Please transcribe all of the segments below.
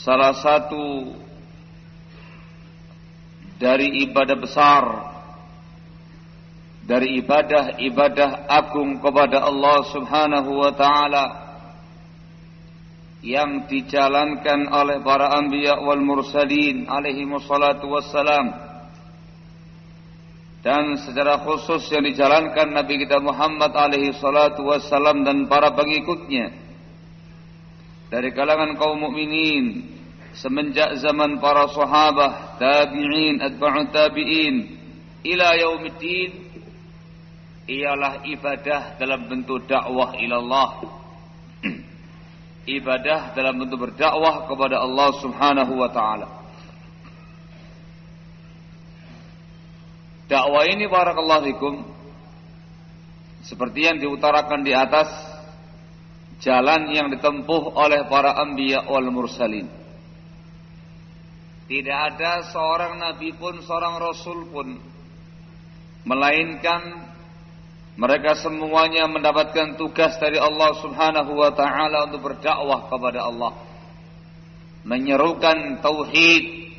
salah satu dari ibadah besar dari ibadah-ibadah agung kepada Allah Subhanahu wa taala yang dijalankan oleh para anbiya wal mursalin alaihi wassalatu wassalam. Dan secara khusus yang dijalankan Nabi kita Muhammad alaihi salatu wassalam dan para pengikutnya dari kalangan kaum mukminin semenjak zaman para sahabat, tabi'in, atba'ut tabi'in ila yaumiddin ialah ibadah dalam bentuk dakwah ila Allah. ibadah dalam bentuk berdakwah kepada Allah Subhanahu wa taala. Dakwah ini barakallahu fikum seperti yang diutarakan di atas jalan yang ditempuh oleh para anbiya wal mursalin. Tidak ada seorang nabi pun, seorang rasul pun melainkan mereka semuanya mendapatkan tugas dari Allah Subhanahu wa taala untuk berdakwah kepada Allah. Menyerukan tauhid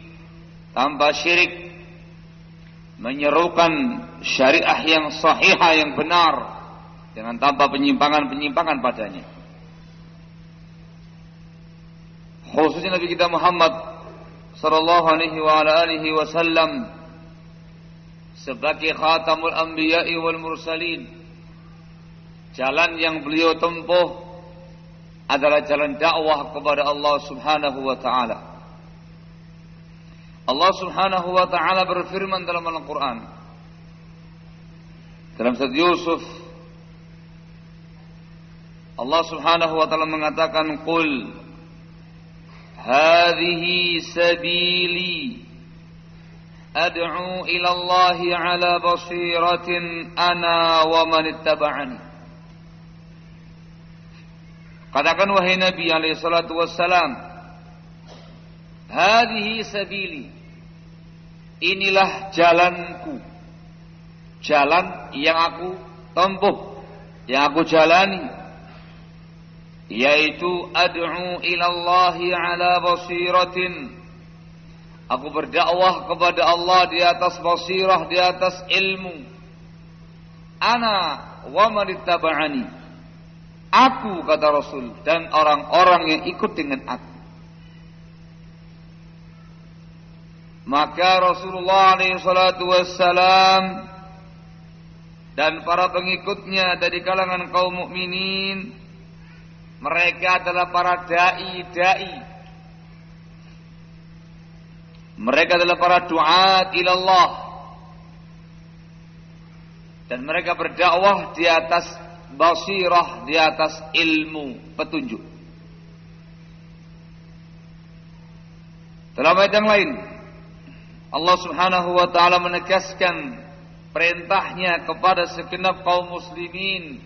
tanpa syirik. Menyerukan syariah yang sahihah yang benar dengan tanpa penyimpangan-penyimpangan padanya. Khususnya Nabi kita Muhammad sallallahu alaihi wa ala alihi wasallam sebagai khatamul anbiya'i wal mursalin. Jalan yang beliau tempuh adalah jalan dakwah kepada Allah Subhanahu wa taala. Allah Subhanahu wa taala berfirman dalam Al-Qur'an dalam surat Yusuf Allah Subhanahu wa taala mengatakan qul هذه سبيلي أدعو إلى الله على بصيرة أنا ومن اتبعني Katakan wahai Nabi alaihi salatu wassalam Hadhihi sabili Inilah jalanku Jalan yang aku tempuh Yang aku jalani yaitu ad'u ila Allah ala basiratin Aku berdakwah kepada Allah di atas basirah, di atas ilmu. Ana wa manittaba'ani. Aku kata Rasul dan orang-orang yang ikut dengan aku. Maka Rasulullah SAW dan para pengikutnya dari kalangan kaum mukminin mereka adalah para dai-dai mereka adalah para duat ilallah. Dan mereka berdakwah di atas basirah, di atas ilmu, petunjuk. Dalam ayat yang lain, Allah Subhanahu wa taala menegaskan perintahnya kepada segenap kaum muslimin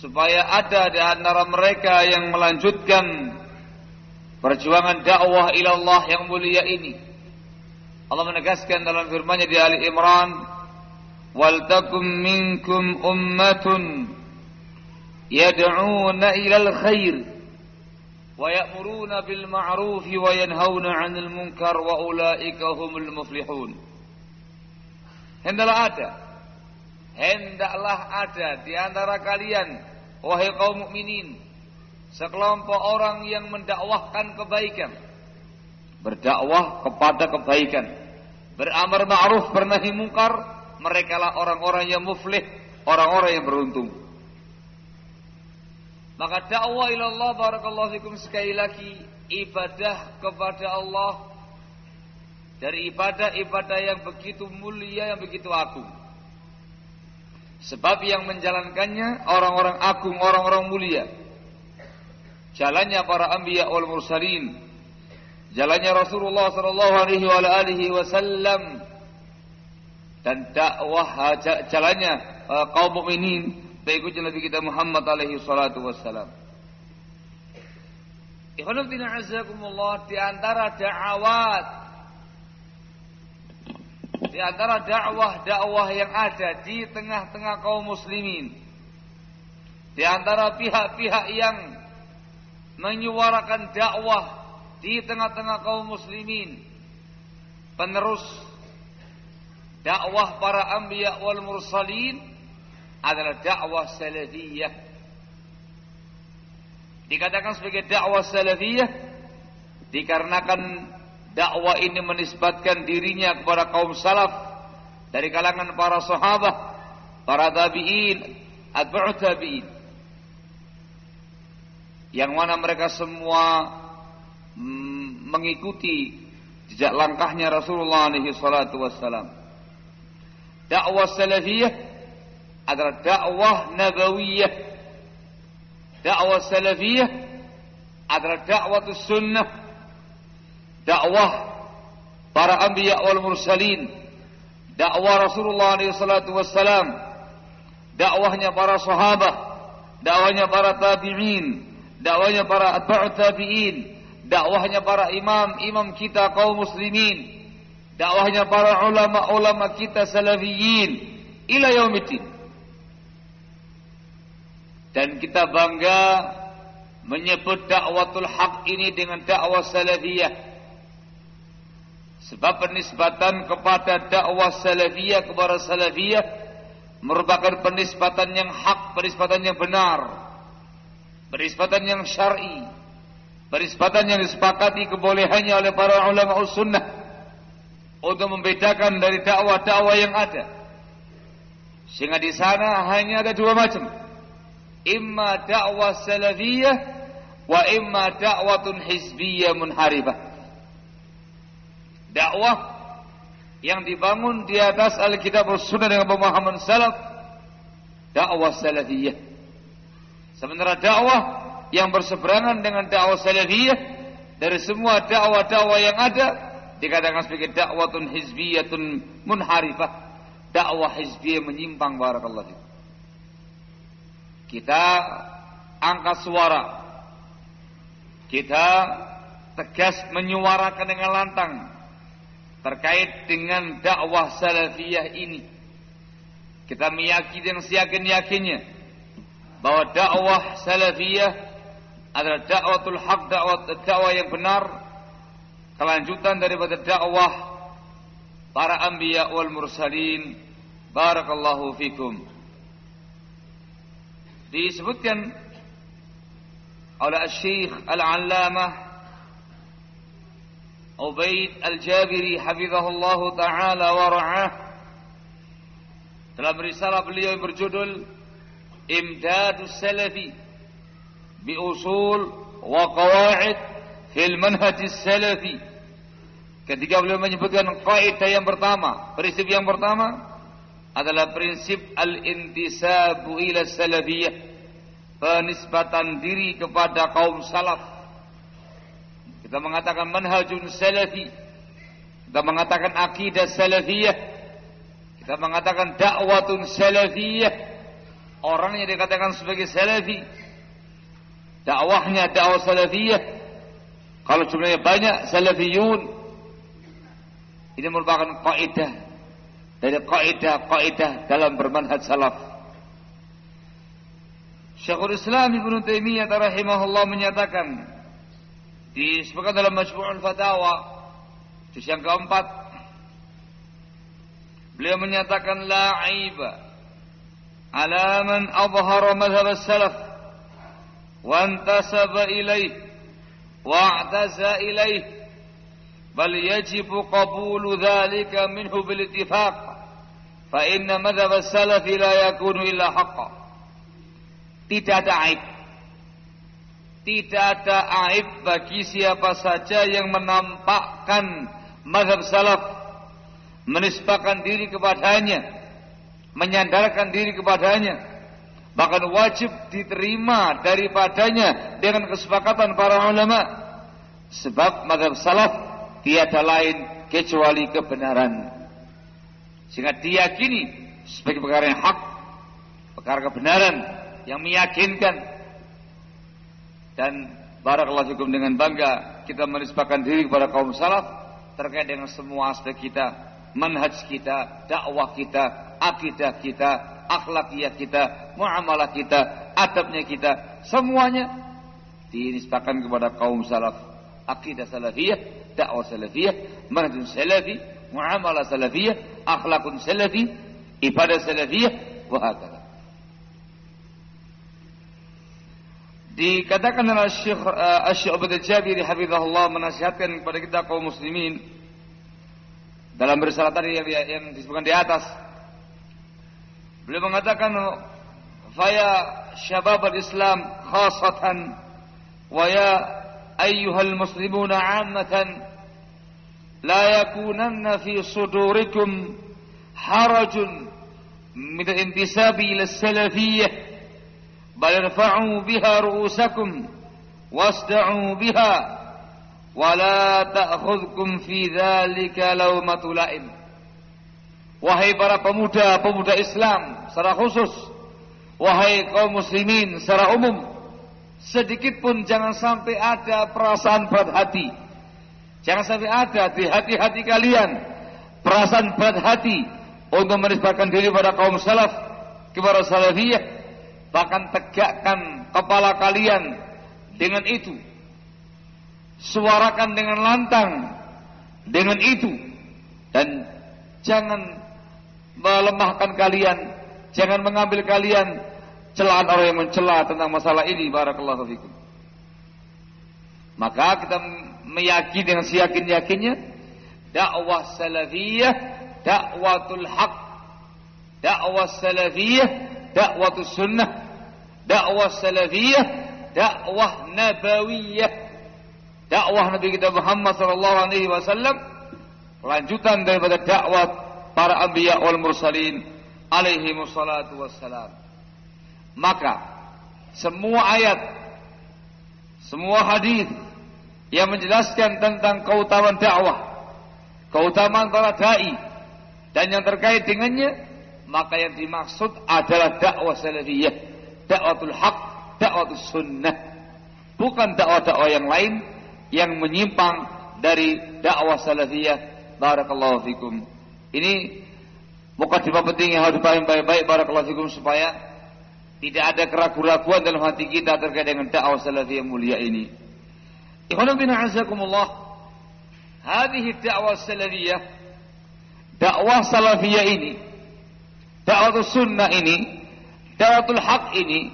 supaya ada di antara mereka yang melanjutkan perjuangan dakwah ila Allah yang mulia ini. Allah menegaskan dalam firman-Nya di Ali Imran, "Wal takum minkum ummatun yad'una ila al-khair wa ya'muruna bil ma'ruf wa yanhauna 'anil munkar wa ulaika humul muflihun." Hendaklah ada hendaklah ada di antara kalian wahai kaum mukminin sekelompok orang yang mendakwahkan kebaikan berdakwah kepada kebaikan beramar ma'ruf bernahi mungkar mereka lah orang-orang yang muflih orang-orang yang beruntung. Maka dakwah ilallah barakallahu fikum sekali lagi ibadah kepada Allah dari ibadah-ibadah yang begitu mulia yang begitu agung sebab yang menjalankannya orang-orang agung orang-orang mulia. Jalannya para anbiya wal mursalin, jalannya Rasulullah sallallahu alaihi wasallam. Dan dakwah jalannya uh, kaum mukminin. Pengikut Nabi kita Muhammad alaihi salatu wasallam. Ikhwanuddin azakumullah di antara da'awat di antara dakwah-dakwah yang ada di tengah-tengah kaum muslimin. Di antara pihak-pihak yang menyuarakan dakwah di tengah-tengah kaum muslimin. Penerus dakwah para anbiya wal mursalin adalah dakwah salafiyah. Dikatakan sebagai dakwah salafiyah dikarenakan dakwah ini menisbatkan dirinya kepada kaum salaf dari kalangan para sahabat para tabi'in atba'ut tabi'in yang mana mereka semua mm, mengikuti jejak langkahnya Rasulullah alaihi salatu wassalam. Dakwah salafiyah adalah dakwah nabawiyah. Dakwah salafiyah adalah dakwah sunnah. Dakwah para anbiya wal mursalin. Dakwah Rasulullah alaihi salatu wassalam. Dakwahnya para sahabat, dakwahnya para tabi'in, dakwahnya para atba'ut tabi'in, dakwahnya para imam-imam kita kaum muslimin, dakwahnya para ulama-ulama kita salafiyin ila yaumiddin. Dan kita bangga menyebut dakwatul haq ini dengan dakwah salafiyah. Sebab penisbatan kepada dakwah salafiyah kepada salafiyah merupakan penisbatan yang hak, penisbatan yang benar berisbatan yang syar'i, berisbatan yang disepakati kebolehannya oleh para ulama sunnah untuk membedakan dari dakwah-dakwah yang ada. Sehingga di sana hanya ada dua macam. Imma dakwah salafiyah wa imma dakwatun hizbiyah munharibah. Dakwah yang dibangun di atas Alkitab Sunnah dengan pemahaman salaf dakwah salafiyah Sementara dakwah yang berseberangan dengan dakwah salafiyah dari semua dakwah-dakwah yang ada dikatakan sebagai dakwatun hizbiyatun munharifah. Dakwah hizbiyah menyimpang barakallahu Kita angkat suara. Kita tegas menyuarakan dengan lantang terkait dengan dakwah salafiyah ini. Kita meyakini dan seyakin-yakinnya bahwa dakwah salafiyah adalah dakwatul haq, dakwah dakwah yang benar kelanjutan daripada dakwah para anbiya wal mursalin barakallahu fikum disebutkan oleh Syekh Al-Allamah Ubaid Al-Jabiri hafizahullah taala wa ra'ah. Dalam risalah beliau berjudul Imdadus Salafi bi usul wa qawaid fil manhaj salafi. Ketika beliau menyebutkan kaidah yang pertama prinsip yang pertama adalah prinsip al-intisabu ila salafiyah penisbatan diri kepada kaum salaf kita mengatakan manhajun salafi. Kita mengatakan akidah salafiyah. Kita mengatakan dakwatun salafiyah. Orang yang dikatakan sebagai salafi. Dakwahnya dakwah salafiyah. Kalau jumlahnya banyak salafiyun. Ini merupakan kaidah dari kaidah-kaidah dalam bermanhaj salaf. Syekhul Islam Ibnu Taimiyah rahimahullah menyatakan disebutkan dalam Majmu'ul Fatawa juz yang keempat beliau menyatakan la aiba ala man adhara madhhab as-salaf wa intasaba ilaih wa i'taza ilaih bal yajib qabulu dhalika minhu bil ittifaq fa inna madhhab as-salaf la yakunu illa haqqan tidak ada aib tidak ada aib bagi siapa saja yang menampakkan mazhab salaf, menisbahkan diri kepadanya, menyandarkan diri kepadanya, bahkan wajib diterima daripadanya dengan kesepakatan para ulama. Sebab mazhab salaf tiada lain kecuali kebenaran. Sehingga diyakini sebagai perkara yang hak, perkara kebenaran yang meyakinkan dan barakallahu fikum dengan bangga kita menisbahkan diri kepada kaum salaf terkait dengan semua aspek kita, manhaj kita, dakwah kita, akidah kita, akhlakiyah kita, muamalah kita, adabnya kita, semuanya dinisbahkan kepada kaum salaf. Akidah salafiyah, dakwah salafiyah, manhaj salafi, muamalah salafiyah, akhlakun salafi, ibadah salafiyah, wa Dikatakan oleh Syekh uh, Syekh Abdul Jabiri hafizahullah menasihatkan kepada kita kaum muslimin dalam bersalah tadi yang, yang disebutkan di atas. Beliau mengatakan faya syabab al-Islam khasatan wa ya ayyuhal muslimuna 'ammatan la yakunanna fi sudurikum harajun min al-intisabi ila salafiyyah بل ارفعوا بها رؤوسكم واسدعوا بها ولا تأخذكم في ذلك لومة لائم Wahai para pemuda-pemuda Islam secara khusus Wahai kaum muslimin secara umum Sedikit pun jangan sampai ada perasaan berat hati Jangan sampai ada di hati-hati kalian Perasaan berat hati Untuk menisbahkan diri pada kaum salaf Kepada salafiyah bahkan tegakkan kepala kalian dengan itu. Suarakan dengan lantang dengan itu. Dan jangan melemahkan kalian jangan mengambil kalian celaan orang yang mencela tentang masalah ini. Barakallahu fikum. Maka kita meyakini dengan seyakin-yakinnya dakwah salafiyah dakwatul haq dakwah salafiyah dakwah sunnah, dakwah salafiyah, dakwah nabawiyah, dakwah Nabi kita Muhammad sallallahu alaihi wasallam, lanjutan daripada dakwah para anbiya wal mursalin alaihi wassalatu wassalam. Maka semua ayat, semua hadis yang menjelaskan tentang keutamaan dakwah, keutamaan para dai dan yang terkait dengannya maka yang dimaksud adalah dakwah salafiyah, dakwatul haq, dakwatul sunnah. Bukan dakwah-dakwah yang lain yang menyimpang dari dakwah salafiyah. Barakallahu fikum. Ini mukadimah penting yang harus dipahami baik-baik barakallahu fikum supaya tidak ada keraguan-keraguan dalam hati kita terkait dengan dakwah salafiyah mulia ini. Ikhwan bin azakumullah. hadhihi dakwah salafiyah dakwah salafiyah ini dakwah sunnah ini dakwatul haq ini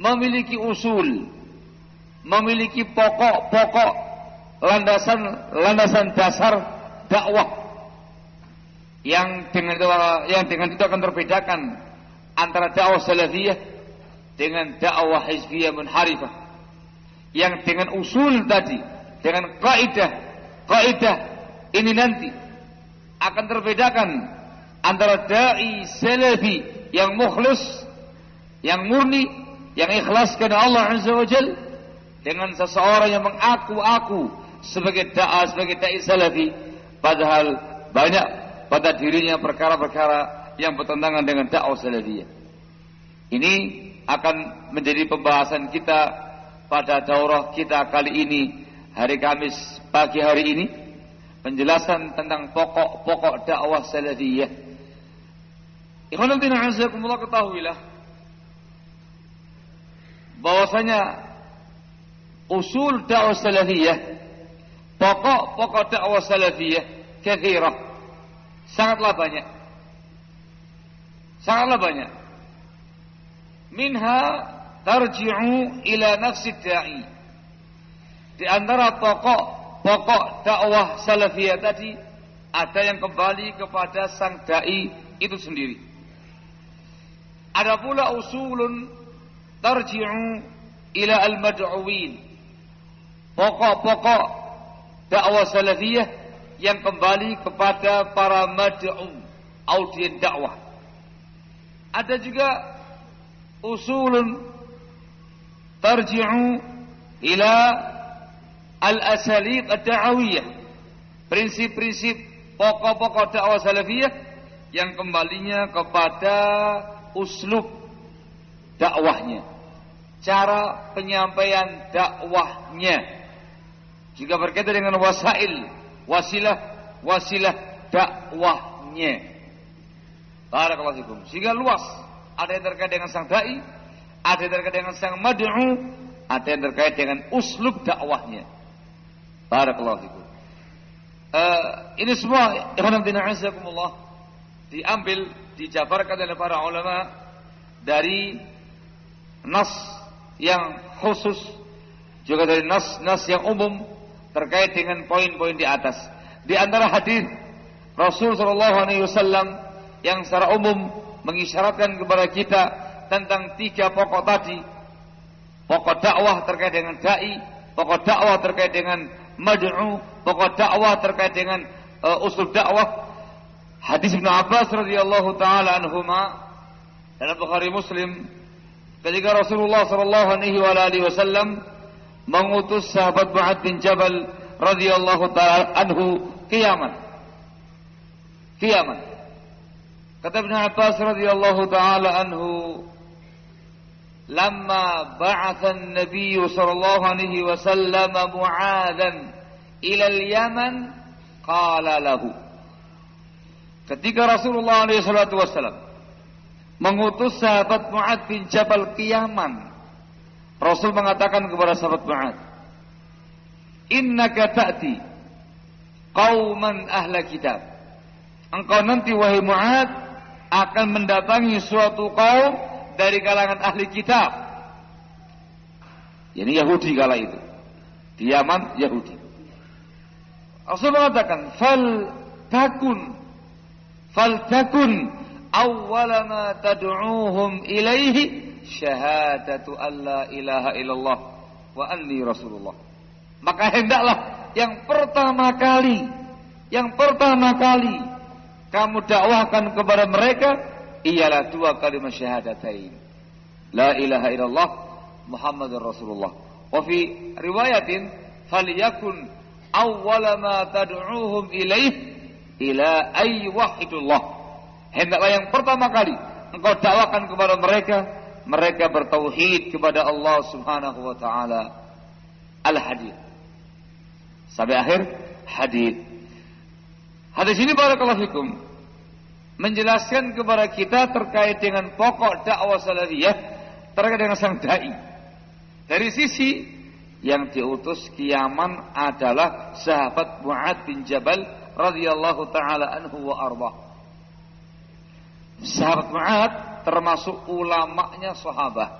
memiliki usul memiliki pokok-pokok landasan-landasan dasar dakwah yang dengan itu, yang dengan itu akan terbedakan antara dakwah salafiyah dengan dakwah hizbiyah munharifah yang dengan usul tadi dengan kaidah kaidah ini nanti akan terbedakan antara dai salafi yang mukhlis yang murni yang ikhlas karena Allah Azza wa Jal dengan seseorang yang mengaku-aku sebagai da'a sebagai dai salafi padahal banyak pada dirinya perkara-perkara yang bertentangan dengan dakwah salafiyah. Ini akan menjadi pembahasan kita pada daurah kita kali ini hari Kamis pagi hari ini penjelasan tentang pokok-pokok dakwah salafiyah. Ikhwanul dina azakumullah ketahuilah bahwasanya usul dakwah salafiyah pokok-pokok dakwah salafiyah kathirah Sangatlah banyak. Sangatlah banyak. Minha tarji'u ila nafsi da'i. Di antara pokok pokok dakwah salafiyah tadi ada yang kembali kepada sang dai itu sendiri. Ada pula usulun tarji'u ila al-mad'uwin. Pokok-pokok dakwah salafiyah yang kembali kepada para mad'u audien dakwah. Ada juga usulun tarji'u ila al-asalib ad-da'awiyah. Prinsip-prinsip pokok-pokok dakwah salafiyah yang kembalinya kepada uslub dakwahnya. Cara penyampaian dakwahnya juga berkaitan dengan wasail wasilah wasilah dakwahnya. Barakallahu fikum. Sehingga luas. Ada yang terkait dengan sang dai, ada yang terkait dengan sang mad'u, ada yang terkait dengan uslub dakwahnya. Barakallahu fikum. Uh, ini semua ikhwan diambil dijabarkan oleh para ulama dari nas yang khusus juga dari nas-nas yang umum terkait dengan poin-poin di atas. Di antara hadis Rasul Shallallahu Alaihi Wasallam yang secara umum mengisyaratkan kepada kita tentang tiga pokok tadi, pokok dakwah terkait dengan dai, pokok dakwah terkait dengan mad'u, pokok dakwah terkait dengan uh, usul dakwah. Hadis Ibnu Abbas radhiyallahu taala anhuma dalam Bukhari Muslim ketika Rasulullah sallallahu alaihi wasallam mengutus sahabat Mu'ad bin Jabal radhiyallahu taala anhu ke Yaman. Ke Yaman. Kata Ibn Abbas radhiyallahu taala anhu, "Lamma ba'atha an-nabiy sallallahu alaihi wasallam Mu'adzan ila al-Yaman, qala lahu" Ketika Rasulullah wasallam mengutus sahabat Mu'ad bin Jabal ke Yaman Rasul mengatakan kepada sahabat Mu'ad, "Innaka ta'ti qauman ahla kitab." Engkau nanti wahai Mu'ad akan mendatangi suatu kaum dari kalangan ahli kitab. Ini Yahudi kala itu. Di Yaman Yahudi. Rasul mengatakan, "Fal takun fal takun awwala ma tad'uuhum ilaihi syahadatu alla ilaha illallah wa anni rasulullah. Maka hendaklah yang pertama kali, yang pertama kali kamu dakwahkan kepada mereka ialah dua kalimat syahadatain. La ilaha illallah Muhammadur Rasulullah. Wa fi riwayatin falyakun awwala ma tad'uuhum ilaih ila ay wahidullah. Hendaklah yang pertama kali engkau dakwakan kepada mereka mereka bertauhid kepada Allah Subhanahu wa taala. Al-Hadid. Sampai akhir hadis. Hadis ini barakallahu fikum menjelaskan kepada kita terkait dengan pokok dakwah salafiyah terkait dengan sang dai. Dari sisi yang diutus ke Yaman adalah sahabat Mu'ad bin Jabal radhiyallahu taala anhu wa arba. Sahabat Mu'ad termasuk ulamanya sahabat.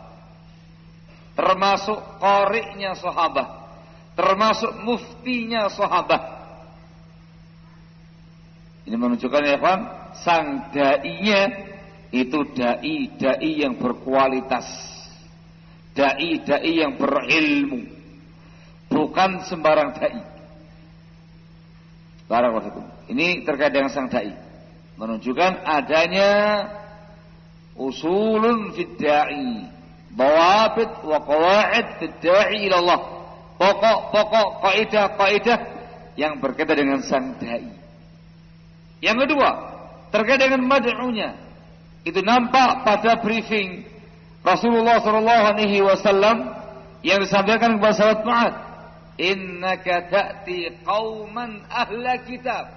Termasuk qari'nya sahabat. Termasuk muftinya sahabat. Ini menunjukkan ya kawan, sang dai-nya itu dai-dai yang berkualitas. Dai-dai yang berilmu bukan sembarang dai. Barakallahu Ini terkait dengan sang dai. Menunjukkan adanya usulun fid da'i, bawabit wa qawaid fid da'i ila Allah. Pokok-pokok kaidah-kaidah yang berkaitan dengan sang dai. Yang kedua, terkait dengan mad'unya. Itu nampak pada briefing Rasulullah wasallam yang disampaikan kepada sahabat Mu'ad innaka ta'ti qauman ahla kitab.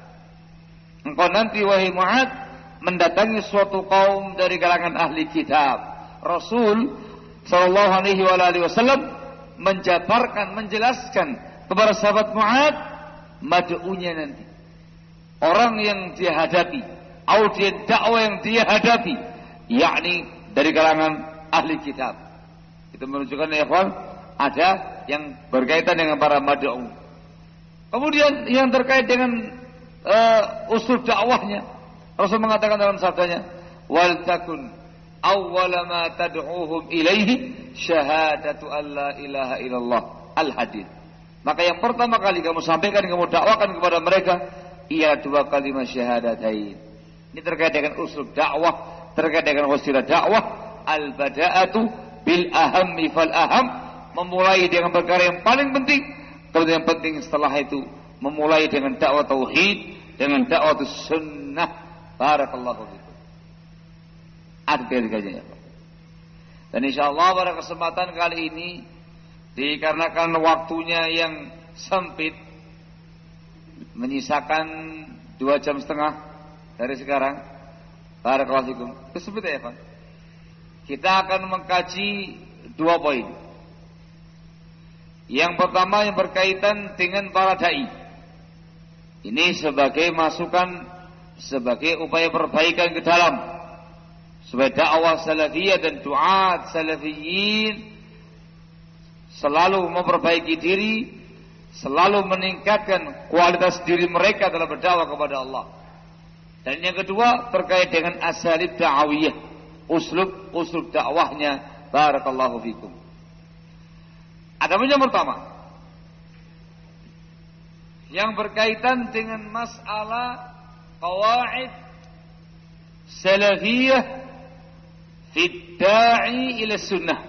Engkau nanti wahai Mu'ad mendatangi suatu kaum dari kalangan ahli kitab. Rasul sallallahu alaihi wasallam menjabarkan menjelaskan kepada sahabat Mu'ad mad'unya nanti. Orang yang dia hadapi audiens dakwah yang dia hadapi yakni dari kalangan ahli kitab. Itu menunjukkan ya ada yang berkaitan dengan para mad'u. Kemudian yang terkait dengan uh, usul dakwahnya, Rasul mengatakan dalam sabdanya, "Wal takun awwala ma tad'uhum ilaihi syahadatu alla ilaha illallah." Al-hadis. Maka yang pertama kali kamu sampaikan, kamu dakwakan kepada mereka, ia dua kalimat syahadatain. Ini terkait dengan usul dakwah, terkait dengan wasilah dakwah, al-bada'atu bil ahammi fal aham memulai dengan perkara yang paling penting, kemudian yang penting setelah itu memulai dengan dakwah tauhid, dengan dakwah sunnah. Barakallahu fikum. Ada tiga-tiganya. Dan insya Allah pada kesempatan kali ini dikarenakan waktunya yang sempit menyisakan dua jam setengah dari sekarang Barakallahu fikum Itu ya Pak Kita akan mengkaji dua poin yang pertama yang berkaitan dengan para dai. Ini sebagai masukan sebagai upaya perbaikan ke dalam supaya dakwah salafiyah dan duat salafiyin selalu memperbaiki diri, selalu meningkatkan kualitas diri mereka dalam berdakwah kepada Allah. Dan yang kedua terkait dengan asalib da'awiyah, uslub uslub dakwahnya. Barakallahu fikum. Ada yang pertama yang berkaitan dengan masalah qawaid salafiyah fi da'i ila sunnah.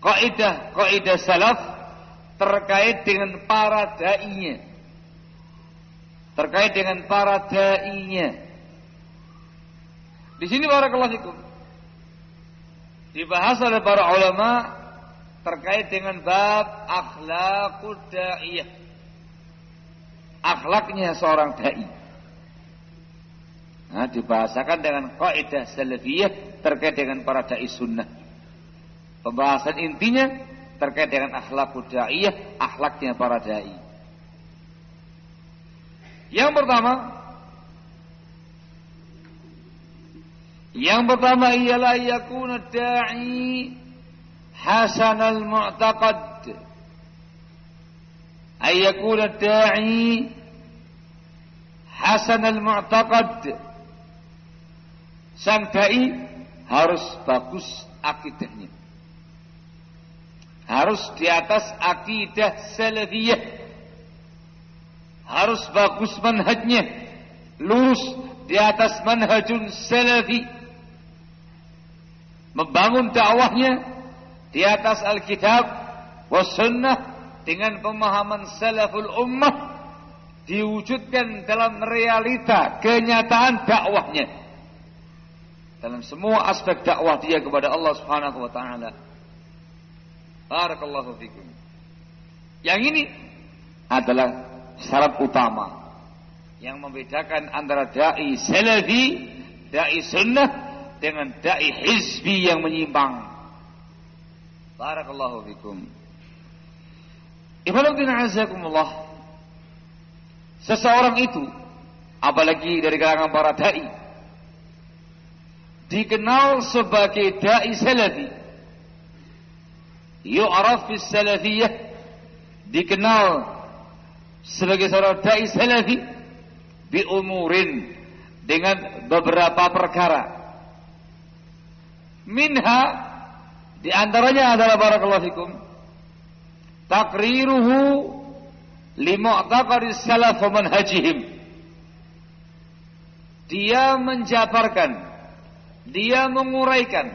Kaidah kaidah salaf terkait dengan para dai-nya. Terkait dengan para dai-nya. Di sini barakallahu fikum. Dibahas oleh para ulama terkait dengan bab akhlakud da'iyah. Akhlaknya seorang dai. Nah, dibahasakan dengan kaidah salafiyah terkait dengan para dai sunnah. Pembahasan intinya terkait dengan akhlakud da'iyah, akhlaknya para dai. Yang pertama, yang pertama ialah yakuna da'i حسن المعتقد أن يكون الداعي حسن المعتقد sang dai harus bagus akidahnya harus di atas akidah salafiyah harus bagus manhajnya lurus di atas manhajun salafi membangun dakwahnya di atas Alkitab was sunnah dengan pemahaman salaful ummah diwujudkan dalam realita kenyataan dakwahnya dalam semua aspek dakwah dia kepada Allah Subhanahu wa taala. Barakallahu fikum. Yang ini adalah syarat utama yang membedakan antara dai salafi, dai sunnah dengan dai hizbi yang menyimpang. Barakallahu fikum. Ibadatuddin azakumullah. Seseorang itu apalagi dari kalangan para dai dikenal sebagai dai salafi. Yu'raf fi salafiyah dikenal sebagai seorang dai salafi bi umurin dengan beberapa perkara. Minha di antaranya adalah barakallahu fikum takriruhu limu'taqadi salaf wa manhajihim. Dia menjabarkan, dia menguraikan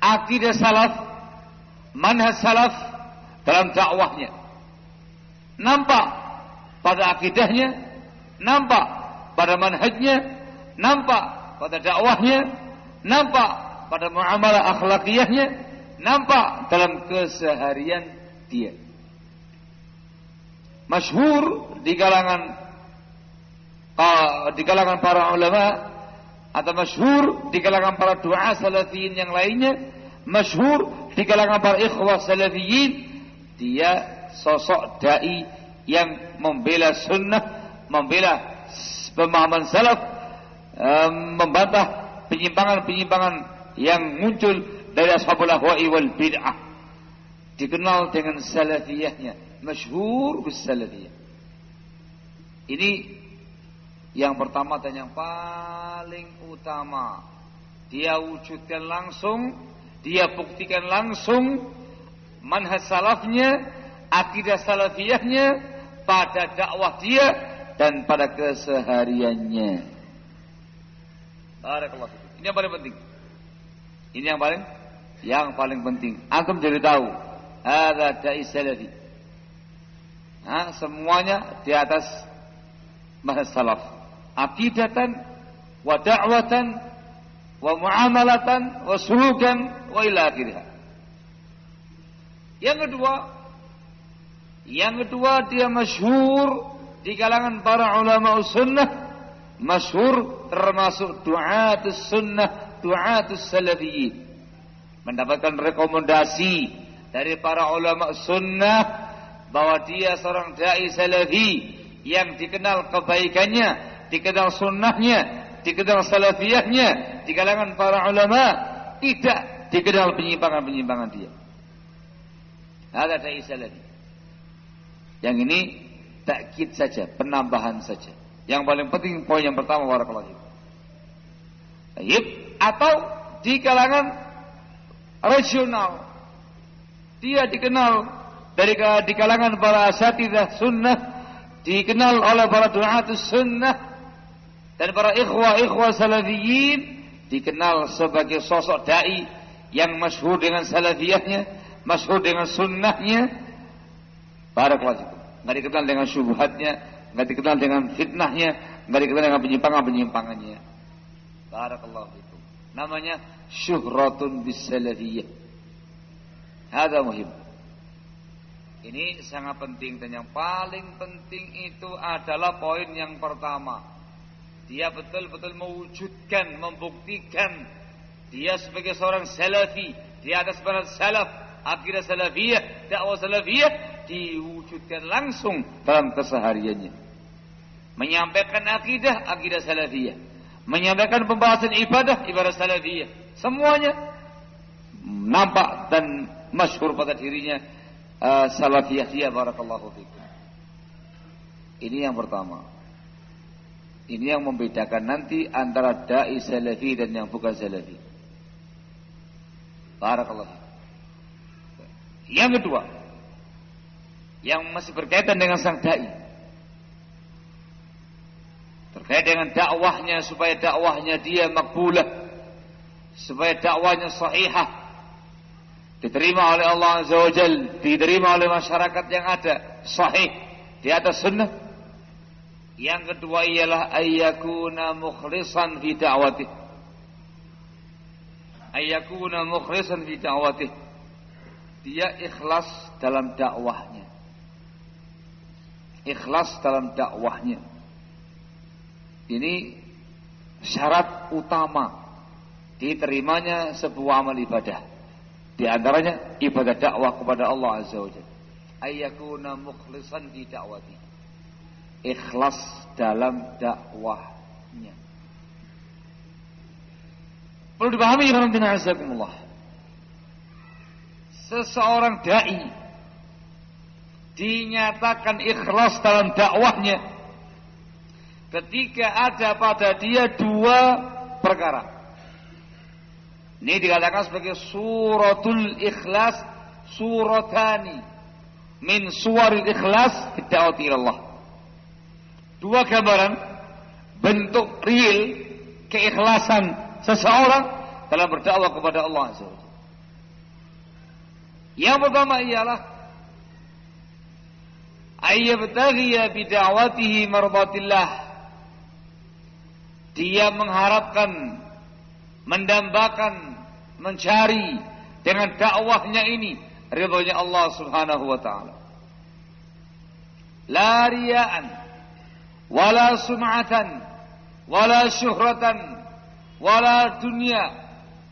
akidah salaf, manhaj salaf dalam dakwahnya. Nampak pada akidahnya, nampak pada manhajnya, nampak pada dakwahnya, nampak pada muamalah akhlakiyahnya, nampak dalam keseharian dia. Masyhur di kalangan di kalangan para ulama atau masyhur di kalangan para doa salafiyin yang lainnya, masyhur di kalangan para ikhwah salafiyin, dia sosok dai yang membela sunnah, membela pemahaman salaf, membantah penyimpangan-penyimpangan yang muncul dari ashabul ahwa'i wal bid'ah. Dikenal dengan salafiyahnya masyhur bisalafiyah. Ini yang pertama dan yang paling utama. Dia wujudkan langsung, dia buktikan langsung manhaj salafnya, akidah salafiyahnya pada dakwah dia dan pada kesehariannya. Barakallahu Ini yang paling penting. Ini yang paling yang paling penting. Antum jadi tahu, ada dai salafi. Nah, semuanya di atas manhaj salaf. Akidatan wa da'watan wa muamalatan wa sulukan wa ila akhirih. Yang kedua, yang kedua dia masyhur di kalangan para ulama sunnah, masyhur termasuk du'atus sunnah, du'atus salafiyyin. Mendapatkan rekomendasi dari para ulama sunnah bahwa dia seorang dai salafi yang dikenal kebaikannya, dikenal sunnahnya, dikenal salafiyahnya di kalangan para ulama, tidak dikenal penyimpangan-penyimpangan dia. Ada dai salafi. Yang ini takkid saja, penambahan saja. Yang paling penting poin yang pertama warahmatullahi Baik, atau di kalangan regional. Dia dikenal dari di kalangan para asatidah sunnah dikenal oleh para duatus sunnah dan para ikhwah-ikhwah salafiyin dikenal sebagai sosok dai yang masyhur dengan salafiyahnya, masyhur dengan sunnahnya. Para kewajiban. Nggak dikenal dengan syubhatnya, nggak dikenal dengan fitnahnya, nggak dikenal dengan penyimpangan-penyimpangannya. Barakallahu fikum. Namanya syuhratun bis salafiyah. Hada muhim. Ini sangat penting dan yang paling penting itu adalah poin yang pertama. Dia betul-betul mewujudkan, membuktikan dia sebagai seorang salafi di atas benar salaf, akidah salafiyah, dakwah salafiyah diwujudkan langsung dalam kesehariannya. Menyampaikan akidah, akidah salafiyah. Menyampaikan pembahasan ibadah, ibadah salafiyah. Semuanya nampak dan masyhur pada dirinya uh, salafiyah dia barakallahu fikum. Ini yang pertama. Ini yang membedakan nanti antara dai salafi dan yang bukan salafi. Barakallahu. Yang kedua, yang masih berkaitan dengan sang dai. Terkait dengan dakwahnya supaya dakwahnya dia makbulah, supaya dakwahnya sahihah, diterima oleh Allah Azza wa Jal, diterima oleh masyarakat yang ada, sahih di atas sunnah. Yang kedua ialah ayyakuna mukhlisan fi da'watih. Ayyakuna mukhlisan fi da'watih. Dia ikhlas dalam dakwahnya. Ikhlas dalam dakwahnya. Ini syarat utama diterimanya sebuah amal ibadah. Di antaranya ibadah dakwah kepada Allah Azza wa Jalla. ayyakuna mukhlisan fi da'wati. Ikhlas dalam dakwahnya. Perlu dipahami ya azakumullah. Seseorang dai dinyatakan ikhlas dalam dakwahnya ketika ada pada dia dua perkara. Ini dikatakan sebagai suratul ikhlas suratani min suwaril ikhlas bid'awati Allah. Dua gambaran bentuk real keikhlasan seseorang dalam berdakwah kepada Allah Yang pertama ialah ayyabtaghiya bid'awatihi mardatillah. Dia mengharapkan, mendambakan, mencari dengan dakwahnya ini ridhonya Allah Subhanahu wa taala. La riya'an wala sum'atan wala syuhratan wala dunya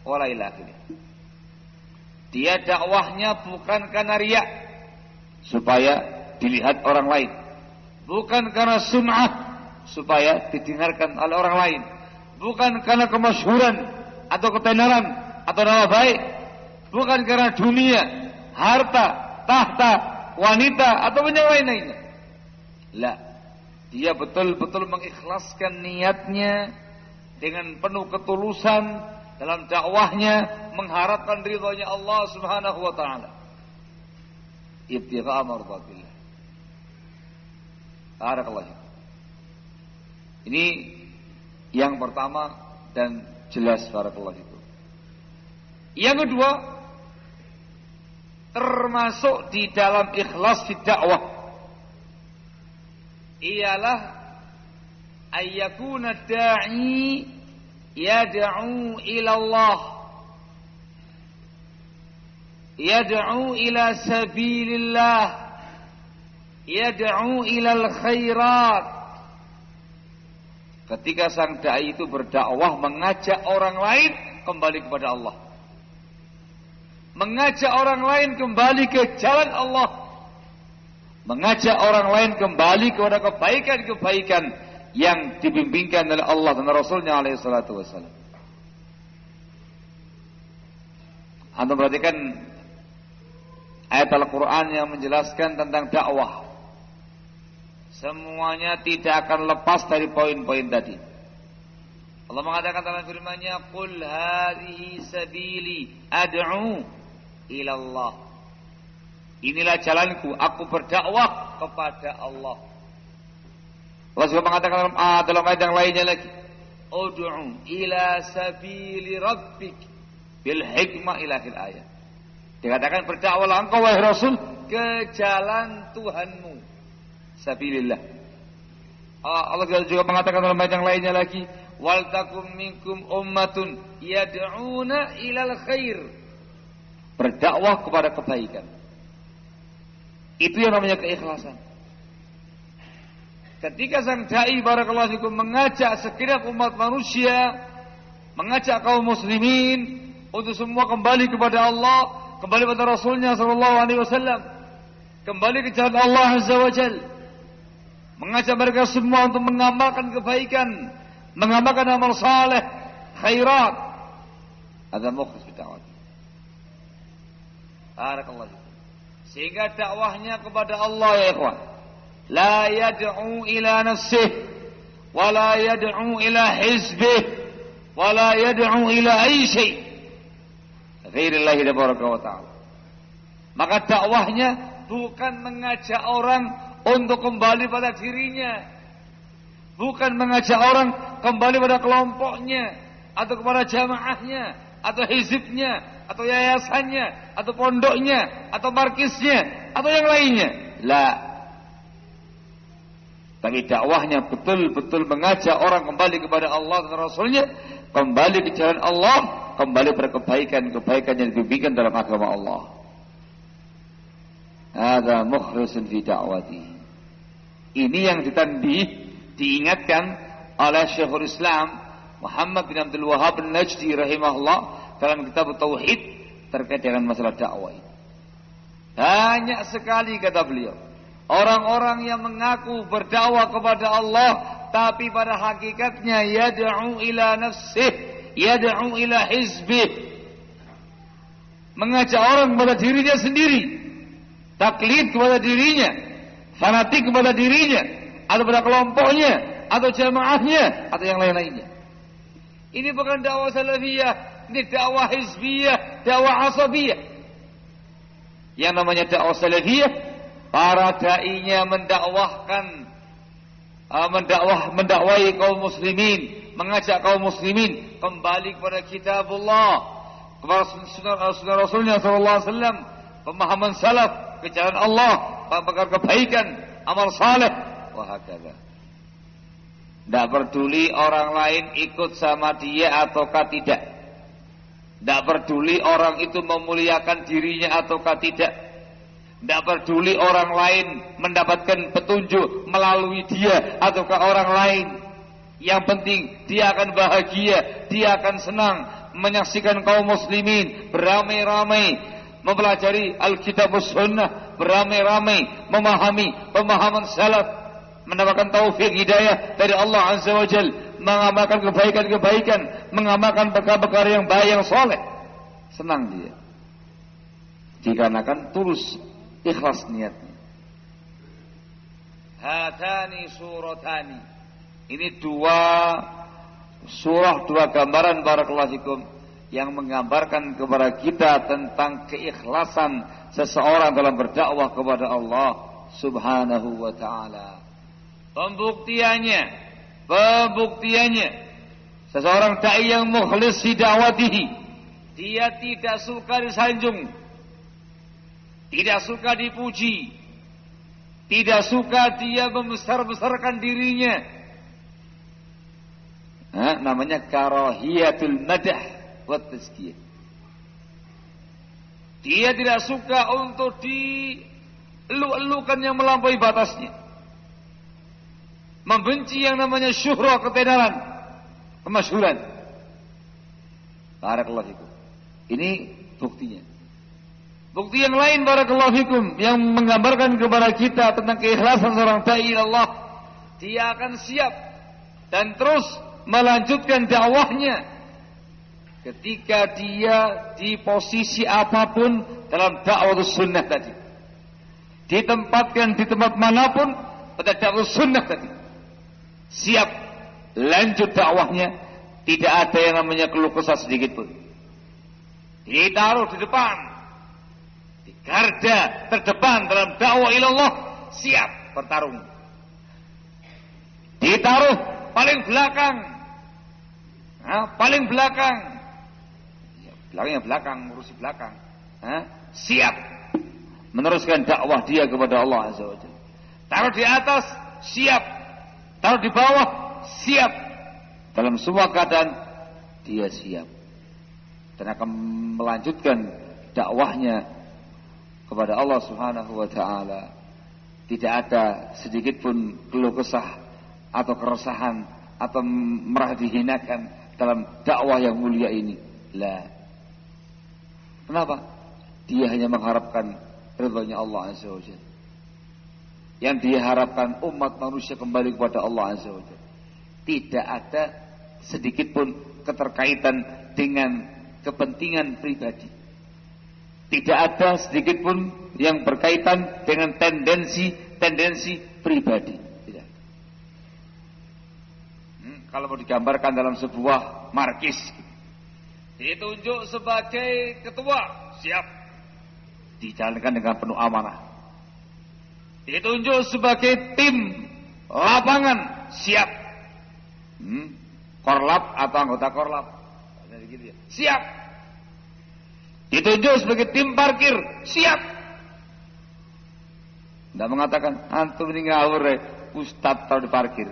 wala ilahi. Dia dakwahnya bukan karena riya supaya dilihat orang lain. Bukan karena sum'ah supaya didengarkan oleh orang lain. Bukan karena kemasyhuran atau ketenaran atau nama baik. Bukan karena dunia harta, tahta, wanita atau yang lain-lainnya. Lah, dia betul-betul mengikhlaskan niatnya dengan penuh ketulusan dalam dakwahnya mengharapkan ridhonya Allah Subhanahu wa taala. Ibtigha mardatillah. Barakallahu. Ini yang pertama dan jelas barakallahu itu. Yang kedua, termasuk di dalam ikhlas di dakwah ialah ayyakuna da'i yad'u ila Allah yad'u ila sabilillah yad'u ila al-khairat ketika sang dai itu berdakwah mengajak orang lain kembali kepada Allah mengajak orang lain kembali ke jalan Allah, mengajak orang lain kembali kepada kebaikan-kebaikan yang dibimbingkan oleh Allah dan Rasulnya alaihi salatu wassalam. Anda perhatikan ayat Al-Quran yang menjelaskan tentang dakwah. Semuanya tidak akan lepas dari poin-poin tadi. Allah mengatakan dalam firman-Nya, "Qul hadhihi sabili ad'u ilallah. Inilah jalanku, aku berdakwah kepada Allah. Allah juga mengatakan dalam, ah, dalam ayat yang lainnya lagi. Udu'u ila sabili rabbik bil hikmah ilahil ayat. Dikatakan berdakwahlah engkau wahai Rasul ke jalan Tuhanmu. Sabilillah. Ah, Allah juga mengatakan dalam ayat yang lainnya lagi, wal takum minkum ummatun yad'una ilal khair berdakwah kepada kebaikan. Itu yang namanya keikhlasan. Ketika sang dai barakallahu fikum mengajak segenap umat manusia, mengajak kaum muslimin untuk semua kembali kepada Allah, kembali kepada Rasulnya sallallahu alaihi wasallam, kembali ke jalan Allah azza wajal. Mengajak mereka semua untuk mengamalkan kebaikan, mengamalkan amal saleh, khairat. Ada mukhlis bid'awat. Barakallahu Sehingga dakwahnya kepada Allah ya ikhwan. La yad'u ila nafsih. Wa la yad'u ila hizbih. Wa la yad'u ila ay syai. Ghairillahi tabaraka wa ta'ala. Maka dakwahnya bukan mengajak orang untuk kembali pada dirinya. Bukan mengajak orang kembali pada kelompoknya atau kepada jamaahnya atau hizibnya atau yayasannya, atau pondoknya, atau markisnya, atau yang lainnya. La. Tapi dakwahnya betul-betul mengajak orang kembali kepada Allah dan Rasulnya, kembali ke jalan Allah, kembali berkebaikan-kebaikan yang dibimbingkan dalam agama Allah. Ada mukhlisun fi da'wati. Ini yang ditandih, diingatkan oleh Syekhul Islam Muhammad bin Abdul Wahab Najdi rahimahullah dalam kitab tauhid terkait dengan masalah dakwah ini. Banyak sekali kata beliau. Orang-orang yang mengaku berdakwah kepada Allah tapi pada hakikatnya yad'u ila nafsih, yad'u ila hizbih. Mengajak orang kepada dirinya sendiri. Taklid kepada dirinya, fanatik kepada dirinya, atau pada kelompoknya, atau jamaahnya, atau yang lain-lainnya. Ini bukan dakwah salafiyah, ini dakwah hizbiyah, dakwah asabiyah. Yang namanya dakwah salafiyah, para dai-nya mendakwahkan uh, mendakwah mendakwai kaum muslimin, mengajak kaum muslimin kembali kepada kitabullah, kepada sunnah, Rasulnya sallallahu alaihi wasallam, pemahaman salaf, kejalan Allah, perkara kebaikan, amal saleh, wahakala. Tidak peduli orang lain ikut sama dia ataukah tidak. Tidak peduli orang itu memuliakan dirinya ataukah tidak. Tidak peduli orang lain mendapatkan petunjuk melalui dia ataukah orang lain. Yang penting dia akan bahagia, dia akan senang menyaksikan kaum muslimin beramai-ramai mempelajari Alkitab Sunnah beramai-ramai memahami pemahaman salaf mendapatkan taufik hidayah dari Allah Azza wa Jal, mengamalkan kebaikan-kebaikan, mengamalkan perkara-perkara yang baik yang soleh. Senang dia. Dikarenakan tulus ikhlas niatnya. Hatani suratani. Ini dua surah, dua gambaran barakallahu yang menggambarkan kepada kita tentang keikhlasan seseorang dalam berdakwah kepada Allah Subhanahu wa taala. Pembuktiannya, pembuktiannya seseorang dai yang mukhlis fi da'watihi, dia tidak suka disanjung, tidak suka dipuji, tidak suka dia membesar-besarkan dirinya. Nah, namanya karahiyatul madah tazkiyah. Dia tidak suka untuk dielu-elukan yang melampaui batasnya membenci yang namanya syuhrah ketenaran, kemasyhuran. Barakallahu fikum. Ini buktinya. Bukti yang lain barakallahu fikum yang menggambarkan kepada kita tentang keikhlasan seorang dai Allah. Dia akan siap dan terus melanjutkan dakwahnya ketika dia di posisi apa pun dalam dakwah sunnah tadi. Ditempatkan di tempat mana pun pada dakwah sunnah tadi siap lanjut dakwahnya, tidak ada yang namanya keluh kesah sedikit pun. Ditaruh di depan, di garda terdepan dalam dakwah ilallah, siap bertarung. Ditaruh paling belakang, nah, paling belakang, ya, belakangnya belakang, ngurusi belakang, nah, siap meneruskan dakwah dia kepada Allah Azza wa Taruh di atas, siap Taruh di bawah, siap. Dalam semua keadaan, dia siap. Dan akan melanjutkan dakwahnya kepada Allah Subhanahu wa taala. Tidak ada sedikit pun keluh kesah atau keresahan atau merah dihinakan dalam dakwah yang mulia ini. Lah. Kenapa? Dia hanya mengharapkan ridhonya Allah Azza wa Jalla yang diharapkan umat manusia kembali kepada Allah Azza wa Tidak ada sedikit pun keterkaitan dengan kepentingan pribadi. Tidak ada sedikit pun yang berkaitan dengan tendensi-tendensi pribadi. Tidak. Hmm, kalau mau digambarkan dalam sebuah markis, ditunjuk sebagai ketua, siap. Dijalankan dengan penuh amanah ditunjuk sebagai tim lapangan siap. Hmm? Korlap atau anggota korlap. Gitu ya. Siap. Ditunjuk sebagai tim parkir siap. Tidak mengatakan antum ini ngawur ya. Ustad tahu di parkir.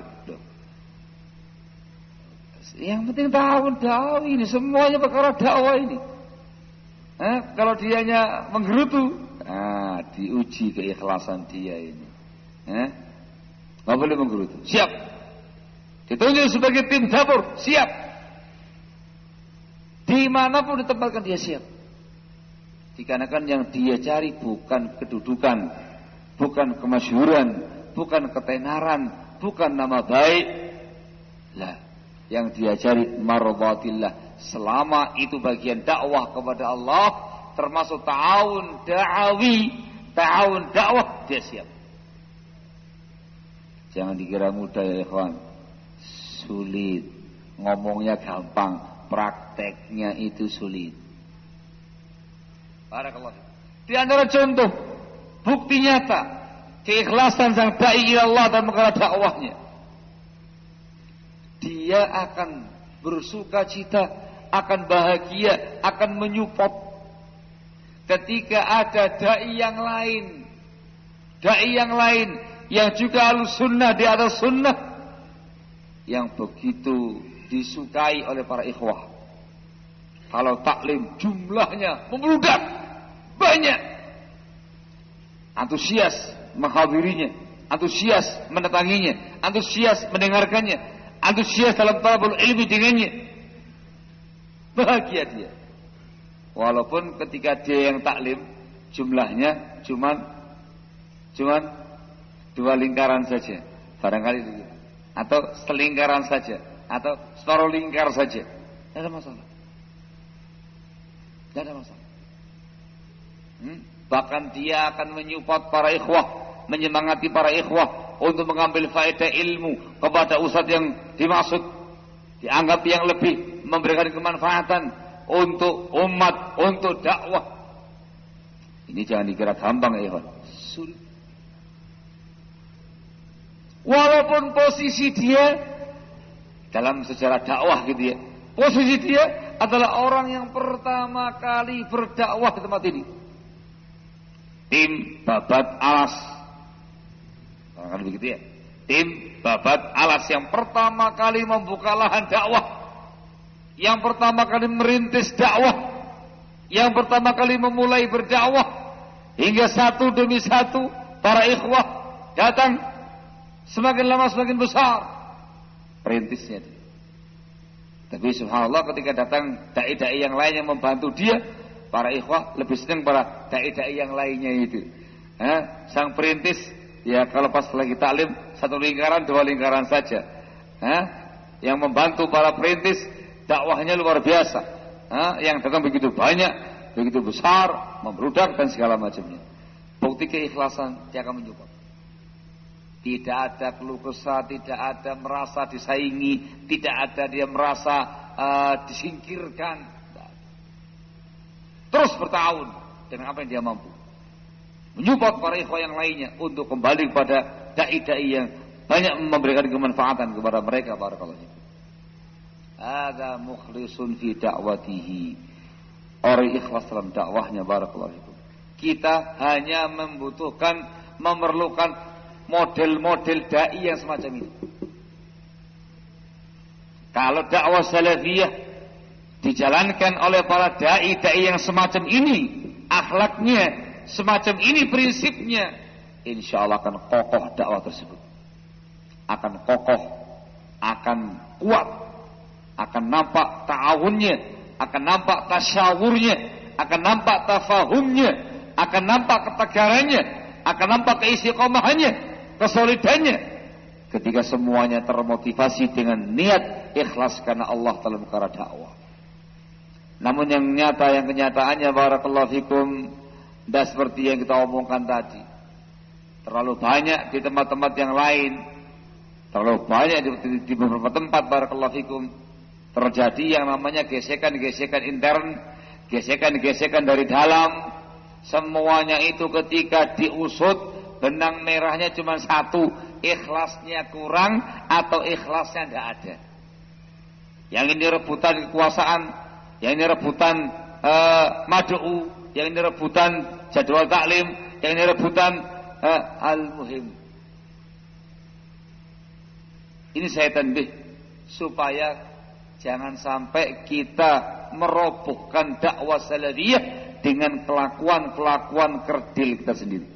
Yang penting tahu tahu ini semuanya perkara dakwah ini. Eh, kalau dianya menggerutu, Nah, diuji keikhlasan dia ini. Eh? Gak boleh menggerutu. Siap. Ditunjuk sebagai tim dapur. Siap. Di mana pun ditempatkan dia siap. Dikarenakan yang dia cari bukan kedudukan, bukan kemasyhuran, bukan ketenaran, bukan nama baik. Lah, yang dia cari marwatillah. Selama itu bagian dakwah kepada Allah, termasuk ta'awun da'awi, ta'awun dakwah, dia siap. Jangan dikira mudah ya ikhwan. Sulit. Ngomongnya gampang, prakteknya itu sulit. Barakallah. Di antara contoh bukti nyata keikhlasan sang dai Allah dan perkara dakwahnya. Dia akan bersuka cita, akan bahagia, akan menyupport ketika ada dai yang lain. Dai yang lain yang juga alus sunnah di atas sunnah yang begitu disukai oleh para ikhwah. Kalau taklim jumlahnya membludak banyak antusias menghadirinya, antusias mendatanginya, antusias mendengarkannya, antusias dalam talabul ilmi dengannya. Bahagia dia. Walaupun ketika dia yang taklim jumlahnya cuman cuman dua lingkaran saja. Barangkali itu. Atau selingkaran saja. Atau separuh lingkar saja. Tidak ada masalah. Tidak ada masalah. Hmm? Bahkan dia akan menyupport para ikhwah, menyemangati para ikhwah untuk mengambil faedah ilmu kepada ustadz yang dimaksud. Dianggap yang lebih memberikan kemanfaatan untuk umat, untuk dakwah. Ini jangan dikira gampang ya ikhwan. Sulit. Walaupun posisi dia dalam sejarah dakwah gitu ya. Posisi dia adalah orang yang pertama kali berdakwah di tempat ini tim babat alas. Kan begitu ya. Tim babat alas yang pertama kali membuka lahan dakwah. Yang pertama kali merintis dakwah. Yang pertama kali memulai berdakwah. Hingga satu demi satu para ikhwah datang. Semakin lama semakin besar. Perintisnya. Tapi subhanallah ketika datang dai-dai yang lain yang membantu dia, para ikhwah lebih senang pada dai-dai yang lainnya itu. Ha? Sang perintis ya kalau pas lagi taklim satu lingkaran dua lingkaran saja. Ha? Yang membantu para perintis dakwahnya luar biasa. Ha? Yang datang begitu banyak, begitu besar, membludak dan segala macamnya. Bukti keikhlasan dia akan menjumpai. Tidak ada keluh kesah, tidak ada merasa disaingi, tidak ada dia merasa uh, disingkirkan, Terus bertahun dengan apa yang dia mampu. Menyupport para ikhwah yang lainnya untuk kembali kepada dai-dai yang banyak memberikan kemanfaatan kepada mereka para kalau Ada mukhlisun fi da'watihi. Orang ikhlas dalam dakwahnya barakallahu fikum. Kita hanya membutuhkan memerlukan model-model dai yang semacam ini. Kalau dakwah salafiyah dijalankan oleh para dai-dai yang semacam ini, akhlaknya semacam ini prinsipnya, insya Allah akan kokoh dakwah tersebut. Akan kokoh, akan kuat, akan nampak ta'awunnya, akan nampak tasyawurnya, akan nampak tafahumnya, akan nampak ketegarannya, akan nampak keistiqomahannya, kesolidannya. Ketika semuanya termotivasi dengan niat ikhlas karena Allah dalam perkara dakwah. Namun yang nyata, yang kenyataannya barakallahu fikum tidak seperti yang kita omongkan tadi. Terlalu banyak di tempat-tempat yang lain, terlalu banyak di, di, di beberapa tempat barakallahu fikum terjadi yang namanya gesekan-gesekan intern, gesekan-gesekan dari dalam. Semuanya itu ketika diusut benang merahnya cuma satu, ikhlasnya kurang atau ikhlasnya tidak ada. Yang ini rebutan kekuasaan, yang ini rebutan uh, mad'u, yang ini rebutan jadwal taklim, yang ini rebutan uh, al-muhim. Ini saya tandih supaya jangan sampai kita merobohkan dakwah salafiyah dengan kelakuan-kelakuan kerdil kita sendiri.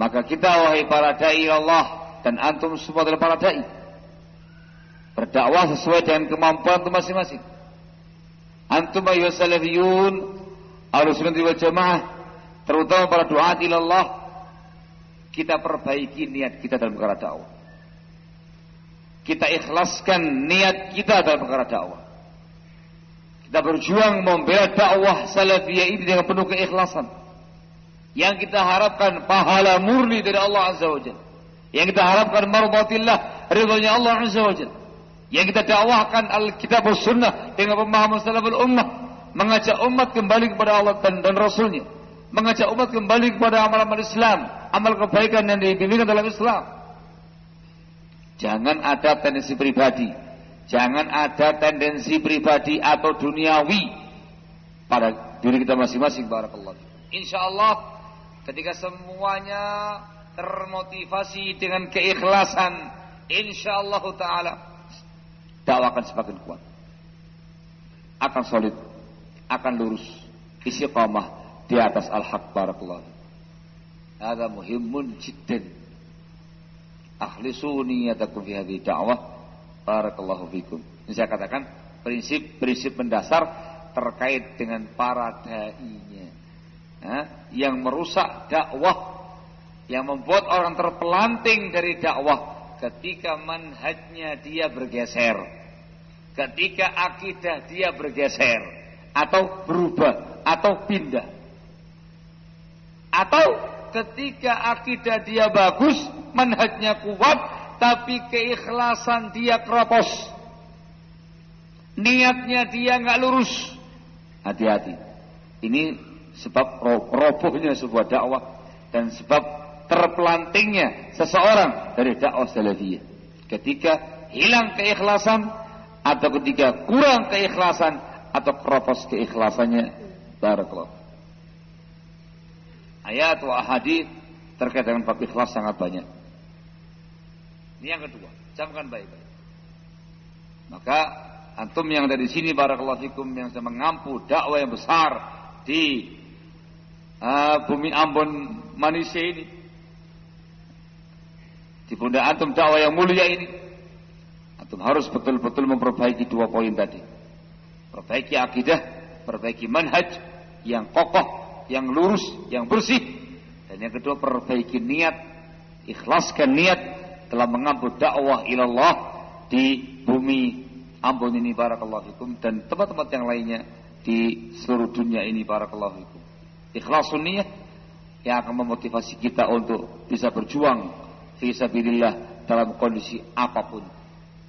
Maka kita wahai para dai Allah dan antum semua adalah para dai. Berdakwah sesuai dengan kemampuan masing-masing. Antum ayyuhas salafiyun Ahlussunnah wal Jamaah terutama para doa ilallah kita perbaiki niat kita dalam perkara dakwah. Kita ikhlaskan niat kita dalam perkara dakwah. Kita berjuang membela dakwah salafiyah ini dengan penuh keikhlasan. Yang kita harapkan pahala murni dari Allah Azza wa Jalla. Yang kita harapkan marbatillah, ridhonya Allah Azza wa Jalla. Yang kita dakwahkan Alkitab Sunnah dengan pemahaman salaful ummah. Mengajak umat kembali kepada Allah dan, dan Rasulnya. Mengajak umat kembali kepada amal-amal Islam. Amal kebaikan yang dibimbingkan dalam Islam. Jangan ada tendensi pribadi. Jangan ada tendensi pribadi atau duniawi pada diri kita masing-masing. Barakallah. Insya Allah ketika semuanya termotivasi dengan keikhlasan, insya Allah Taala dakwah akan semakin kuat. Akan solid, akan lurus, istiqamah di atas al-haq barakallahu. Ada muhimun jiddan. Akhlisu niyatakum fi hadhihi da'wah barakallahu fikum. Ini saya katakan prinsip-prinsip mendasar terkait dengan para dai-nya. Yang merusak dakwah yang membuat orang terpelanting dari dakwah ketika manhajnya dia bergeser ketika akidah dia bergeser atau berubah atau pindah. Atau ketika akidah dia bagus manhajnya kuat tapi keikhlasan dia keropos. Niatnya dia nggak lurus. Hati-hati. Ini sebab robohnya sebuah dakwah dan sebab terpelantingnya seseorang dari dakwah salafiyah. Ketika hilang keikhlasan atau ketika kurang keikhlasan atau keropos keikhlasannya. Barakallah ayat wa hadis terkait dengan bab ikhlas sangat banyak. Ini yang kedua. Camkan baik-baik. Maka antum yang ada di sini barakallahu fikum yang sedang mengampu dakwah yang besar di uh, bumi Ambon Manusia ini di bunda antum dakwah yang mulia ini Antum harus betul-betul memperbaiki dua poin tadi. Perbaiki akidah, perbaiki manhaj yang kokoh, yang lurus, yang bersih. Dan yang kedua perbaiki niat, ikhlaskan niat telah mengambil dakwah ilallah di bumi Ambon ini barakallahu fikum dan tempat-tempat yang lainnya di seluruh dunia ini barakallahu fikum. Ikhlasun niat yang akan memotivasi kita untuk bisa berjuang fi sabilillah dalam kondisi apa pun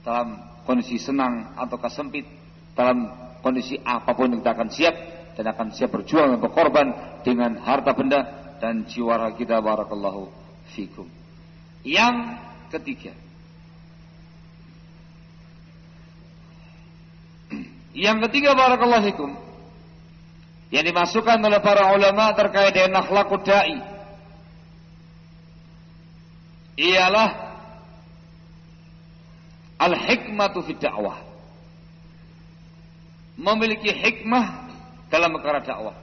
dalam kondisi senang atau sempit, dalam kondisi apa pun kita akan siap dan akan siap berjuang dan berkorban dengan harta benda dan jiwa kita barakallahu fikum. Yang ketiga. Yang ketiga barakallahu fikum yang dimasukkan oleh para ulama terkait dengan akhlakud dai ialah Al-hikmatu fi dakwah. Memiliki hikmah dalam perkara dakwah.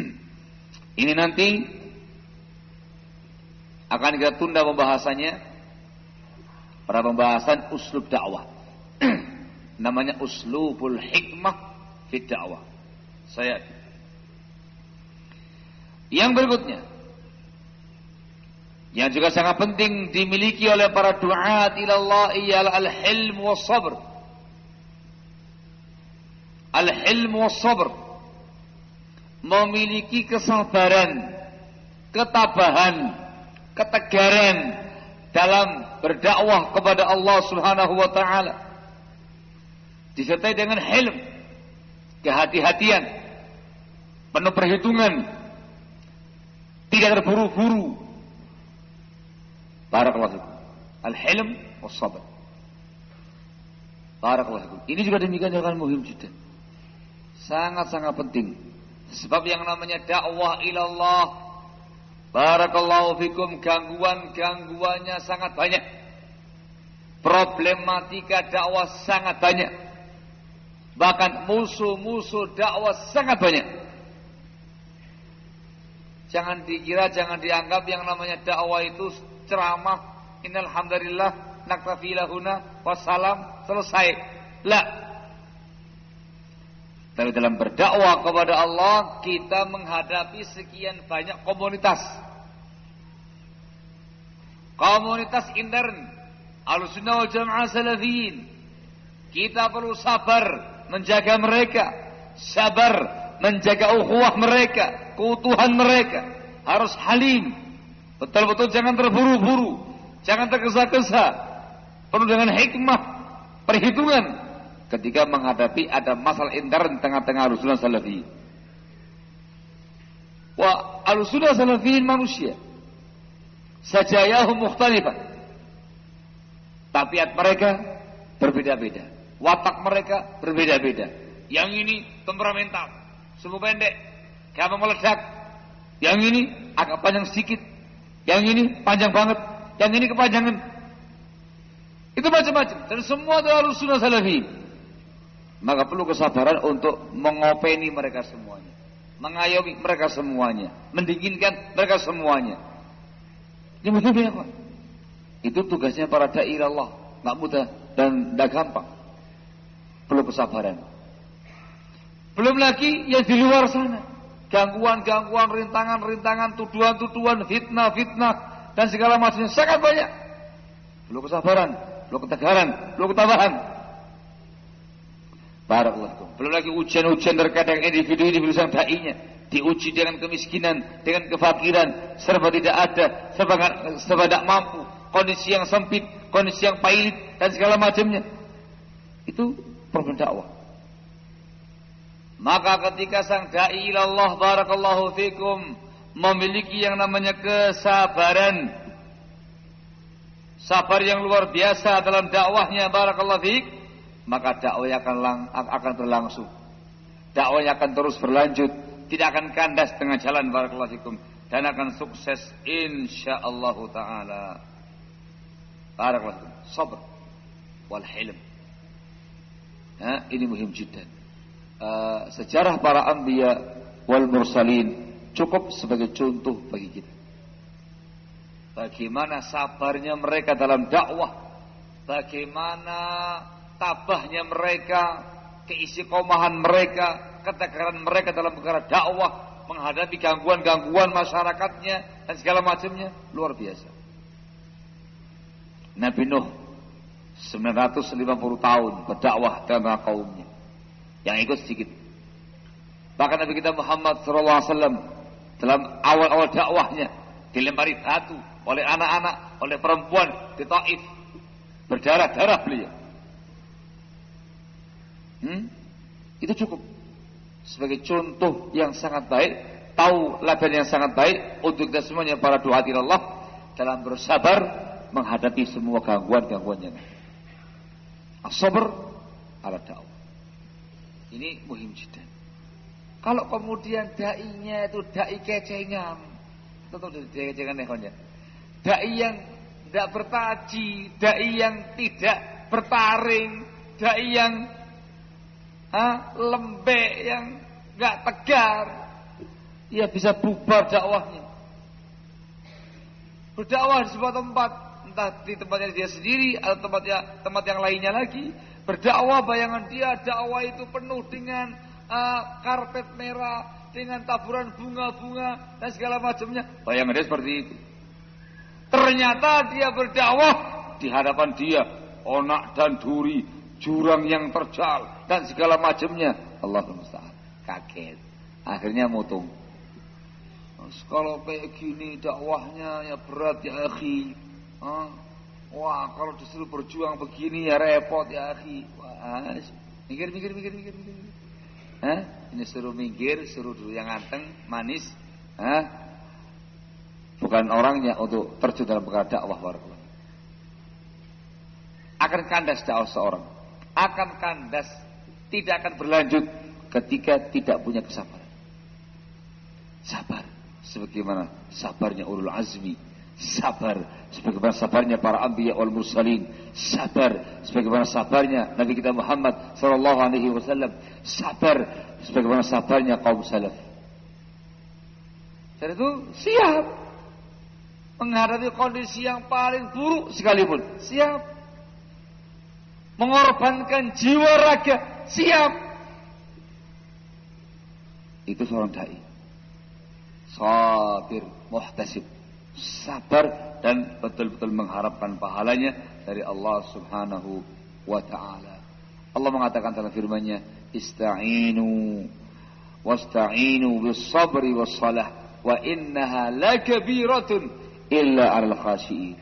Ini nanti akan kita tunda pembahasannya pada pembahasan uslub dakwah. Namanya uslubul hikmah fi dakwah. Saya yang berikutnya yang juga sangat penting dimiliki oleh para duat ilallah ialah al-hilm was sabr. Al-hilm was sabr memiliki kesabaran, ketabahan, ketegaran dalam berdakwah kepada Allah Subhanahu wa taala. Disertai dengan hilm, kehati-hatian, penuh perhitungan, tidak terburu-buru. Barakallahu fikum. Al-hilm. Barakallahu fikum. Ini juga demikian yang muhim juga. Sangat-sangat penting. Sebab yang namanya dakwah ilallah Barakallahu fikum gangguan-gangguannya sangat banyak. Problematika dakwah sangat banyak. Bahkan musuh-musuh dakwah sangat banyak. Jangan dikira, jangan dianggap yang namanya dakwah itu ceramah. Innalhamdulillah naktafi lahuna wassalam selesai. La. Tapi dalam berdakwah kepada Allah kita menghadapi sekian banyak komunitas. Komunitas intern Al-Sunnah wal Jamaah Salafiyin. Kita perlu sabar menjaga mereka, sabar menjaga ukhuwah mereka, keutuhan mereka. Harus halim. Betul-betul jangan terburu-buru, jangan tergesa-gesa. Penuh dengan hikmah, perhitungan ketika menghadapi ada masalah intern tengah-tengah Al-Sunnah Salafiyin. Wa Al-Sunnah manusia sajayahum mukhtalifah. Tabiat mereka berbeda-beda. Watak mereka berbeda-beda. Yang ini temperamental, sumbu pendek, gampang meledak. Yang ini agak panjang sedikit. Yang ini panjang banget. Yang ini kepanjangan. Itu macam-macam. Dan semua adalah sunnah salafi. Maka perlu kesabaran untuk mengopeni mereka semuanya. Mengayomi mereka semuanya. Mendinginkan mereka semuanya. Ini mudah ya Pak. Itu tugasnya para da'i Allah. Nggak mudah dan tidak gampang. Perlu kesabaran. Belum lagi yang di luar sana. Gangguan-gangguan, rintangan-rintangan, tuduhan-tuduhan, fitnah-fitnah, dan segala macamnya sangat banyak. Perlu kesabaran, perlu ketegaran, perlu ketabahan. Barakallahu Belum lagi ujian-ujian terkait dengan individu-individu sang da'inya diuji dengan kemiskinan, dengan kefakiran, serba tidak ada, serba, serba tidak mampu, kondisi yang sempit, kondisi yang pahit dan segala macamnya. Itu problem dakwah. Maka ketika sang dai Allah barakallahu fikum memiliki yang namanya kesabaran, sabar yang luar biasa dalam dakwahnya barakallahu fik, maka dakwahnya akan lang, akan berlangsung. Dakwahnya akan terus berlanjut tidak akan kandas tengah jalan barakallahu fikum dan akan sukses insyaallah taala. Barakallahu fikum. Sabr wal hilm. Ini muhim jiddan. Uh, sejarah para anbiya wal mursalin cukup sebagai contoh bagi kita. Bagaimana sabarnya mereka dalam dakwah, bagaimana tabahnya mereka, keisikomahan mereka, ketegaran mereka dalam perkara dakwah, menghadapi gangguan-gangguan masyarakatnya dan segala macamnya luar biasa. Nabi Nuh 950 tahun berdakwah dalam kaumnya. Yang ikut sedikit. Bahkan Nabi kita Muhammad SAW dalam awal-awal dakwahnya dilempari batu oleh anak-anak, oleh perempuan di Taif. Berdarah-darah beliau. Hmm? Itu cukup sebagai contoh yang sangat baik, tahu ladan yang sangat baik untuk kita semuanya para doa Allah dalam bersabar menghadapi semua gangguan-gangguan yang Sabar ala dakwah. Ini muhim juga. Kalau kemudian dai-nya itu dai kecengan, tetap dari kecengan ya. Dai yang tidak bertaji, dai yang tidak bertaring, dai yang ha, lembek yang nggak tegar, ya bisa bubar dakwahnya. Berdakwah di sebuah tempat, entah di tempatnya dia sendiri atau tempatnya tempat yang lainnya lagi, berdakwah bayangan dia dakwah itu penuh dengan uh, karpet merah, dengan taburan bunga-bunga dan segala macamnya. Bayangan dia seperti itu. Ternyata dia berdakwah di hadapan dia onak dan duri, jurang yang terjal, dan segala macamnya. Allah musta'an. Kaget. Akhirnya mutung. Kalau kayak gini dakwahnya ya berat ya akhi. Wah kalau disuruh berjuang begini ya repot ya akhi. Wah, mikir mikir mikir mikir mikir. Hah? Ini suruh mikir, suruh dulu yang anteng, manis. Hah? Bukan orangnya untuk terjun dalam perkara dakwah warga. Akan kandas dakwah seorang. Akan kandas tidak akan berlanjut ketika tidak punya kesabaran. Sabar sebagaimana sabarnya ulul azmi, sabar. Sebagaimana sabarnya para anbiya wal mursalin, sabar. Sebagaimana sabarnya Nabi kita Muhammad sallallahu alaihi wasallam, sabar. Sebagaimana sabarnya kaum salaf. Dan itu siap. Menghadapi kondisi yang paling buruk sekalipun, siap. Mengorbankan jiwa raga, siap. Itu seorang dai. Sabir, muhtasib, sabar dan betul-betul mengharapkan pahalanya dari Allah Subhanahu wa taala. Allah mengatakan dalam firman-Nya, "Ista'inu wasta'inu bis sabri was salah wa innaha lakabiratun illa 'alal khashiyin."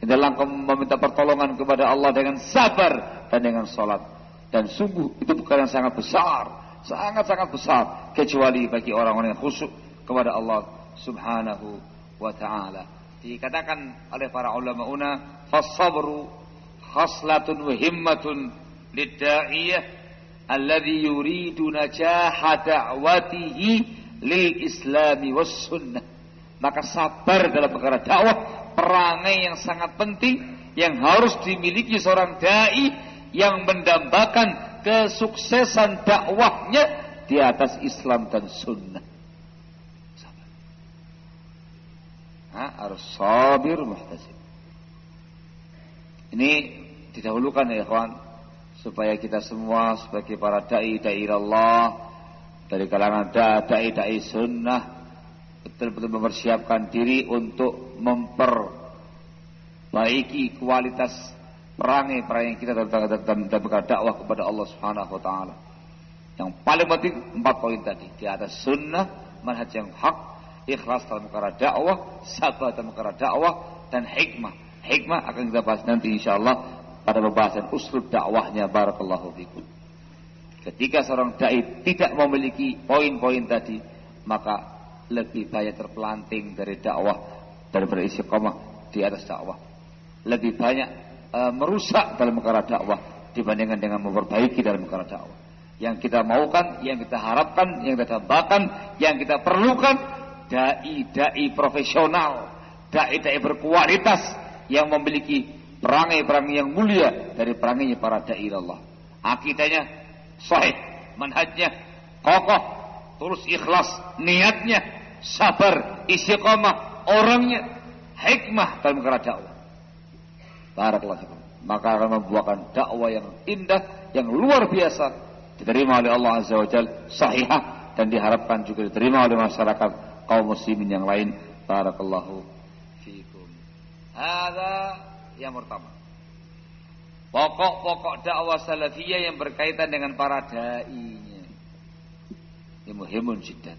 Dalam meminta pertolongan kepada Allah dengan sabar dan dengan salat. Dan sungguh itu bukan yang sangat besar, sangat-sangat besar kecuali bagi orang-orang yang khusyuk kepada Allah Subhanahu taala. Dikatakan oleh para ulama una, "Fas-sabru khaslatun wa himmatun lid-da'iyah alladhi yuridu najaha da'watihi lil islami was sunnah." Maka sabar dalam perkara dakwah perangai yang sangat penting yang harus dimiliki seorang dai yang mendambakan kesuksesan dakwahnya di atas Islam dan sunnah. Ha, harus sabir muhtasib. Ini didahulukan ya ikhwan supaya kita semua sebagai para dai dai Allah dari kalangan dai dai sunnah betul-betul mempersiapkan diri untuk memperbaiki kualitas perangai-perangai kita dalam, dalam, dalam dakwah kepada Allah Subhanahu wa taala. Yang paling penting empat poin tadi, di atas sunnah, manhaj yang hak, ikhlas dalam perkara dakwah, sabar dalam perkara dakwah dan hikmah. Hikmah akan kita bahas nanti insyaallah pada pembahasan uslub dakwahnya barakallahu fikum. Ketika seorang dai tidak memiliki poin-poin tadi, maka lebih banyak terpelanting dari dakwah dan beristiqomah di atas dakwah. Lebih banyak e, merusak dalam perkara dakwah dibandingkan dengan memperbaiki dalam perkara dakwah. Yang kita maukan, yang kita harapkan, yang kita dambakan, yang kita perlukan dai-dai profesional, dai-dai berkualitas yang memiliki perangai-perangai yang mulia dari perangai para dai Allah. Akidahnya sahih, manhajnya kokoh, terus ikhlas niatnya sabar, istiqamah, orangnya hikmah dalam perkara dakwah. Barakallahu Maka akan membuahkan dakwah yang indah, yang luar biasa diterima oleh Allah Azza wa Jalla, sahihah dan diharapkan juga diterima oleh masyarakat kaum muslimin yang lain. Barakallahu fiikum. Ada yang pertama. Pokok-pokok dakwah salafiyah yang berkaitan dengan para dai-nya. Ini muhimun jiddan.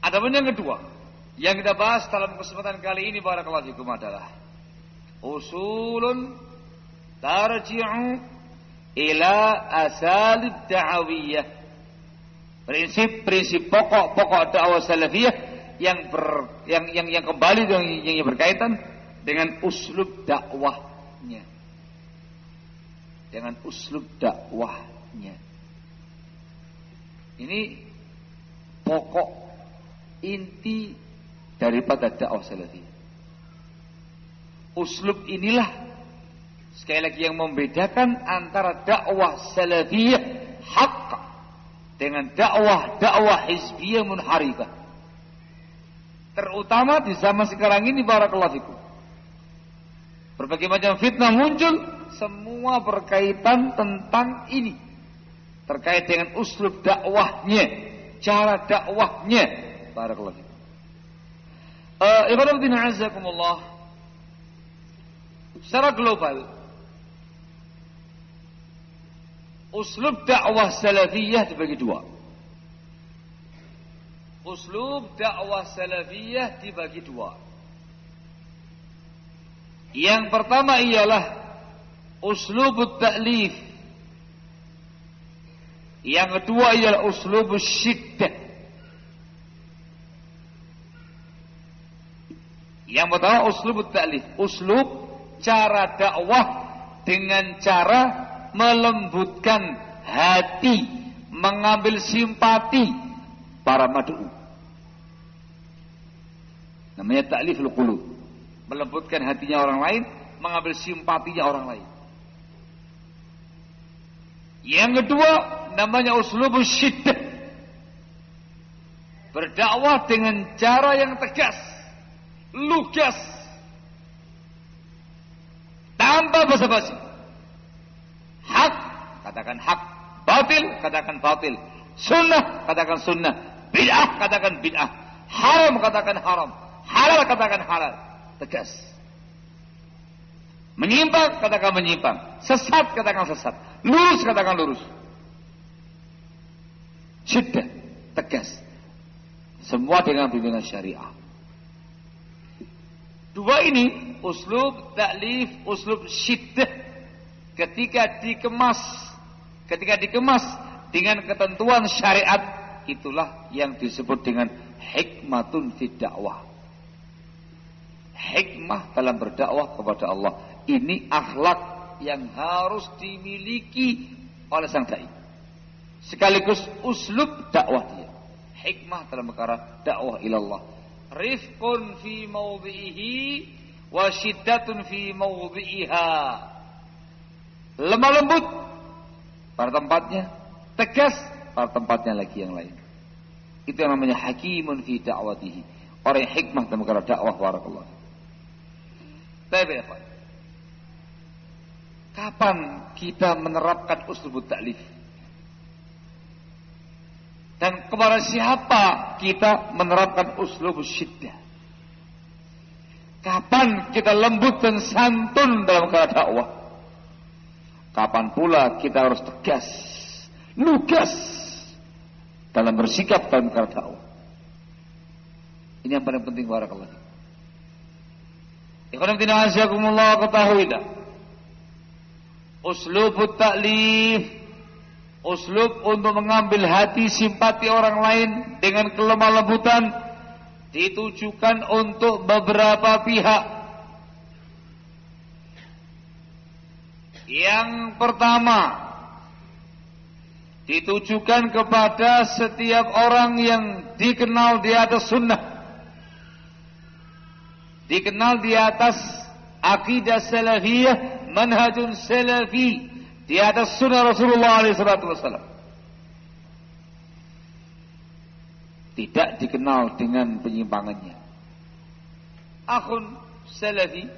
Adapun yang kedua, yang kita bahas dalam kesempatan kali ini barakallahu fikum adalah usulun tarji'u ila asalib da'awiyah. Prinsip-prinsip pokok-pokok dakwah salafiyah yang ber, yang yang yang kembali yang, yang berkaitan dengan uslub dakwahnya. Dengan uslub dakwahnya. Ini pokok inti daripada dakwah salafiyah. Uslub inilah sekali lagi yang membedakan antara dakwah salafiyah hak dengan dakwah dakwah hizbiyah munharifah. Terutama di zaman sekarang ini barakallahu fikum. Berbagai macam fitnah muncul semua berkaitan tentang ini. Terkait dengan uslub dakwahnya, cara dakwahnya, Barakallahu fikum. Uh, Ikhwanuddin azakumullah. Secara global uslub dakwah salafiyah dibagi dua. Uslub dakwah salafiyah dibagi dua. Yang pertama ialah uslub ta'lif. Yang kedua ialah uslub syiddah. Yang pertama uslub ta'lif, uslub cara dakwah dengan cara melembutkan hati, mengambil simpati para mad'u. Namanya ta'lif qulub. Melembutkan hatinya orang lain, mengambil simpatinya orang lain. Yang kedua namanya uslub syiddah. Berdakwah dengan cara yang tegas lugas tanpa basa-basi katakan hak. Batil, katakan batil. Sunnah, katakan sunnah. Bid'ah, katakan bid'ah. Haram, katakan haram. Halal, katakan halal. Tegas. Menyimpang, katakan menyimpang. Sesat, katakan sesat. Lurus, katakan lurus. Sudah, tegas. Semua dengan bimbingan syariah. Dua ini, uslub taklif, uslub syiddah. Ketika dikemas, ketika dikemas dengan ketentuan syariat, itulah yang disebut dengan hikmatun fi dakwah. Hikmah dalam berdakwah kepada Allah. Ini akhlak yang harus dimiliki oleh sang dai. Sekaligus uslub dakwah dia. Hikmah dalam perkara dakwah ilallah. Rifqun fi mawdi'ihi wa syiddatun fi mawdi'iha. Lemah lembut pada tempatnya, tegas pada tempatnya lagi yang lain. Itu yang namanya hakimun fi da'watihi. Orang yang hikmah dalam perkara dakwah barakallah. Tapi apa? Kapan kita menerapkan uslubut taklif? Dan kepada siapa kita menerapkan uslub syiddah? Kapan kita lembut dan santun dalam keadaan dakwah? Kapan pula kita harus tegas, lugas dalam bersikap dalam dakwah? Ini yang paling penting barakallahu. Ikhwan fillah ketahui dah uslubut taklif uslub untuk mengambil hati simpati orang lain dengan kelemah lembutan ditujukan untuk beberapa pihak yang pertama ditujukan kepada setiap orang yang dikenal di atas sunnah dikenal di atas akidah salafiyah manhajun salafi di atas sunnah Rasulullah SAW. Tidak dikenal dengan penyimpangannya. Akhun salafi,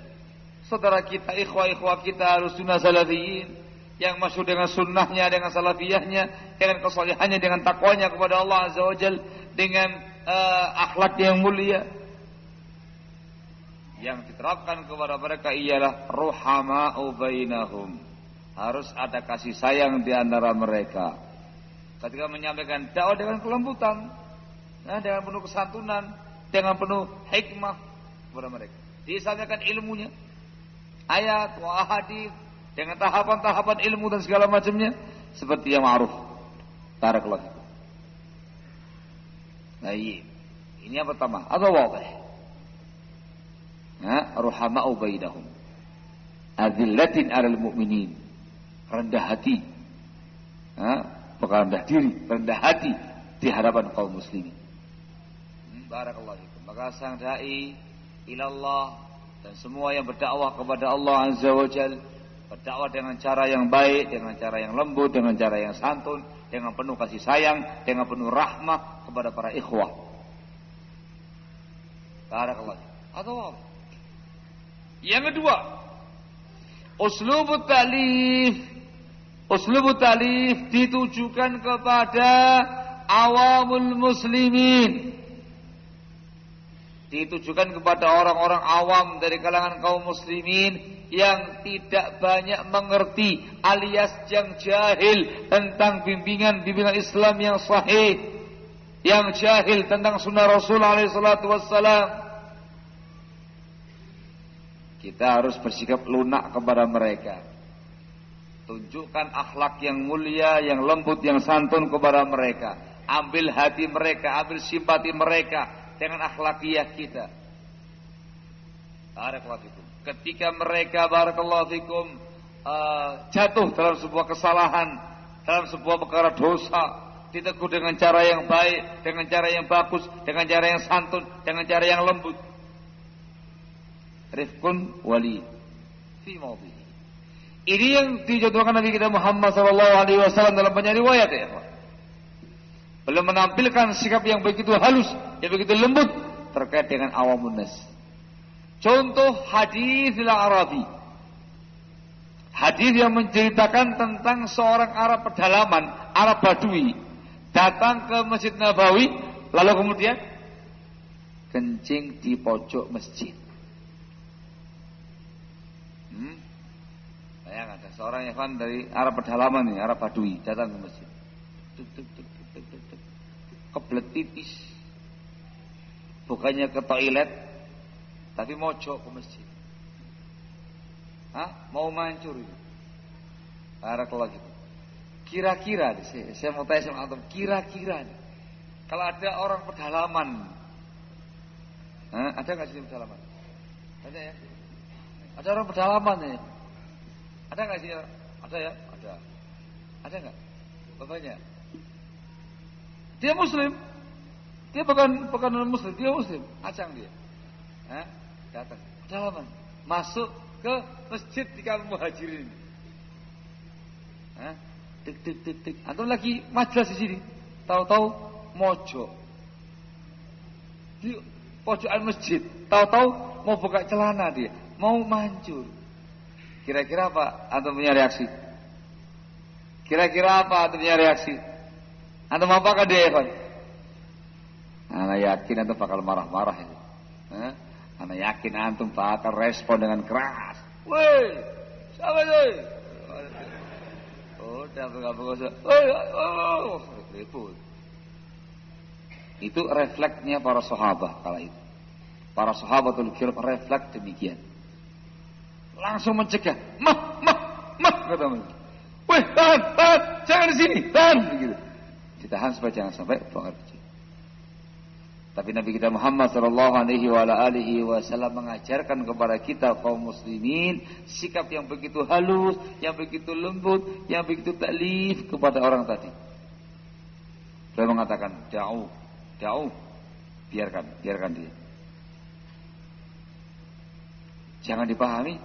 saudara kita, ikhwah-ikhwah kita harus sunnah salafiyin yang masuk dengan sunnahnya, dengan salafiyahnya, dengan kesalehannya, dengan takwanya kepada Allah Azza wa Jal, dengan uh, akhlak yang mulia, yang diterapkan kepada mereka ialah ruhama'u bainahum. Harus ada kasih sayang di antara mereka. Ketika menyampaikan dakwah dengan kelembutan, nah, dengan penuh kesantunan, dengan penuh hikmah kepada mereka. Disampaikan ilmunya, ayat, wa hadis, dengan tahapan-tahapan ilmu dan segala macamnya seperti yang ma'ruf. Barakallahu. Nah, ini yang pertama. Atau wadih ruhama'u bainahum azillatin 'alal mu'minin rendah hati ha? bukan rendah diri rendah hati di hadapan kaum muslimin hmm, barakallahu fikum maka sang dai ilallah dan semua yang berdakwah kepada Allah azza wajal berdakwah dengan cara yang baik dengan cara yang lembut dengan cara yang santun dengan penuh kasih sayang dengan penuh rahmah kepada para ikhwah barakallahu atau yang kedua, uslubut talif. Uslubut talif ditujukan kepada awamul muslimin. Ditujukan kepada orang-orang awam dari kalangan kaum muslimin yang tidak banyak mengerti alias yang jahil tentang bimbingan-bimbingan Islam yang sahih. Yang jahil tentang sunnah Rasul alaihi salatu wassalam kita harus bersikap lunak kepada mereka. Tunjukkan akhlak yang mulia, yang lembut, yang santun kepada mereka. Ambil hati mereka, ambil simpati mereka dengan akhlakiyah kita. Barakallahu. Ketika mereka barakallahu fikum uh, jatuh dalam sebuah kesalahan, dalam sebuah perkara dosa, ditegur dengan cara yang baik, dengan cara yang bagus, dengan cara yang santun, dengan cara yang lembut rifkun wali fi mawdi. Ini yang dicontohkan Nabi kita Muhammad sallallahu alaihi wasallam dalam banyak riwayat ya. Belum menampilkan sikap yang begitu halus, yang begitu lembut terkait dengan awamun nas. Contoh hadis Arabi. Hadis yang menceritakan tentang seorang Arab pedalaman, Arab Badui, datang ke Masjid Nabawi, lalu kemudian kencing di pojok masjid. Hmm? Ada seorang Evan dari Arab pedalaman nih, Arab Badui, datang ke masjid. Tuk, tipis. Bukannya ke toilet, tapi mojok ke masjid. Hah? Mau mancur itu. Barakallah gitu. Kira-kira saya, saya mau tanya sama antum, kira-kira kalau ada orang pedalaman, Hah? ada nggak sih pedalaman? Ada ya? Ada orang pedalaman ya? Ada nggak sih? Ada ya? Ada. Ada nggak? Bapaknya? Dia Muslim. Dia bukan bukan Muslim, dia Muslim. Acang dia. Hah? Datang pedalaman, masuk ke masjid di kampung muhajirin. Hah? Tik tik tik tik. Antum lagi majelis di sini. Tahu-tahu mojo. Di pojokan masjid. Tahu-tahu mau buka celana dia, mau mancur. Kira-kira apa antum punya reaksi? Kira-kira apa antum punya reaksi? Antum apakah dia, Evan? Anak yakin antum bakal marah-marah itu. Karena yakin antum bakal respon dengan keras. Woi, siapa itu? Udah buka-buka. Woi, oh, ribut. Itu refleksnya para sahabat kala itu. Para sahabatul kiram refleks demikian. Langsung mencegah. Mah, mah, mah, kata mereka. Woi, tahan, tahan, jangan di sini, tahan, begitu. Ditahan supaya jangan sampai buang air. Tapi Nabi kita Muhammad Shallallahu Alaihi Wasallam mengajarkan kepada kita kaum muslimin sikap yang begitu halus, yang begitu lembut, yang begitu taklif kepada orang tadi. Beliau mengatakan jauh, jauh, biarkan, biarkan dia. Jangan dipahami,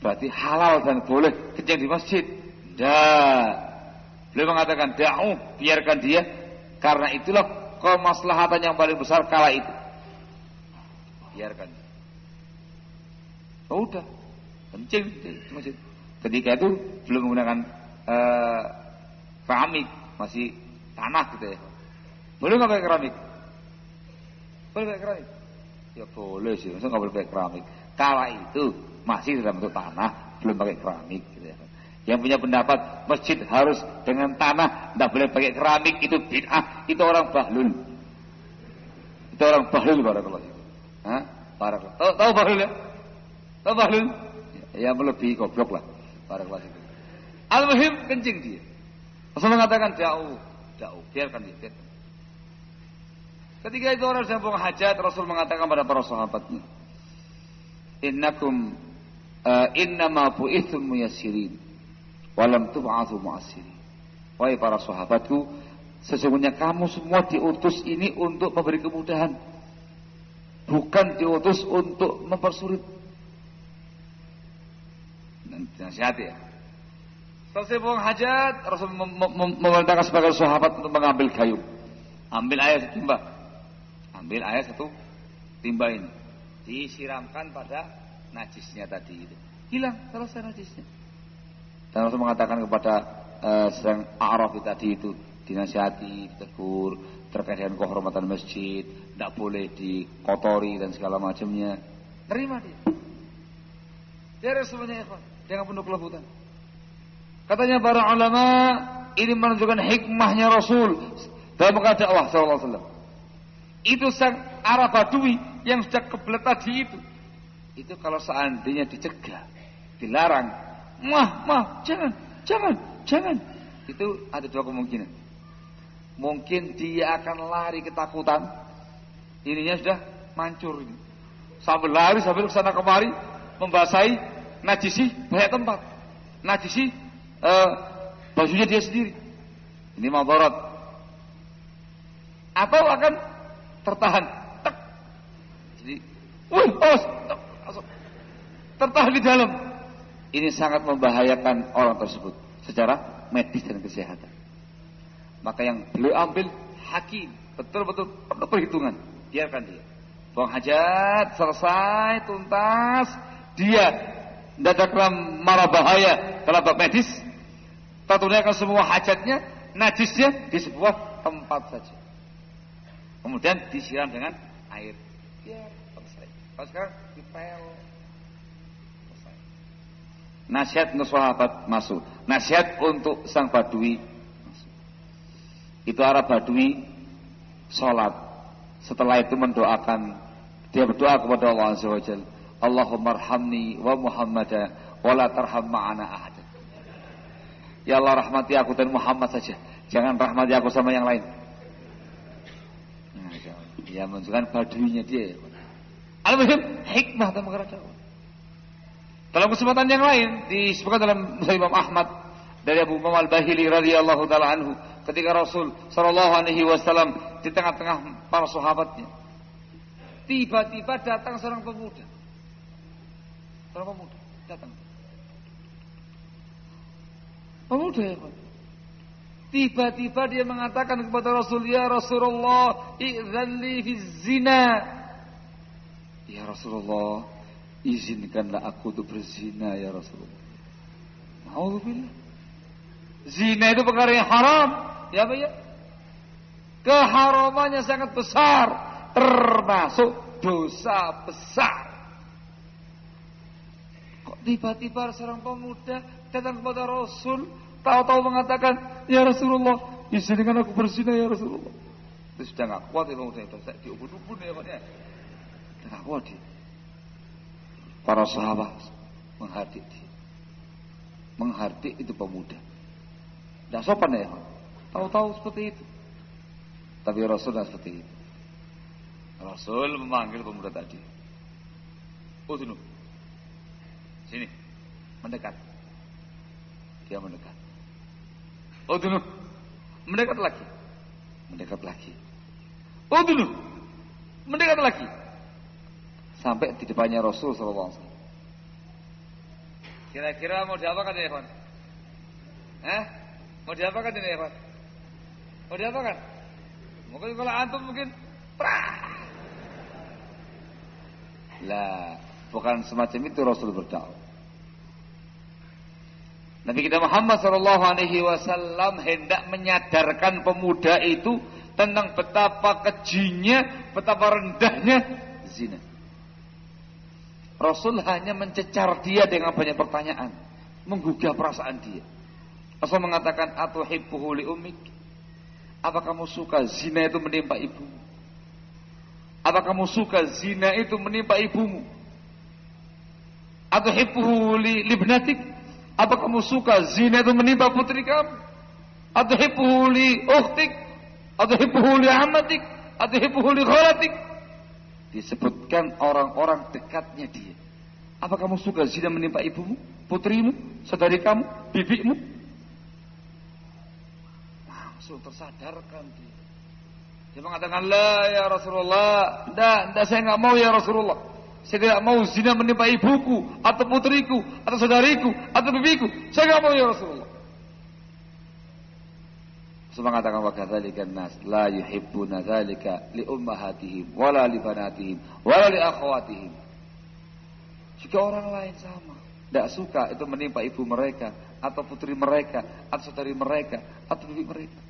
berarti halal dan boleh kencing di masjid. Tidak. Beliau mengatakan jauh, biarkan dia, karena itulah kemaslahatan yang paling besar kala itu. Biarkan. Oh, udah, kencing di masjid. Ketika itu belum menggunakan uh, keramik, masih tanah gitu ya. Boleh nggak pakai keramik? Boleh pakai keramik? Ya boleh sih, masa nggak boleh pakai keramik. Kala itu masih dalam bentuk tanah, belum pakai keramik gitu ya. Yang punya pendapat masjid harus dengan tanah, tidak boleh pakai keramik itu bid'ah, itu orang bahlul. Itu orang bahlul barakallahu itu. Hah? Barakallahu. Tahu, tahu bahlul ya? Tahu bahlul? Ya, ya melebihi goblok lah. Barakallahu itu. Al-muhim kencing dia. Rasul mengatakan jauh, jauh, biarkan dia, biarkan. Ketika itu orang sedang buang hajat, Rasul mengatakan pada para sahabatnya, Innakum uh, innama bu'ithum muyassirin walam tub'atsu mu'assirin. Wahai para sahabatku, sesungguhnya kamu semua diutus ini untuk memberi kemudahan. Bukan diutus untuk mempersulit. Nasihati ya. Selesai buang hajat, Rasul memerintahkan sebagai sahabat untuk mengambil gayung. Ambil air satu timba. Ambil air satu timba ini. Disiramkan pada najisnya tadi itu. Hilang, selesai najisnya. Dan Rasul mengatakan kepada uh, sedang Araf tadi itu dinasihati, ditegur terkait dengan kehormatan masjid, tidak boleh dikotori dan segala macamnya. Terima dia. Dia semuanya ikhwan, jangan penuh kelebutan. Katanya para ulama ini menunjukkan hikmahnya Rasul dalam mengajak Allah Wasallam. Itu sang Arab Badui yang sudah kebelet tadi itu. Itu kalau seandainya dicegah, dilarang, Mah, mah, jangan, jangan, jangan. Itu ada dua kemungkinan. Mungkin dia akan lari ketakutan. Ininya sudah mancur ini. Sambil lari sambil ke sana kemari membasahi najisi banyak tempat. Najisi uh, bajunya dia sendiri. Ini madarat. Atau akan tertahan. Tek. Jadi, wih, awas, tertahan di dalam ini sangat membahayakan orang tersebut secara medis dan kesehatan. Maka yang beliau ambil hakim, betul-betul perlu perhitungan. Biarkan dia. Buang hajat, selesai, tuntas. Dia tidak ada marah bahaya kalau bab medis. Tertunaikan semua hajatnya, najisnya di sebuah tempat saja. Kemudian disiram dengan air. Biar selesai. Kalau sekarang dipel. Nasihat untuk sahabat masuk. Nasihat untuk sang badui masuk. Itu arah badui sholat. Setelah itu mendoakan. Dia berdoa kepada Allah Azza wa. Allahumma arhamni wa Muhammada wa la tarham ma'ana ahad. Ya Allah rahmati aku dan Muhammad saja. Jangan rahmati aku sama yang lain. Ya menunjukkan baduinya dia. Al-Muhim hikmah dan mengerti Dalam kesempatan yang lain disebutkan dalam Imam Ahmad dari Abu Umam Al-Bahili radhiyallahu taala anhu ketika Rasul sallallahu alaihi wasallam di tengah-tengah para sahabatnya tiba-tiba datang seorang pemuda. Seorang pemuda datang. Pemuda ya Pak. Tiba-tiba dia mengatakan kepada Rasul, Ya Rasulullah, i'zanli fi zina. Ya Rasulullah, izinkanlah aku untuk berzina ya Rasulullah. Alhamdulillah. Zina itu perkara yang haram. Ya Pak ya? Keharamannya sangat besar. Termasuk dosa besar. Kok tiba-tiba seorang pemuda datang kepada Rasul, tahu-tahu mengatakan, "Ya Rasulullah, izinkan aku berzina ya Rasulullah." Itu sudah nggak kuat itu udah saya diubun-ubun ya Pak ya. Nggak kuat dia. Para sahabat menghardik dia. Menghardik itu pemuda. Tidak sopan ya Tahu-tahu seperti itu. Tapi Rasul tidak seperti itu. Rasul memanggil pemuda tadi. Oh, sini. Mendekat. Dia mendekat. Oh dulu. Mendekat lagi. Mendekat lagi. Oh dulu. Mendekat lagi. Sampai di depannya Rasul SAW. Kira-kira mau diapakan ya Evan? Eh? Mau diapakan ini Evan? Mau diapakan? Mungkin kalau antum mungkin prah. Lah, bukan semacam itu Rasul berdakwah. Nabi kita Muhammad Shallallahu Alaihi Wasallam hendak menyadarkan pemuda itu tentang betapa kejinya, betapa rendahnya zina. Rasul hanya mencecar dia dengan banyak pertanyaan, menggugah perasaan dia. Rasul mengatakan, atau li umik. Apa kamu suka zina itu menimpa ibumu? Apa kamu suka zina itu menimpa ibumu? Atau li libnatik? Apa kamu suka zina itu menimpa putri kamu? Atau hipuhuli ukhtik? Atau hipuhuli amatik? Atau hipuhuli kholatik? Disebutkan orang-orang dekatnya dia. Apa kamu suka zina menimpa ibumu, putrimu, saudari kamu, bibimu? Langsung tersadarkan dia. Dia mengatakan, La ya Rasulullah. Tidak, tidak saya nggak mau ya Rasulullah. Saya tidak mau zina menimpa ibuku atau putriku atau saudariku atau bibiku. Saya tidak mau ya Rasulullah. Rasul mengatakan wa kadzalika nas la yuhibbuna dzalika li ummahatihim wala li banatihim wala li akhwatihim. Jika orang lain sama, tidak suka itu menimpa ibu mereka atau putri mereka atau saudari mereka atau bibi mereka.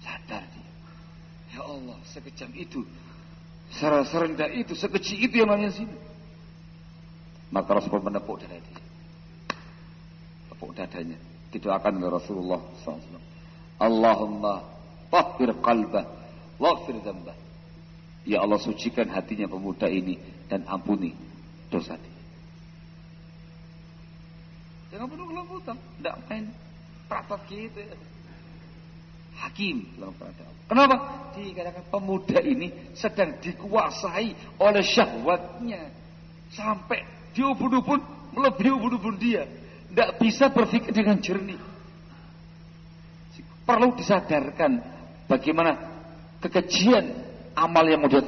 Sadar dia. Ya Allah, sekejam itu serendah itu, sekecil itu yang namanya zina. Maka Rasul menepuk dada dia. Tepuk dadanya. Didoakan oleh Rasulullah SAW. Allahumma tahfir qalbah, waghfir dzambah. Ya Allah sucikan hatinya pemuda ini dan ampuni dosa dia. Jangan penuh kelembutan, tidak main praktek gitu ya hakim dalam keadaan. Kenapa? Dikatakan pemuda ini sedang dikuasai oleh syahwatnya. Sampai diubun-ubun melebihi ubun-ubun dia. Tidak bisa berpikir dengan jernih. Perlu disadarkan bagaimana kekejian amal yang mau dia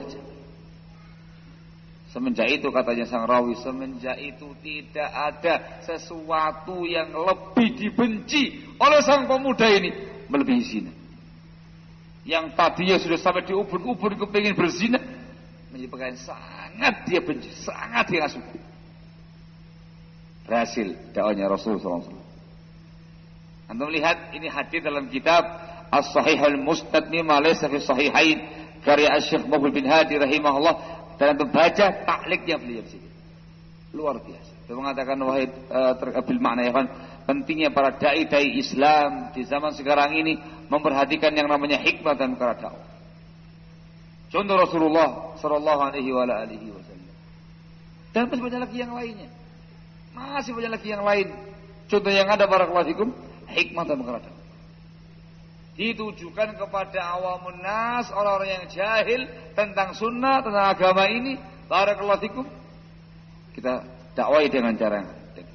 Semenjak itu katanya sang rawi, semenjak itu tidak ada sesuatu yang lebih dibenci oleh sang pemuda ini melebihi zina yang tadinya sudah sampai di ubun-ubun kepingin berzina menyebabkan sangat dia benci, sangat dia suka. Berhasil dakwahnya Rasul SAW. Anda melihat ini hadis dalam kitab As-Sahihul Mustad mimma laysa fi sahihain karya Syekh Mubul bin Hadi rahimahullah dan untuk baca takliknya beliau sini. Luar biasa. Dia mengatakan wahid uh, terkabil makna ya kan pentingnya para dai dai Islam di zaman sekarang ini memperhatikan yang namanya hikmah dan perkara dakwah. Contoh Rasulullah sallallahu alaihi wasallam. Dan masih banyak lagi yang lainnya. Masih banyak lagi yang lain. Contoh yang ada para fikum hikmah dan dakwah. Ditujukan kepada awamun nas, orang-orang yang jahil tentang sunnah, tentang agama ini. Barakallahu fikum. Kita dakwai dengan cara yang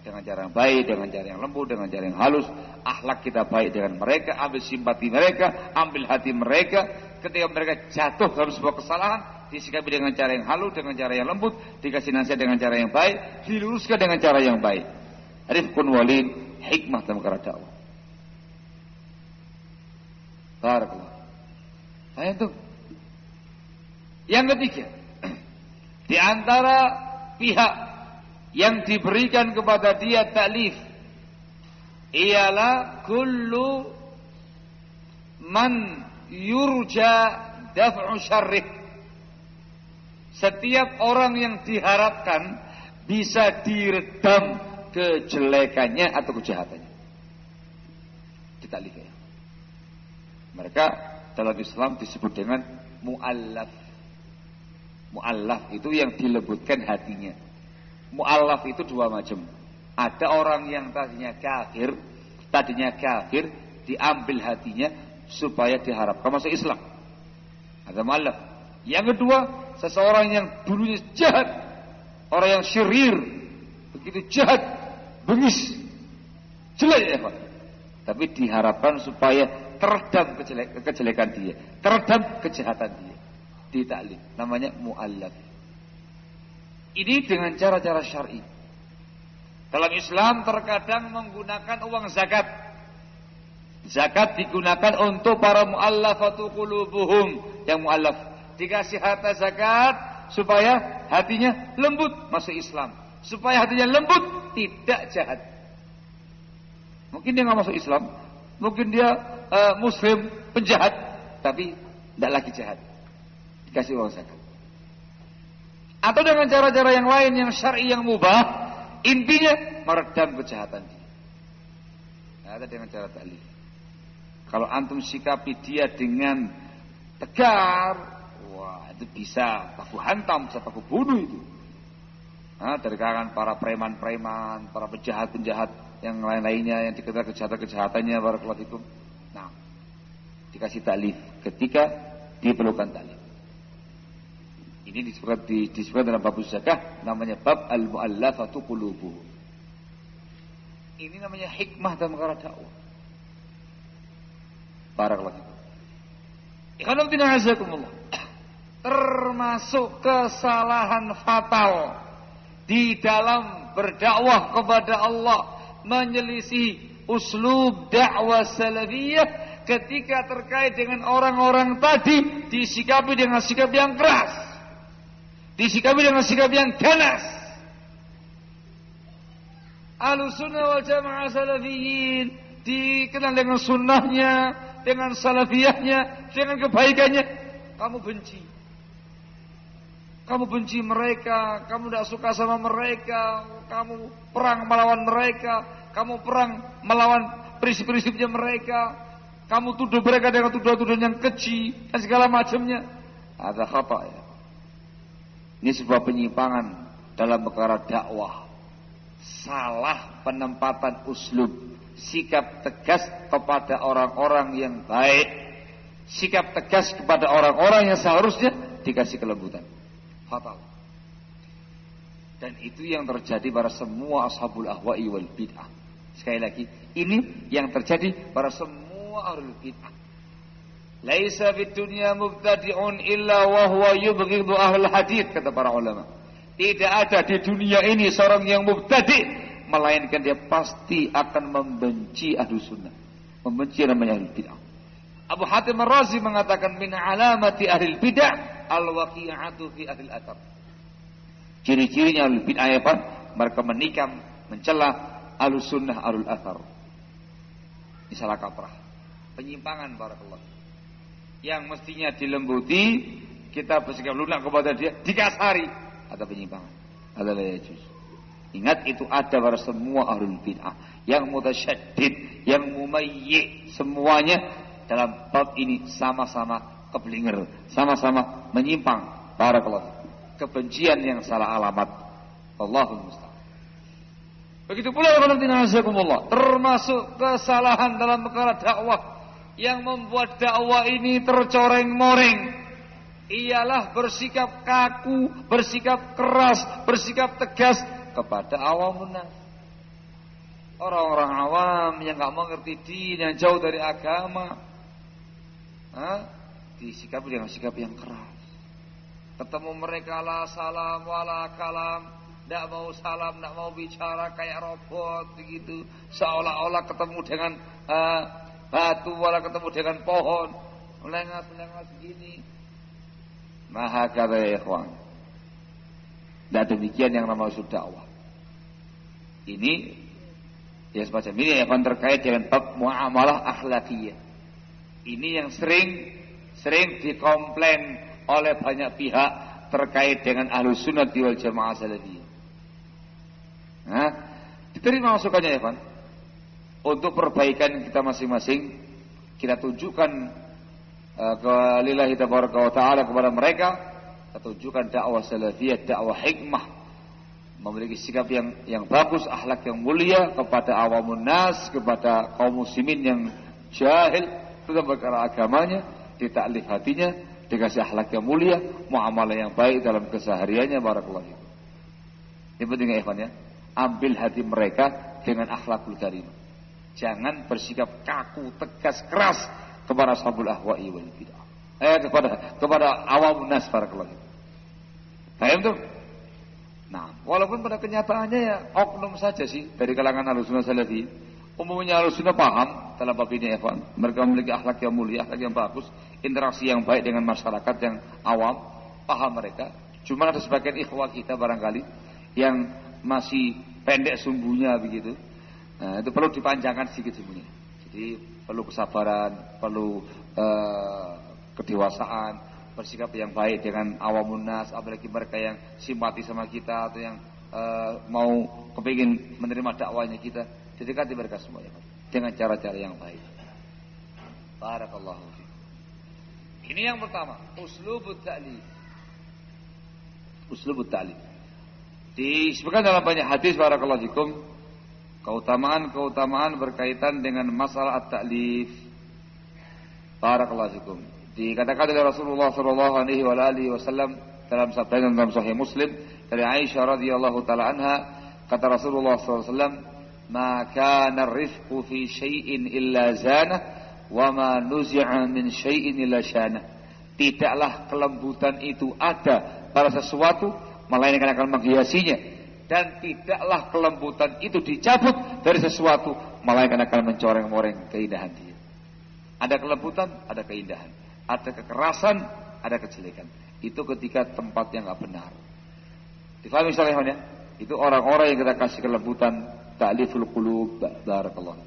dengan cara yang baik, dengan cara yang lembut, dengan cara yang halus. Akhlak kita baik dengan mereka, ambil simpati mereka, ambil hati mereka. Ketika mereka jatuh dalam sebuah kesalahan, disikapi dengan cara yang halus, dengan cara yang lembut, dikasih nasihat dengan cara yang baik, diluruskan dengan cara yang baik. Rifkun walin, hikmah dalam perkara dakwah. Barakallah. Nah, itu. Yang ketiga, di antara pihak yang diberikan kepada dia taklif ialah kullu man yurja daf'u syarrih setiap orang yang diharapkan bisa diredam kejelekannya atau kejahatannya ditaklif ya mereka dalam Islam disebut dengan muallaf muallaf itu yang dilembutkan hatinya mu'allaf itu dua macam. Ada orang yang tadinya kafir, tadinya kafir, diambil hatinya supaya diharapkan masuk Islam. Ada mu'allaf. Yang kedua, seseorang yang dulunya jahat, orang yang syirir, begitu jahat, bengis, jelek ya Pak. Tapi diharapkan supaya teredam kejelek, kejelekan dia, teredam kejahatan dia. Ditaklim, namanya mu'allaf. Ini dengan cara-cara syar'i. Dalam Islam terkadang menggunakan uang zakat. Zakat digunakan untuk para muallafatu qulubuhum yang muallaf. Dikasih harta zakat supaya hatinya lembut masuk Islam. Supaya hatinya lembut tidak jahat. Mungkin dia nggak masuk Islam, mungkin dia uh, muslim penjahat, tapi tidak lagi jahat. Dikasih uang zakat atau dengan cara-cara yang lain yang syar'i yang mubah, intinya meredam kejahatan dia. Ada dengan cara tali. Kalau antum sikapi dia dengan tegar, wah itu bisa aku hantam, bisa aku bunuh itu. Nah, dari kalangan para preman-preman, para penjahat-penjahat yang lain-lainnya yang dikenal kejahatan-kejahatannya barakallahu itu. Nah, dikasih talif ketika diperlukan talif. Ini disebut di, disebut dalam bab zakah namanya bab al-muallafatu qulubuhum. Ini namanya hikmah dalam perkara dakwah. Barakallahu fikum. Ikhwan fillah termasuk kesalahan fatal di dalam berdakwah kepada Allah menyelisih uslub dakwah salafiyah ketika terkait dengan orang-orang tadi disikapi dengan sikap yang keras disikapi dengan sikap yang ganas. Alusunnah wal jamaah salafiyin dikenal dengan sunnahnya, dengan salafiyahnya, dengan kebaikannya. Kamu benci. Kamu benci mereka, kamu tidak suka sama mereka, kamu perang melawan mereka, kamu perang melawan prinsip-prinsipnya mereka, kamu tuduh mereka dengan tuduhan-tuduhan yang keji dan segala macamnya. Ada khata ya. Ini sebuah penyimpangan dalam perkara dakwah. Salah penempatan uslub, sikap tegas kepada orang-orang yang baik, sikap tegas kepada orang-orang yang seharusnya dikasih kelembutan. Fatal. Dan itu yang terjadi pada semua ashabul ahwa'i wal bid'ah. Sekali lagi, ini yang terjadi pada semua ahlul bid'ah. Laisa fid dunya mubtadi'un illa wa huwa yubghidu ahlul hadith kata para ulama. Tidak ada di dunia ini seorang yang mubtadi melainkan dia pasti akan membenci ahlu sunnah. Membenci namanya ahli bid'ah. Abu Hatim Ar-Razi mengatakan min alamati ahli bid'ah al-waqi'atu fi ahli athar. Ciri-cirinya ahli bid'ah apa? Mereka menikam mencela alus sunnah alul athar. Ini salah kaprah. Penyimpangan barakallah. Yang mestinya dilembuti, kita bersikap lunak kepada dia, dikasari. Ada penyimpangan. Ada lejus. Ingat itu ada pada semua ahlul bid'ah. Yang mutasyaddid, yang mumayyi, semuanya dalam bab ini sama-sama keblinger. Sama-sama menyimpang. Barakallah. Kebencian yang salah alamat. Allahul musta'an. Begitu pula Allah termasuk kesalahan dalam perkara dakwah yang membuat dakwah ini tercoreng-moreng ialah bersikap kaku, bersikap keras, bersikap tegas kepada awam. Orang-orang awam yang nggak mengerti din, yang jauh dari agama, Hah? Disikap dengan sikap yang keras. Ketemu mereka lah salam wala kalam, tidak mau salam, tidak mau bicara kayak robot begitu. Seolah-olah ketemu dengan uh, batu, wala ketemu dengan pohon. Melengat-melengat begini. Maha kata ya ikhwan. Dan demikian yang nama dakwah. Ini ya semacam ini yang terkait dengan bab muamalah akhlakiyah. Ini yang sering sering dikomplain oleh banyak pihak terkait dengan ahlu sunnah wal jamaah salafiyah. Nah, diterima masukannya ya Pak. Untuk perbaikan kita masing-masing, kita tunjukkan uh, ke lillahi tabaraka wa ta'ala kepada mereka, kita tunjukkan dakwah salafiyah, dakwah hikmah, memiliki sikap yang yang bagus, akhlak yang mulia kepada awamun nas, kepada kaum muslimin yang jahil tentang perkara agamanya, ditaklif hatinya, dikasih akhlak yang mulia, muamalah yang baik dalam kesehariannya barakallahu. Ini penting ya Ikhwan ya ambil hati mereka dengan akhlakul karimah. Jangan bersikap kaku, tegas, keras kepada sahabul ahwa'i wal bid'ah. Eh kepada kepada awam nas para kelak. Paham tuh? Nah, walaupun pada kenyataannya ya oknum saja sih dari kalangan alusunah salafi. Umumnya alusunah paham dalam bab ini Pak. Mereka memiliki akhlak yang mulia, akhlak yang bagus, interaksi yang baik dengan masyarakat yang awam, paham mereka. Cuma ada sebagian ikhwah kita barangkali yang masih pendek sumbunya begitu. Nah, itu perlu dipanjangkan sedikit sumbunya. Jadi perlu kesabaran, perlu uh, kedewasaan, bersikap yang baik dengan awamun nas, apalagi mereka yang simpati sama kita atau yang uh, mau kepingin menerima dakwanya kita, didekati mereka semuanya dengan cara-cara yang baik. Barakallahu fiikum. Ini yang pertama, uslubut ta'lim. Uslubut ta'lim. Disebutkan dalam banyak hadis barakallahu fikum keutamaan-keutamaan berkaitan dengan masalah at-ta'lif. Barakallahu fikum. Dikatakan oleh Rasulullah sallallahu alaihi wasallam dalam sabda dalam sahih Muslim dari Aisyah radhiyallahu taala anha kata Rasulullah sallallahu alaihi wasallam ma kana rifqu fi syai'in illa zana wa ma nuzi'a min syai'in illa syana tidaklah kelembutan itu ada pada sesuatu melainkan akan menghiasinya dan tidaklah kelembutan itu dicabut dari sesuatu melainkan akan mencoreng-moreng keindahan dia. Ada kelembutan, ada keindahan. Ada kekerasan, ada kejelekan. Itu ketika tempat yang nggak benar. Difahami misalnya ya? Itu orang-orang yang kita kasih kelembutan, ta'liful qulub, barakallah.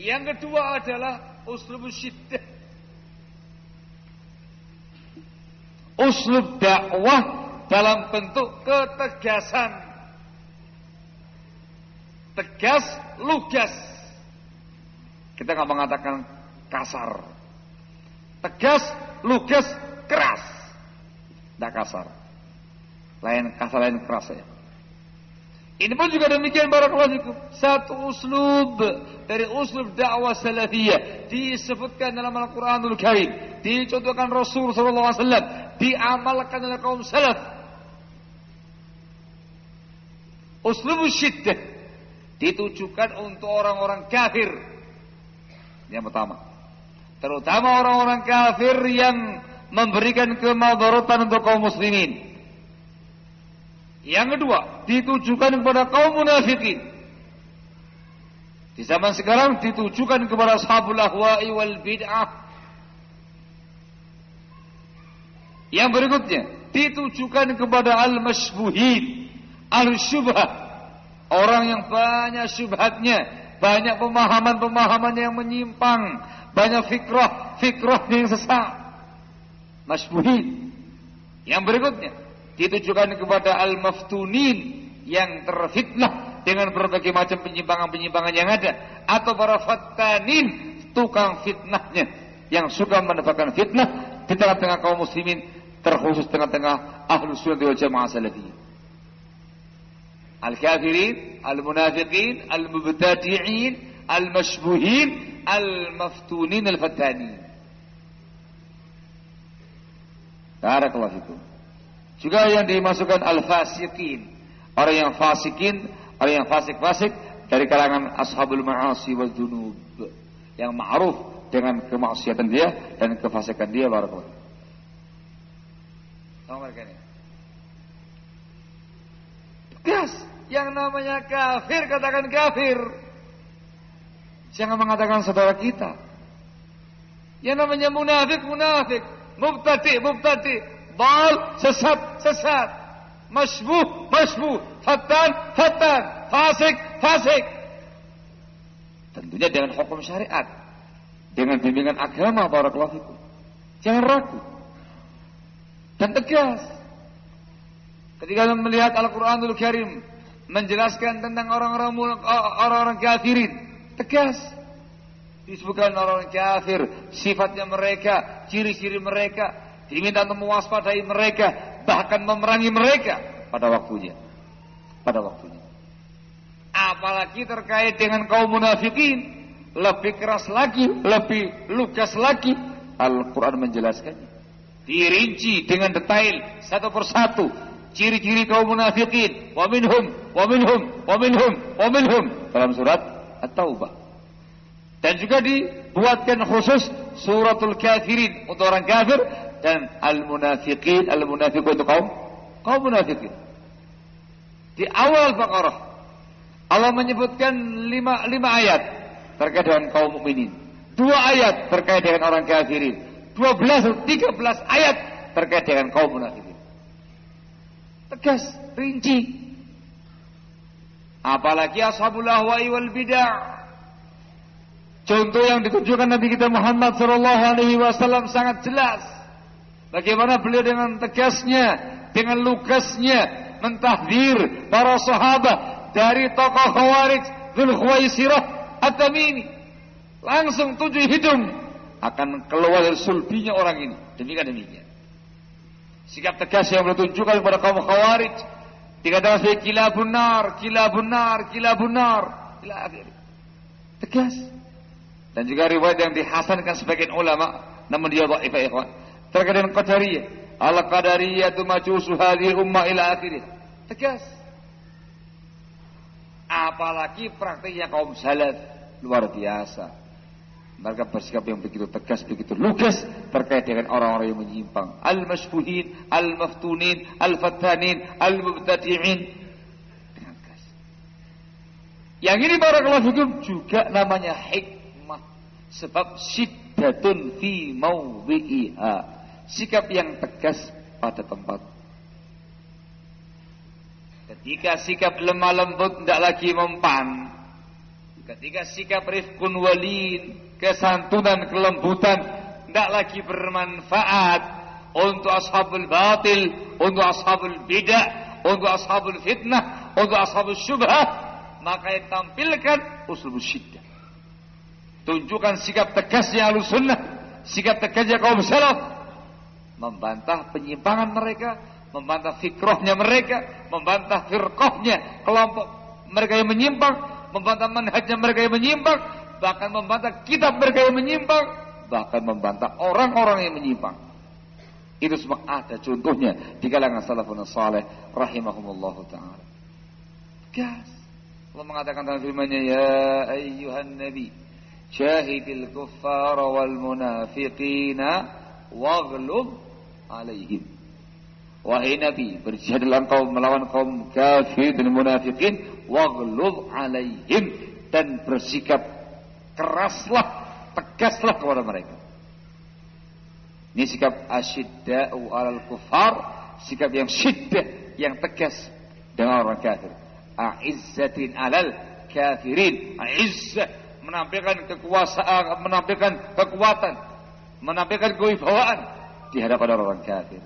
Yang kedua adalah uslub syiddah. Uslub dakwah dalam bentuk ketegasan. Tegas, lugas. Kita nggak mengatakan kasar. Tegas, lugas, keras. Tidak kasar. Lain kasar, lain keras ya. Ini pun juga demikian barakallahu Satu uslub dari uslub dakwah salafiyah disebutkan dalam Al-Qur'anul Karim, dicontohkan Rasul sallallahu alaihi wasallam, diamalkan oleh kaum salaf Uslub syiddah ditujukan untuk orang-orang kafir. Yang pertama. Terutama orang-orang kafir yang memberikan kemadaratan untuk kaum muslimin. Yang kedua, ditujukan kepada kaum munafikin. Di zaman sekarang ditujukan kepada sahabul ahwa'i wal bid'ah. Yang berikutnya, ditujukan kepada al-masbuhin al-syubhah Orang yang banyak syubhatnya, banyak pemahaman-pemahaman yang menyimpang, banyak fikrah, fikrah yang sesat. Masbuhin. Yang berikutnya ditujukan kepada al-maftunin yang terfitnah dengan berbagai macam penyimpangan-penyimpangan yang ada atau para fattanin tukang fitnahnya yang suka mendapatkan fitnah di tengah-tengah kaum muslimin terkhusus tengah-tengah ahlu sunnah wal jamaah salafiyah al-kafirin al-munafiqin al-mubtadi'in al-mashbuhin al-maftunin al-fattanin Barakallahu fikum. Juga yang dimasukkan al-fasiqin. Orang yang fasikin, orang yang fasik-fasik dari kalangan ashabul ma'asi dunub. Yang ma'ruf dengan kemaksiatan dia dan kefasikan dia barakallahu. Tahu mereka ini? Tegas, yang namanya kafir katakan kafir. Jangan mengatakan saudara kita. Yang namanya munafik munafik mubtadi mubtadi dal sesat sesat. Masbuh masbuh fatan fatan fasik fasik. Tentunya dengan hukum syariat. Dengan bimbingan agama para fikum. Jangan ragu. Dan tegas. Ketika melihat Al-Qur'anul Karim menjelaskan tentang orang-orang orang-orang kafirin tegas. Disebutkan orang kafir, sifatnya mereka, ciri-ciri mereka, diminta untuk mewaspadai mereka, bahkan memerangi mereka pada waktunya. Pada waktunya. Apalagi terkait dengan kaum munafikin, lebih keras lagi, lebih lugas lagi, Al-Quran menjelaskannya. Dirinci dengan detail satu persatu ciri-ciri kaum munafikin wa minhum wa minhum wa minhum wa minhum dalam surat At-Taubah. Dan juga dibuatkan khusus suratul kafirin untuk orang kafir dan al-munafiqin, al-munafiqun untuk kaum kaum munafiqin. Di awal Baqarah Allah menyebutkan lima, lima ayat terkait dengan kaum mukminin. Dua ayat terkait dengan orang kafirin. Dua belas atau tiga belas ayat terkait dengan kaum munafikin. Tegas, rinci. Apalagi ashabul ahwa'i wal bid'ah Contoh yang ditunjukkan Nabi kita Muhammad Sallallahu Alaihi Wasallam sangat jelas. Bagaimana beliau dengan tegasnya, dengan lukasnya mentahdir para sahabat dari tokoh Khawarij, Dzul Khuwaisirah, At-Tamimi. Langsung tujuh hidung akan keluar dari sulbinya orang ini. Demikian demikian. Sikap tegas yang beliau kepada kaum Khawarij dikatakan sebagai kilabun nar, kilabun nar, kilabun nar, ila akhir. Tegas. Dan juga riwayat yang dihasankan sebagian ulama namun dia dhaif ya ikhwan. Terkait dengan qadariyah. Al qadariyah tu majusu hadhihi ummah ila akhirih. Tegas. Apalagi praktiknya kaum salaf luar biasa. Mereka bersikap yang begitu tegas, begitu lugas terkait dengan orang-orang yang menyimpang. Al-masfuhin, al-maftunin, al-fattanin, al-mubtadi'in. Tegas. Yang ini para fikum juga namanya hikmah Sebab syiddatun fi mawdi'iha. Sikap yang tegas pada tempat. Ketika sikap lemah lembut tidak lagi mempan. Ketika sikap rifkun walin, kesantunan, kelembutan tidak lagi bermanfaat untuk ashabul batil, untuk ashabul bidah, untuk ashabul fitnah, untuk ashabul syubhah, maka tampilkan usul syiddah. Tunjukkan sikap tegasnya ahlu sunnah. Sikap tegasnya kaum salaf membantah penyimpangan mereka, membantah fikrohnya mereka, membantah firqohnya kelompok mereka yang menyimpang, membantah manhajnya mereka yang menyimpang, bahkan membantah kitab mereka yang menyimpang, bahkan membantah orang-orang yang menyimpang. Itu semua ada contohnya di kalangan salafun salih, rahimahumullah taala. Gas. Allah mengatakan dalam firman-Nya ya ayyuhan nabi syahidil kuffara wal munafiqina waghlub alaihim. Wahai nabi berjihadlah engkau melawan kaum kafir dan munafikin waghlub alaihim dan bersikap keraslah tegaslah kepada mereka. Ini sikap asyidda'u alal kufar sikap yang syiddah yang tegas dengan orang kafir. A'izzatin alal kafirin. A'izzah menampilkan kekuasaan, menampilkan kekuatan, menampilkan kewibawaan di hadapan orang-orang kafir.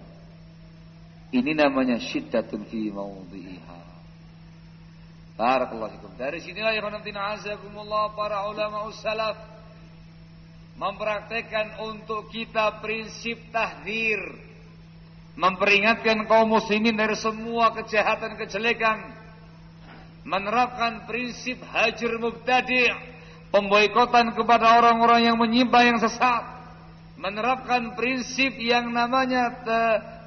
Ini namanya syiddatun fi mawdhiha. Barakallahu fikum. Dari sinilah ya azakumullah para ulama salaf mempraktekkan untuk kita prinsip tahdir memperingatkan kaum muslimin dari semua kejahatan kejelekan menerapkan prinsip hajar mubtadi' pemboikotan kepada orang-orang yang menyimpang yang sesat menerapkan prinsip yang namanya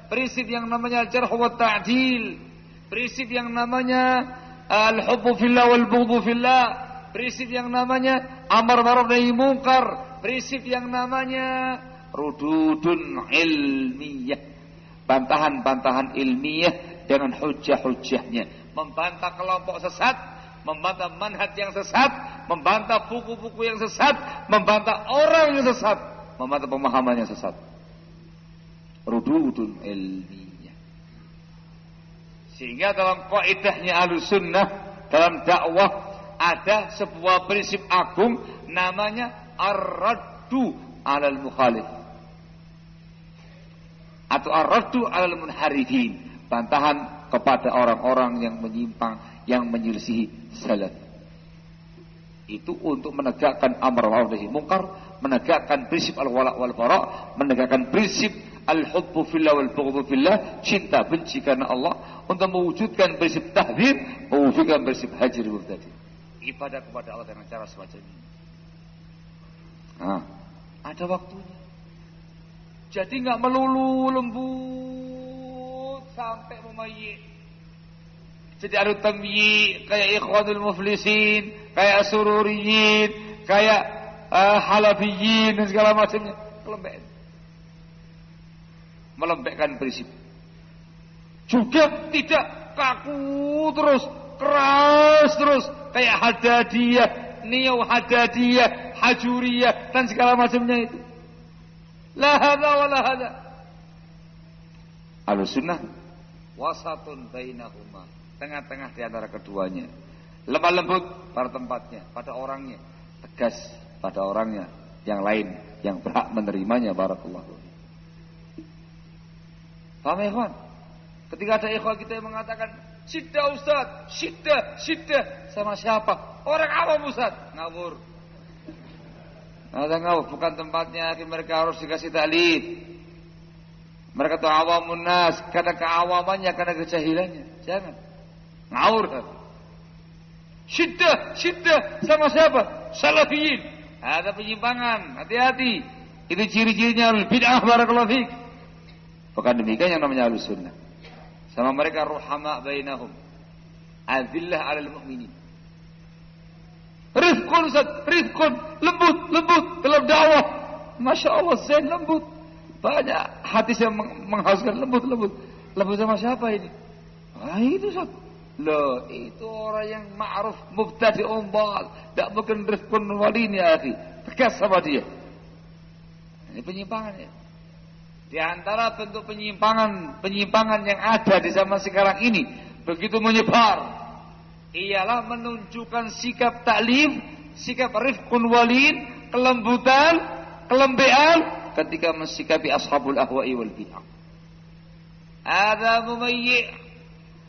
prinsip yang namanya jarh wa ta'dil prinsip yang namanya al-hubbu fillah wal bughdhu fillah prinsip yang namanya amar ma'ruf nahi munkar prinsip yang namanya rududun ilmiyah bantahan-bantahan ilmiah dengan hujah-hujahnya membantah kelompok sesat, membantah manhaj yang sesat, membantah buku-buku yang sesat, membantah orang yang sesat, membantah pemahaman yang sesat. Rududun ilmiah. Sehingga dalam kaidahnya sunnah dalam dakwah ada sebuah prinsip agung namanya ar-raddu alal mukhalif atau ar-raddu alal munharifin bantahan kepada orang-orang yang menyimpang, yang menyelisihi salaf. Itu untuk menegakkan amar ma'ruf nahi munkar, menegakkan prinsip al-wala wal bara, menegakkan prinsip al-hubbu fillah wal bughdhu fillah, cinta benci karena Allah, untuk mewujudkan prinsip tahdir, mewujudkan prinsip hajir mubtadi. Ibadah kepada Allah dengan cara semacam ini. Nah, ada waktunya. Jadi nggak melulu lembut sampai memayik. Jadi ada tamyi kayak ikhwanul muflisin, kayak sururiyin, kayak uh, halafiyin dan segala macamnya. Kelembek. Melembekkan prinsip. Juga tidak kaku terus, keras terus, kayak hadadiyah, neo hadadiyah, hajuriyah dan segala macamnya itu. La hadza wa la hadza. Al-sunnah wasatun bainahuma tengah-tengah di antara keduanya. Lemah lembut pada tempatnya, pada orangnya, tegas pada orangnya, yang lain yang berhak menerimanya barakallahu. Paham ya, ikhwan? Ketika ada ikhwan kita yang mengatakan, "Siddah Ustaz, siddah, siddah." Sama siapa? Orang awam Ustaz. Ngawur. Ada ngawur, bukan tempatnya mereka harus dikasih taklif. Mereka tahu awamun nas karena keawamannya, karena kejahilannya. Jangan. Ngawur? Syiddah, syiddah sama siapa? Salafiyin. Ada penyimpangan, hati-hati. Itu ciri-cirinya al bid'ah barakallahu fiik. Bukan demikian yang namanya ahlus sunnah. Sama mereka ruhama bainahum. Azillah alal mu'minin. Rizqun Ustaz, rizqun, lembut, lembut dalam dakwah. Masya Allah, saya lembut. Banyak hati saya menghauskan lembut, lembut. Lembut sama siapa ini? Ah itu Ustaz. Loh, itu orang yang ma'ruf mubtadi umbal. Tak mungkin respon wali ini, akhi. Tegas sama dia. Ini penyimpangan ya. Di antara bentuk penyimpangan, penyimpangan yang ada di zaman sekarang ini, begitu menyebar, ialah menunjukkan sikap taklif, sikap rifkun walin, kelembutan, kelembean ketika mensikapi ashabul ahwa'i wal bid'ah. Ada mumayyi'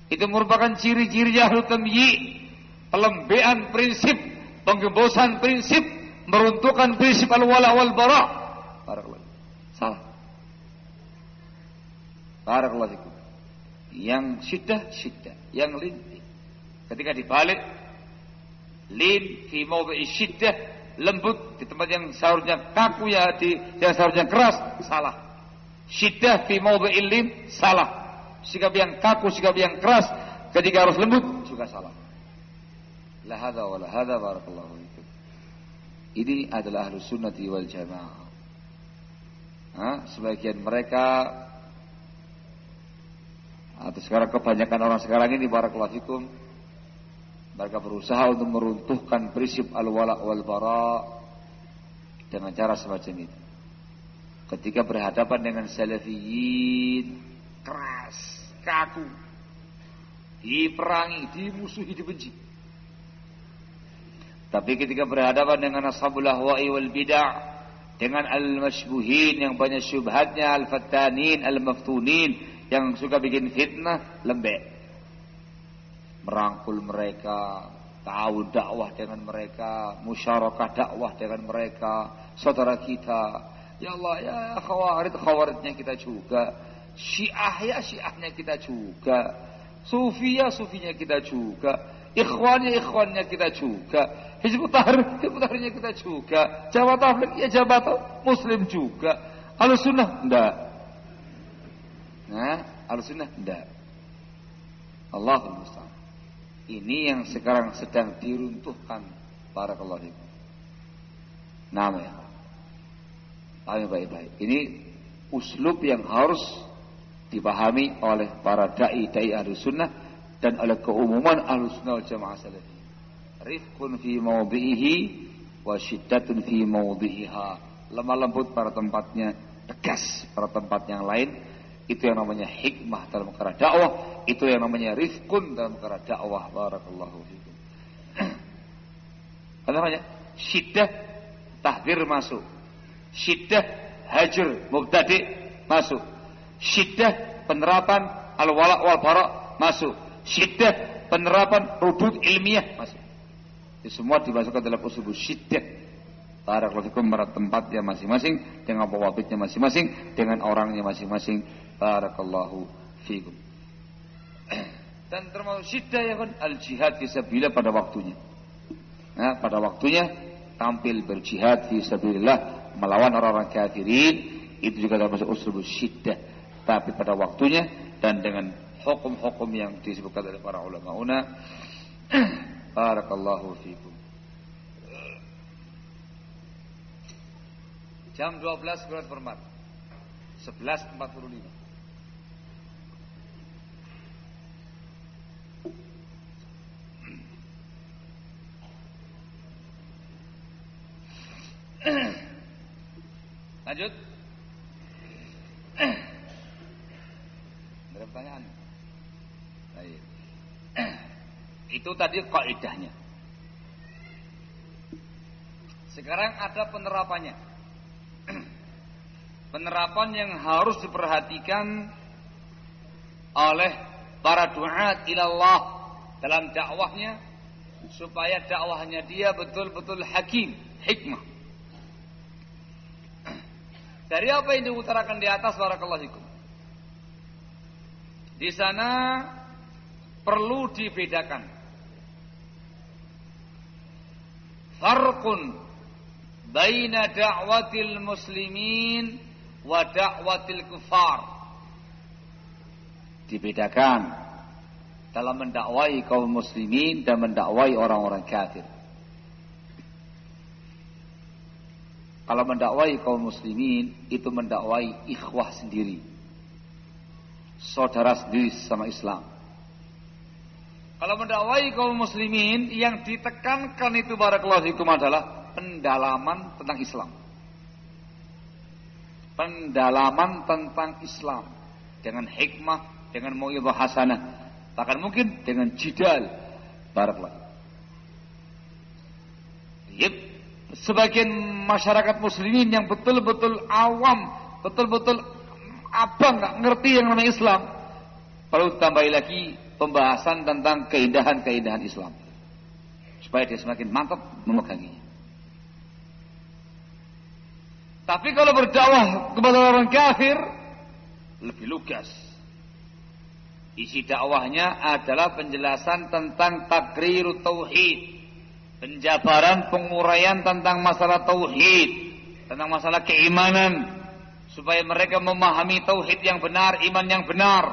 Itu merupakan ciri-ciri ahlu tamyi. Pelembean prinsip, penggembosan prinsip, meruntuhkan prinsip al-wala wal bara. Barakallahu. Salah. Barakallahu. Yang syiddah, syiddah. Yang lin, Ketika dibalik, lin fi mawdhi syiddah, lembut di tempat yang seharusnya kaku ya di yang seharusnya keras, salah. Syiddah fi mawdhi lin, salah sikap yang kaku, sikap yang keras ketika harus lembut juga salah. La hadza wa la hadza barakallahu fikum. Ini adalah ahlu sunnati wal jamaah. Ha? Sebagian mereka atau sekarang kebanyakan orang sekarang ini barakallahu fikum mereka berusaha untuk meruntuhkan prinsip al-wala wal bara dengan cara semacam itu. Ketika berhadapan dengan salafiyin keras, kaku. diperangi, dimusuhi, dibenci. Tapi ketika berhadapan dengan ashabul ahwa'i wal bid'ah, dengan al-mashbuhin yang banyak syubhatnya, al-fattanin, al-maftunin yang suka bikin fitnah, lembek. Merangkul mereka, tahu dakwah dengan mereka, musyarakah dakwah dengan mereka, saudara kita. Ya Allah, ya khawarid khawaridnya kita juga. Syiah ya syiahnya kita juga. Sufi ya sufinya kita juga. Ikhwannya ikhwannya kita juga. Hizbut Tahrir, Hizbut Tahrirnya kita juga. Jawa Tabligh ya Jawa Muslim juga. Al-Sunnah enggak. Nah, Al-Sunnah enggak. Allahul Musta'an. Ini yang sekarang sedang diruntuhkan para fikum. Nama ya. Pahami baik-baik. Ini uslub yang harus dipahami oleh para dai-dai ahli sunnah dan oleh keumuman ahli sunnah wal jamaah salafi. Rifqun fi mawdi'ihi wa syiddatun fi mawdi'iha. Lemah lembut pada tempatnya, tegas pada tempat yang lain. Itu yang namanya hikmah dalam perkara dakwah. Itu yang namanya rifqun dalam perkara dakwah. Barakallahu fikum. Apa namanya? Syiddah tahdir masuk. Syiddah hajar mubtadi masuk. Syiddah penerapan al-wala wal bara masuk. Syiddah penerapan rudud ilmiah masuk. Itu semua dimasukkan dalam usul syiddah. Barakallahu pada tempatnya masing-masing dengan pawabitnya masing-masing dengan orangnya masing-masing. Barakallahu fikum. Dan termasuk syiddah ya kan al-jihad fisabilillah pada waktunya. Nah, pada waktunya tampil berjihad fisabilillah melawan orang-orang kafirin itu juga termasuk usul syiddah tapi pada waktunya dan dengan hukum-hukum yang disebutkan oleh para ulama una barakallahu fikum. Jam 12 berat permat 11.45 Lanjut. Ada pertanyaan? Baik. Itu tadi kaidahnya. Sekarang ada penerapannya. Penerapan yang harus diperhatikan oleh para duat ilallah dalam dakwahnya supaya dakwahnya dia betul-betul hakim, hikmah. Dari apa yang diutarakan di atas barakallahu. Di sana perlu dibedakan. Farqun baina da'watil muslimin wa da'watil kufar. Dibedakan dalam mendakwai kaum muslimin dan mendakwai orang-orang kafir. Kalau mendakwai kaum muslimin itu mendakwai ikhwah sendiri. Saudara sendiri sama Islam. Kalau mendakwai kaum muslimin yang ditekankan itu barakallahu fikum adalah pendalaman tentang Islam. Pendalaman tentang Islam dengan hikmah, dengan mu'idhah hasanah, bahkan mungkin dengan jidal barakallahu. Yep, sebagian masyarakat muslimin yang betul-betul awam, betul-betul apa nggak ngerti yang namanya Islam. Perlu tambah lagi pembahasan tentang keindahan-keindahan Islam. Supaya dia semakin mantap memeganginya. Tapi kalau berdakwah kepada orang kafir lebih lugas. Isi dakwahnya adalah penjelasan tentang takrir tauhid penjabaran penguraian tentang masalah tauhid, tentang masalah keimanan supaya mereka memahami tauhid yang benar, iman yang benar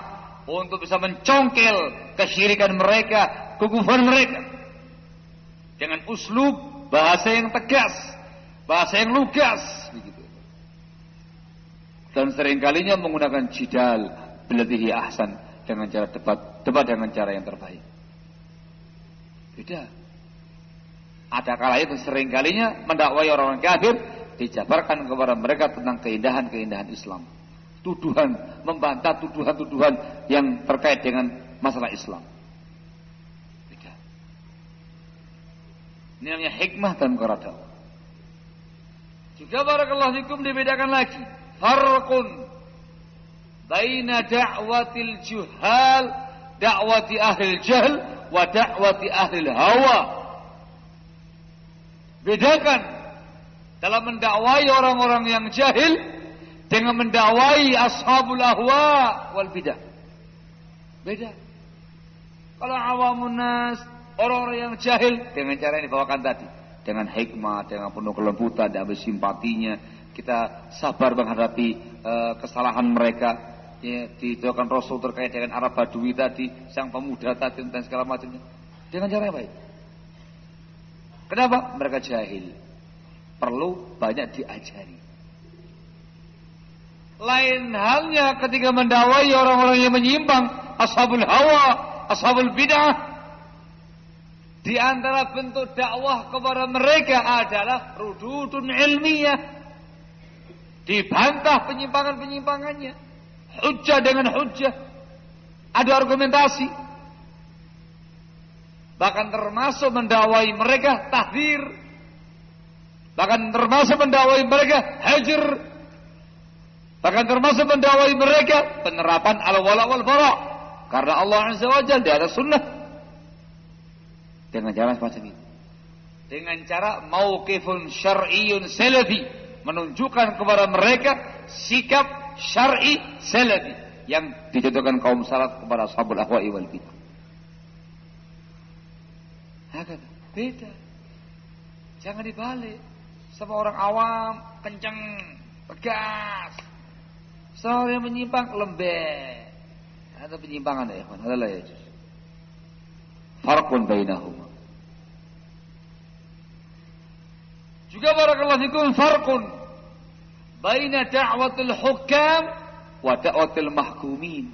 untuk bisa mencongkel kesyirikan mereka, kekufuran mereka dengan uslub bahasa yang tegas, bahasa yang lugas begitu. Dan seringkalinya menggunakan jidal bilatihi ahsan dengan cara debat, debat dengan cara yang terbaik. Beda. Ada kala itu sering kalinya mendakwai orang-orang kafir dijabarkan kepada mereka tentang keindahan-keindahan Islam. Tuduhan, membantah tuduhan-tuduhan yang terkait dengan masalah Islam. Beda. Ini namanya hikmah dan korada. Juga barakallahu fikum dibedakan lagi. Farqun baina da'watil juhal da'wati ahli jahl wa da'wati ahli hawa. Bedakan dalam mendakwai orang-orang yang jahil dengan mendakwai ashabul ahwa wal bidah. Beda. Kalau awamun nas, orang-orang yang jahil dengan cara yang dibawakan tadi, dengan hikmah, dengan penuh kelembutan, dan simpatinya, kita sabar menghadapi uh, kesalahan mereka. Ya, didoakan Rasul terkait dengan Arab Badui tadi, sang pemuda tadi dan segala macamnya. Dengan cara yang baik. Kenapa? Mereka jahil. Perlu banyak diajari. Lain halnya ketika mendawai orang-orang yang menyimpang, ashabul hawa, ashabul bid'ah. Di antara bentuk dakwah kepada mereka adalah rududun ilmiah. Dibantah penyimpangan-penyimpangannya. Hujjah dengan hujjah. Ada argumentasi. Bahkan termasuk mendawai mereka tahdir. Bahkan termasuk mendawai mereka hajar. Bahkan termasuk mendawai mereka penerapan al-wala wal. Karena Allah Azza wa Jalla di atas sunnah. Dengan cara semacam itu. Dengan cara mauqifun syar'iyyun salafi. Menunjukkan kepada mereka sikap syar'i salafi. Yang dicontohkan kaum salaf kepada sahabat ahwa'i wal bidah. Beda. Jangan dibalik. Sama orang awam, kenceng, tegas. Seorang yang menyimpang, lembek. Ada penyimpangan ya, ikhwan. Adalah ya. Farqun bainahuma. Juga barakallahu fikum farqun baina da'watil hukam wa da'watil mahkumin.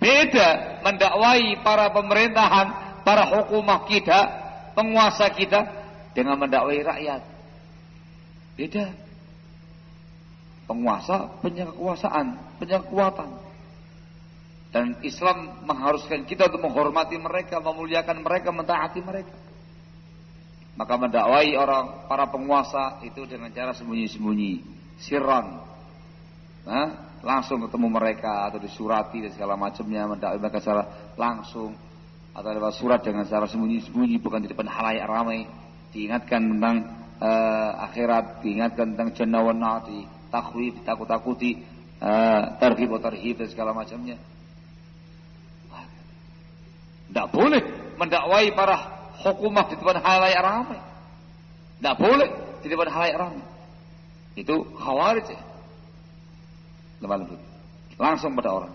Beda mendakwai para pemerintahan para hukumah kita, penguasa kita dengan mendakwai rakyat. Beda. Penguasa punya kekuasaan, punya kekuatan. Dan Islam mengharuskan kita untuk menghormati mereka, memuliakan mereka, mentaati mereka. Maka mendakwai orang para penguasa itu dengan cara sembunyi-sembunyi, siran. Nah, langsung ketemu mereka atau disurati dan segala macamnya mendakwai mereka secara langsung atau lewat surat dengan cara sembunyi-sembunyi bukan di depan halayak ramai diingatkan tentang uh, akhirat diingatkan tentang jannah wa di takhwif takut-takuti uh, tarhib tarhib dan segala macamnya. Tidak boleh mendakwai para hukumah di depan halayak ramai. Tidak boleh di depan halayak ramai. Itu khawarij ya. langsung pada orang.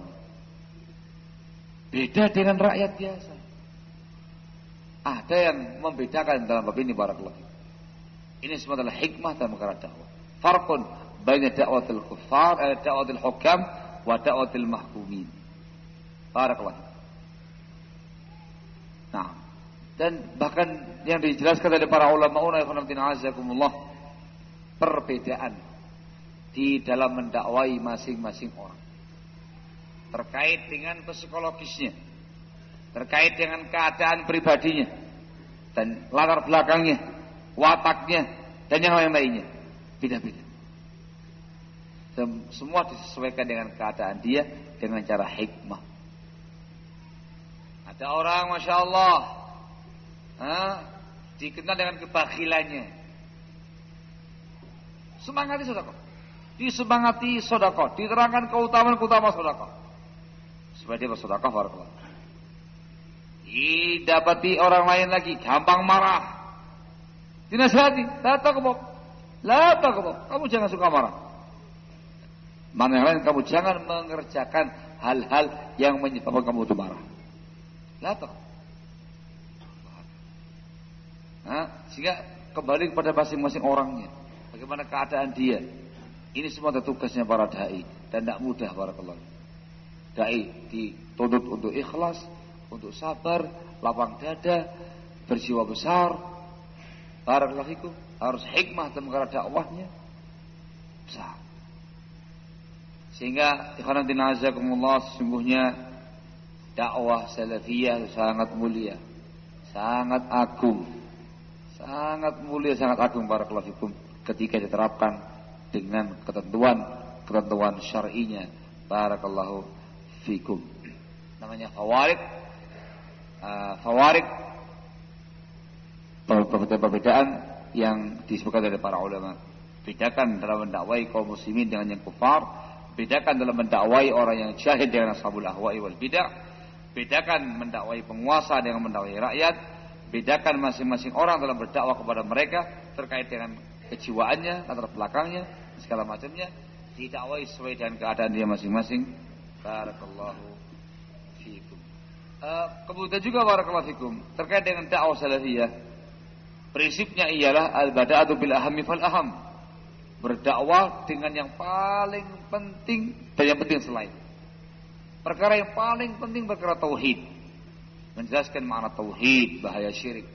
Beda dengan rakyat biasa. Ada yang membedakan dalam bab ini barakallahu Ini semua adalah hikmah dalam perkara dakwah. Farqun baina da'watil kuffar, eh, da'watil hukam wa da'watil mahkumin. Barakallahu. Nah, dan bahkan yang dijelaskan dari para ulama ulama azakumullah perbedaan di dalam mendakwai masing-masing orang terkait dengan psikologisnya terkait dengan keadaan pribadinya dan latar belakangnya, wataknya dan yang lain-lainnya. Beda-beda. Semua disesuaikan dengan keadaan dia dengan cara hikmah. Ada orang, masya Allah, ha, dikenal dengan kebakhilannya. Semangati sodako. Disemangati sodako. Diterangkan keutamaan-keutamaan sodako. Supaya dia bersodako. Barakallah. Didapati orang lain lagi gampang marah. Dinasihati, la taqbab. La taqbab. Kamu jangan suka marah. Mana yang lain kamu jangan mengerjakan hal-hal yang menyebabkan kamu itu marah. La taqbab. Nah, sehingga kembali kepada masing-masing orangnya. Bagaimana keadaan dia. Ini semua tugasnya para dai dan tidak mudah para barakallahu. Dai dituntut untuk ikhlas, untuk sabar, lapang dada, berjiwa besar. Barakallahu harus hikmah dalam perkara dakwahnya. Besar. Sehingga ikhwan azakumullah sesungguhnya dakwah salafiyah sangat mulia, sangat agung sangat mulia, sangat agung para fikum ketika diterapkan dengan ketentuan ketentuan syar'inya. Barakallahu fikum. Namanya fawarid uh, fawarid perbedaan-perbedaan yang disebutkan oleh para ulama. Bedakan dalam mendakwai kaum muslimin dengan yang kufar, bedakan dalam mendakwai orang yang jahil dengan ashabul ahwa'i wal bidah, bedakan mendakwai penguasa dengan mendakwai rakyat, bedakan masing-masing orang dalam berdakwah kepada mereka terkait dengan kejiwaannya, latar belakangnya, segala macamnya, didakwai sesuai dengan keadaan dia masing-masing. Barakallahu fiikum. Uh, kemudian juga barakallahu fikum terkait dengan dakwah salafiyah. Prinsipnya ialah al-bada'atu bil ahami fal aham berdakwah dengan yang paling penting dan yang penting selain. Perkara yang paling penting perkara tauhid. Menjelaskan makna tauhid, bahaya syirik.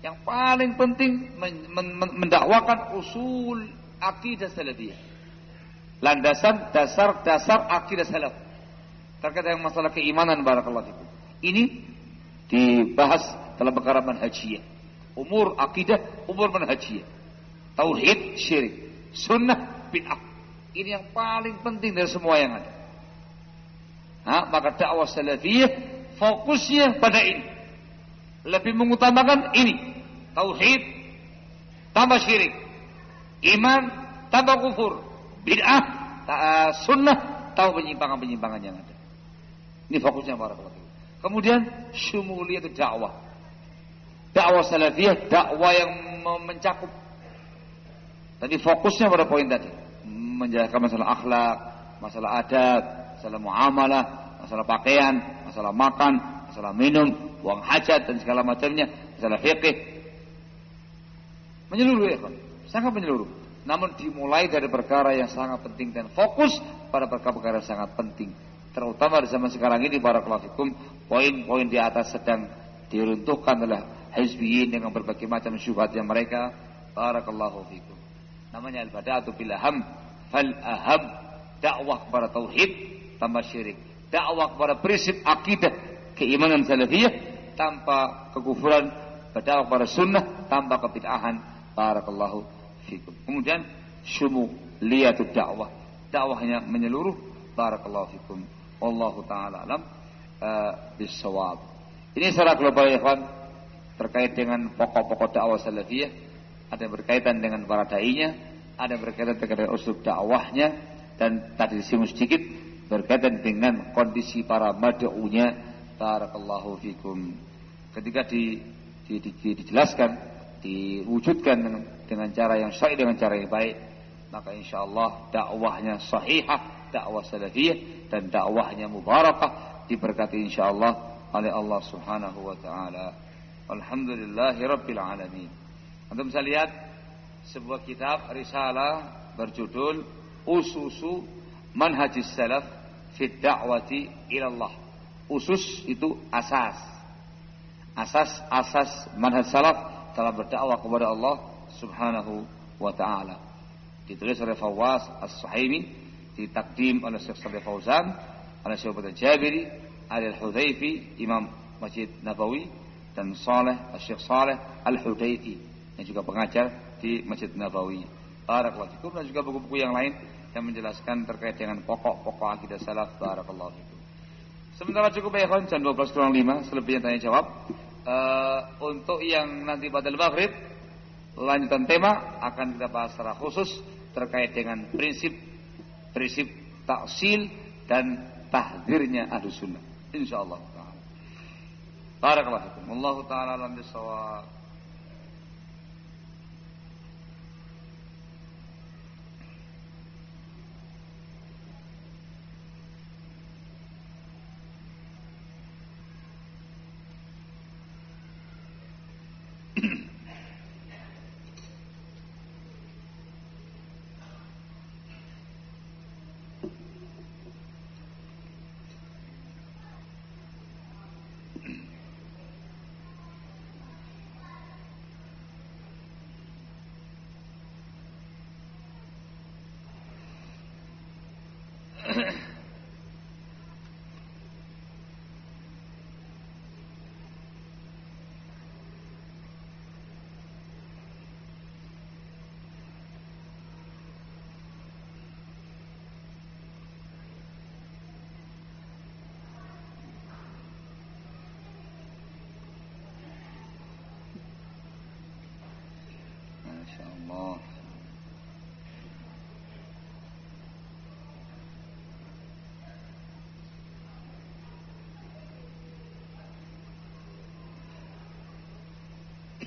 Yang paling penting mendakwakan usul akidah salafiyah. Landasan dasar-dasar akidah salaf. Terkait dengan masalah keimanan barakallahu fikum. Ini dibahas dalam perkara manhajiyah. Umur akidah, umur manhajiyah. Tauhid, syirik sunnah bid'ah. Ini yang paling penting dari semua yang ada. Nah, maka dakwah salafiyah fokusnya pada ini. Lebih mengutamakan ini. Tauhid tambah syirik. Iman tambah kufur. Bid'ah, eh, sunnah tahu penyimpangan-penyimpangan yang ada. Ini fokusnya para Kemudian syumuliyah dakwah. Dakwah salafiyah, dakwah yang mencakup Tadi fokusnya pada poin tadi. Menjelaskan masalah akhlak, masalah adat, masalah muamalah, masalah pakaian, masalah makan, masalah minum, uang hajat dan segala macamnya, masalah fikih. Menyeluruh ya kan? Sangat menyeluruh. Namun dimulai dari perkara yang sangat penting dan fokus pada perkara-perkara yang sangat penting. Terutama di zaman sekarang ini para kelafikum, poin-poin di atas sedang diruntuhkan oleh hizbiyin dengan berbagai macam syubhat yang mereka. Barakallahu fikum. Namanya al-bada'atu bil aham fal aham. Dakwah kepada tauhid tanpa syirik. Dakwah kepada prinsip akidah keimanan salafiyah tanpa kekufuran. Berdakwah kepada sunnah tanpa kebid'ahan. Barakallahu fikum. Kemudian syumu liyatud dakwah. Dakwahnya menyeluruh. Barakallahu fikum. Wallahu taala alam. Uh, bisawab ini secara global ya kawan terkait dengan pokok-pokok dakwah salafiyah ada yang berkaitan dengan para dai-nya, ada yang berkaitan dengan usul dakwahnya dan tadi disinggung sedikit berkaitan dengan kondisi para mad'unya barakallahu fikum. Ketika di, di, di, di, dijelaskan, diwujudkan dengan, dengan cara yang sahih dengan cara yang baik, maka insya Allah dakwahnya sahihah, dakwah salafiyah dan dakwahnya mubarakah diberkati insya Allah oleh Allah Subhanahu wa taala. Alhamdulillahirabbil alamin. Anda bisa lihat sebuah kitab risalah berjudul Ususu Manhajis Salaf fi Da'wati ila Allah. Usus itu asas. Asas-asas manhaj salaf dalam berdakwah kepada Allah Subhanahu wa taala. Ditulis oleh Fawwas As-Suhaimi, ditakdim oleh Syekh Saleh Fauzan, oleh Syekh Jabiri, Al-Hudhaifi, Imam Masjid Nabawi dan Saleh Syekh Saleh Al-Hudhaifi yang juga pengajar di Masjid Nabawi. Barakallahu fikum dan juga buku-buku yang lain yang menjelaskan terkait dengan pokok-pokok akidah salaf. Barakallahu fikum. Sementara cukup ya kawan, jam 12 kurang 5, selebihnya tanya jawab. Uh, untuk yang nanti pada maghrib lanjutan tema akan kita bahas secara khusus terkait dengan prinsip prinsip taksil dan tahdirnya ahlu sunnah fikum Allah taala alam bisawab Allah.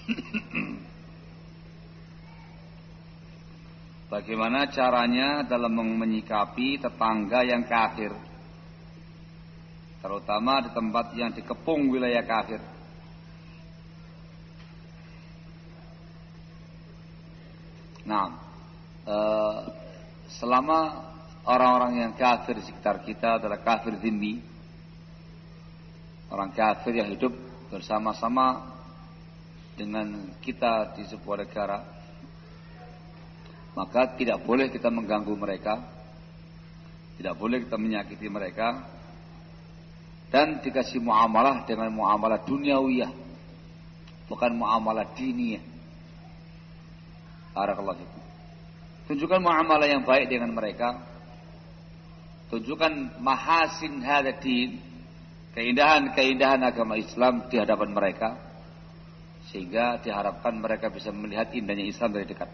Bagaimana caranya dalam menyikapi tetangga yang kafir? Terutama di tempat yang dikepung wilayah kafir. Nah, selama orang-orang yang kafir di sekitar kita adalah kafir zimmi, orang kafir yang hidup bersama-sama dengan kita di sebuah negara, maka tidak boleh kita mengganggu mereka, tidak boleh kita menyakiti mereka, dan dikasih muamalah dengan muamalah duniawiyah, bukan muamalah diniyah. Barakallahu fikum. Tunjukkan muamalah yang baik dengan mereka. Tunjukkan mahasin hadadin, keindahan-keindahan agama Islam di hadapan mereka. Sehingga diharapkan mereka bisa melihat indahnya Islam dari dekat.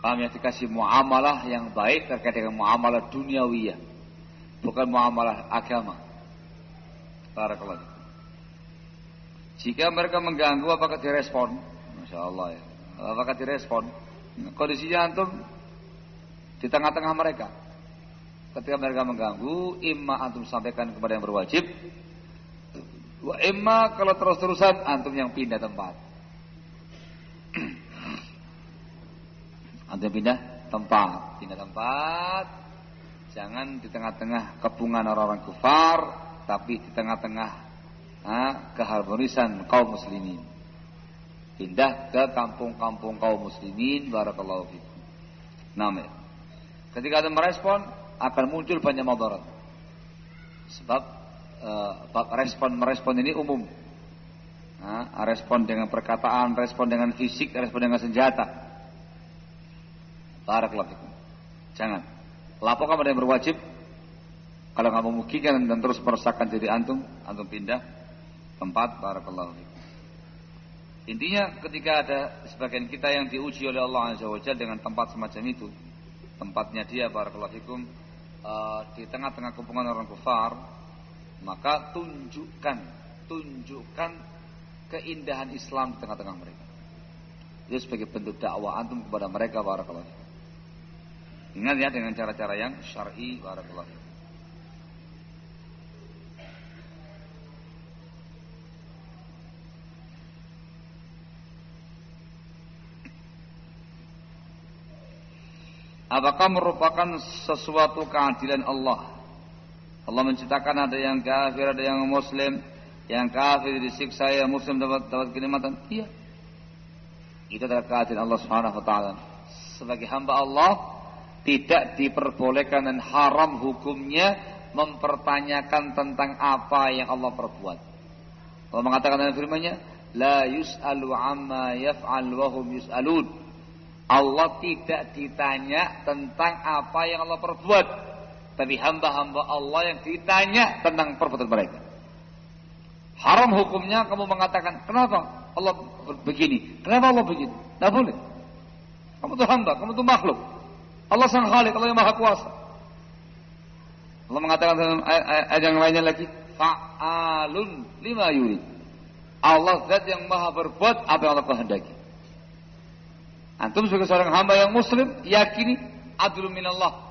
Paham ya dikasih muamalah yang baik terkait dengan muamalah duniawiyah. Bukan muamalah agama. Barakallahu. Jika mereka mengganggu apakah direspon? Masya Allah ya. Apakah direspon? Kondisinya antum di tengah-tengah mereka. Ketika mereka mengganggu, imma antum sampaikan kepada yang berwajib, wa imma kalau terus-terusan antum yang pindah tempat. Anda pindah tempat, pindah tempat. Jangan di tengah-tengah kepungan orang-orang kufar, tapi di tengah-tengah nah, keharmonisan kaum muslimin. Pindah ke kampung-kampung kaum muslimin, barakallahu fikum. Nama. Ketika ada merespon, akan muncul banyak madarat. Sebab uh, respon merespon ini umum. Nah, respon dengan perkataan, respon dengan fisik, respon dengan senjata. Barakallahu. Jangan. Laporkan pada yang berwajib. Kalau nggak memungkinkan dan terus meresahkan diri antum, antum pindah tempat. Barakallahu. Intinya ketika ada sebagian kita yang diuji oleh Allah Azza wa dengan tempat semacam itu, tempatnya dia barakallahu fikum uh, di tengah-tengah kumpulan orang kufar, maka tunjukkan tunjukkan keindahan Islam di tengah-tengah mereka. Itu sebagai bentuk dakwah antum kepada mereka barakallahu. Ingat ya dengan cara-cara yang syar'i barakallahu Apakah merupakan sesuatu keadilan Allah? Allah menciptakan ada yang kafir, ada yang muslim. Yang kafir disiksa, yang muslim dapat dapat kenikmatan. Iya. Itu adalah keadilan Allah taala. Sebagai hamba Allah, tidak diperbolehkan dan haram hukumnya mempertanyakan tentang apa yang Allah perbuat. Allah mengatakan dalam firman-Nya, "La yus'alu amma yaf'al wa hum yus'alun." Allah tidak ditanya tentang apa yang Allah perbuat, tapi hamba-hamba Allah yang ditanya tentang perbuatan mereka. Haram hukumnya kamu mengatakan, "Kenapa Allah begini? Kenapa Allah begini?" Tidak boleh. Kamu tuh hamba, kamu tuh makhluk. Allah sang khalik, Allah yang maha kuasa. Allah mengatakan dalam ayat yang lainnya lagi, fa'alun lima yuri. Allah zat yang maha berbuat apa yang Allah kehendaki. Antum sebagai seorang hamba yang muslim, yakini adlu minallah.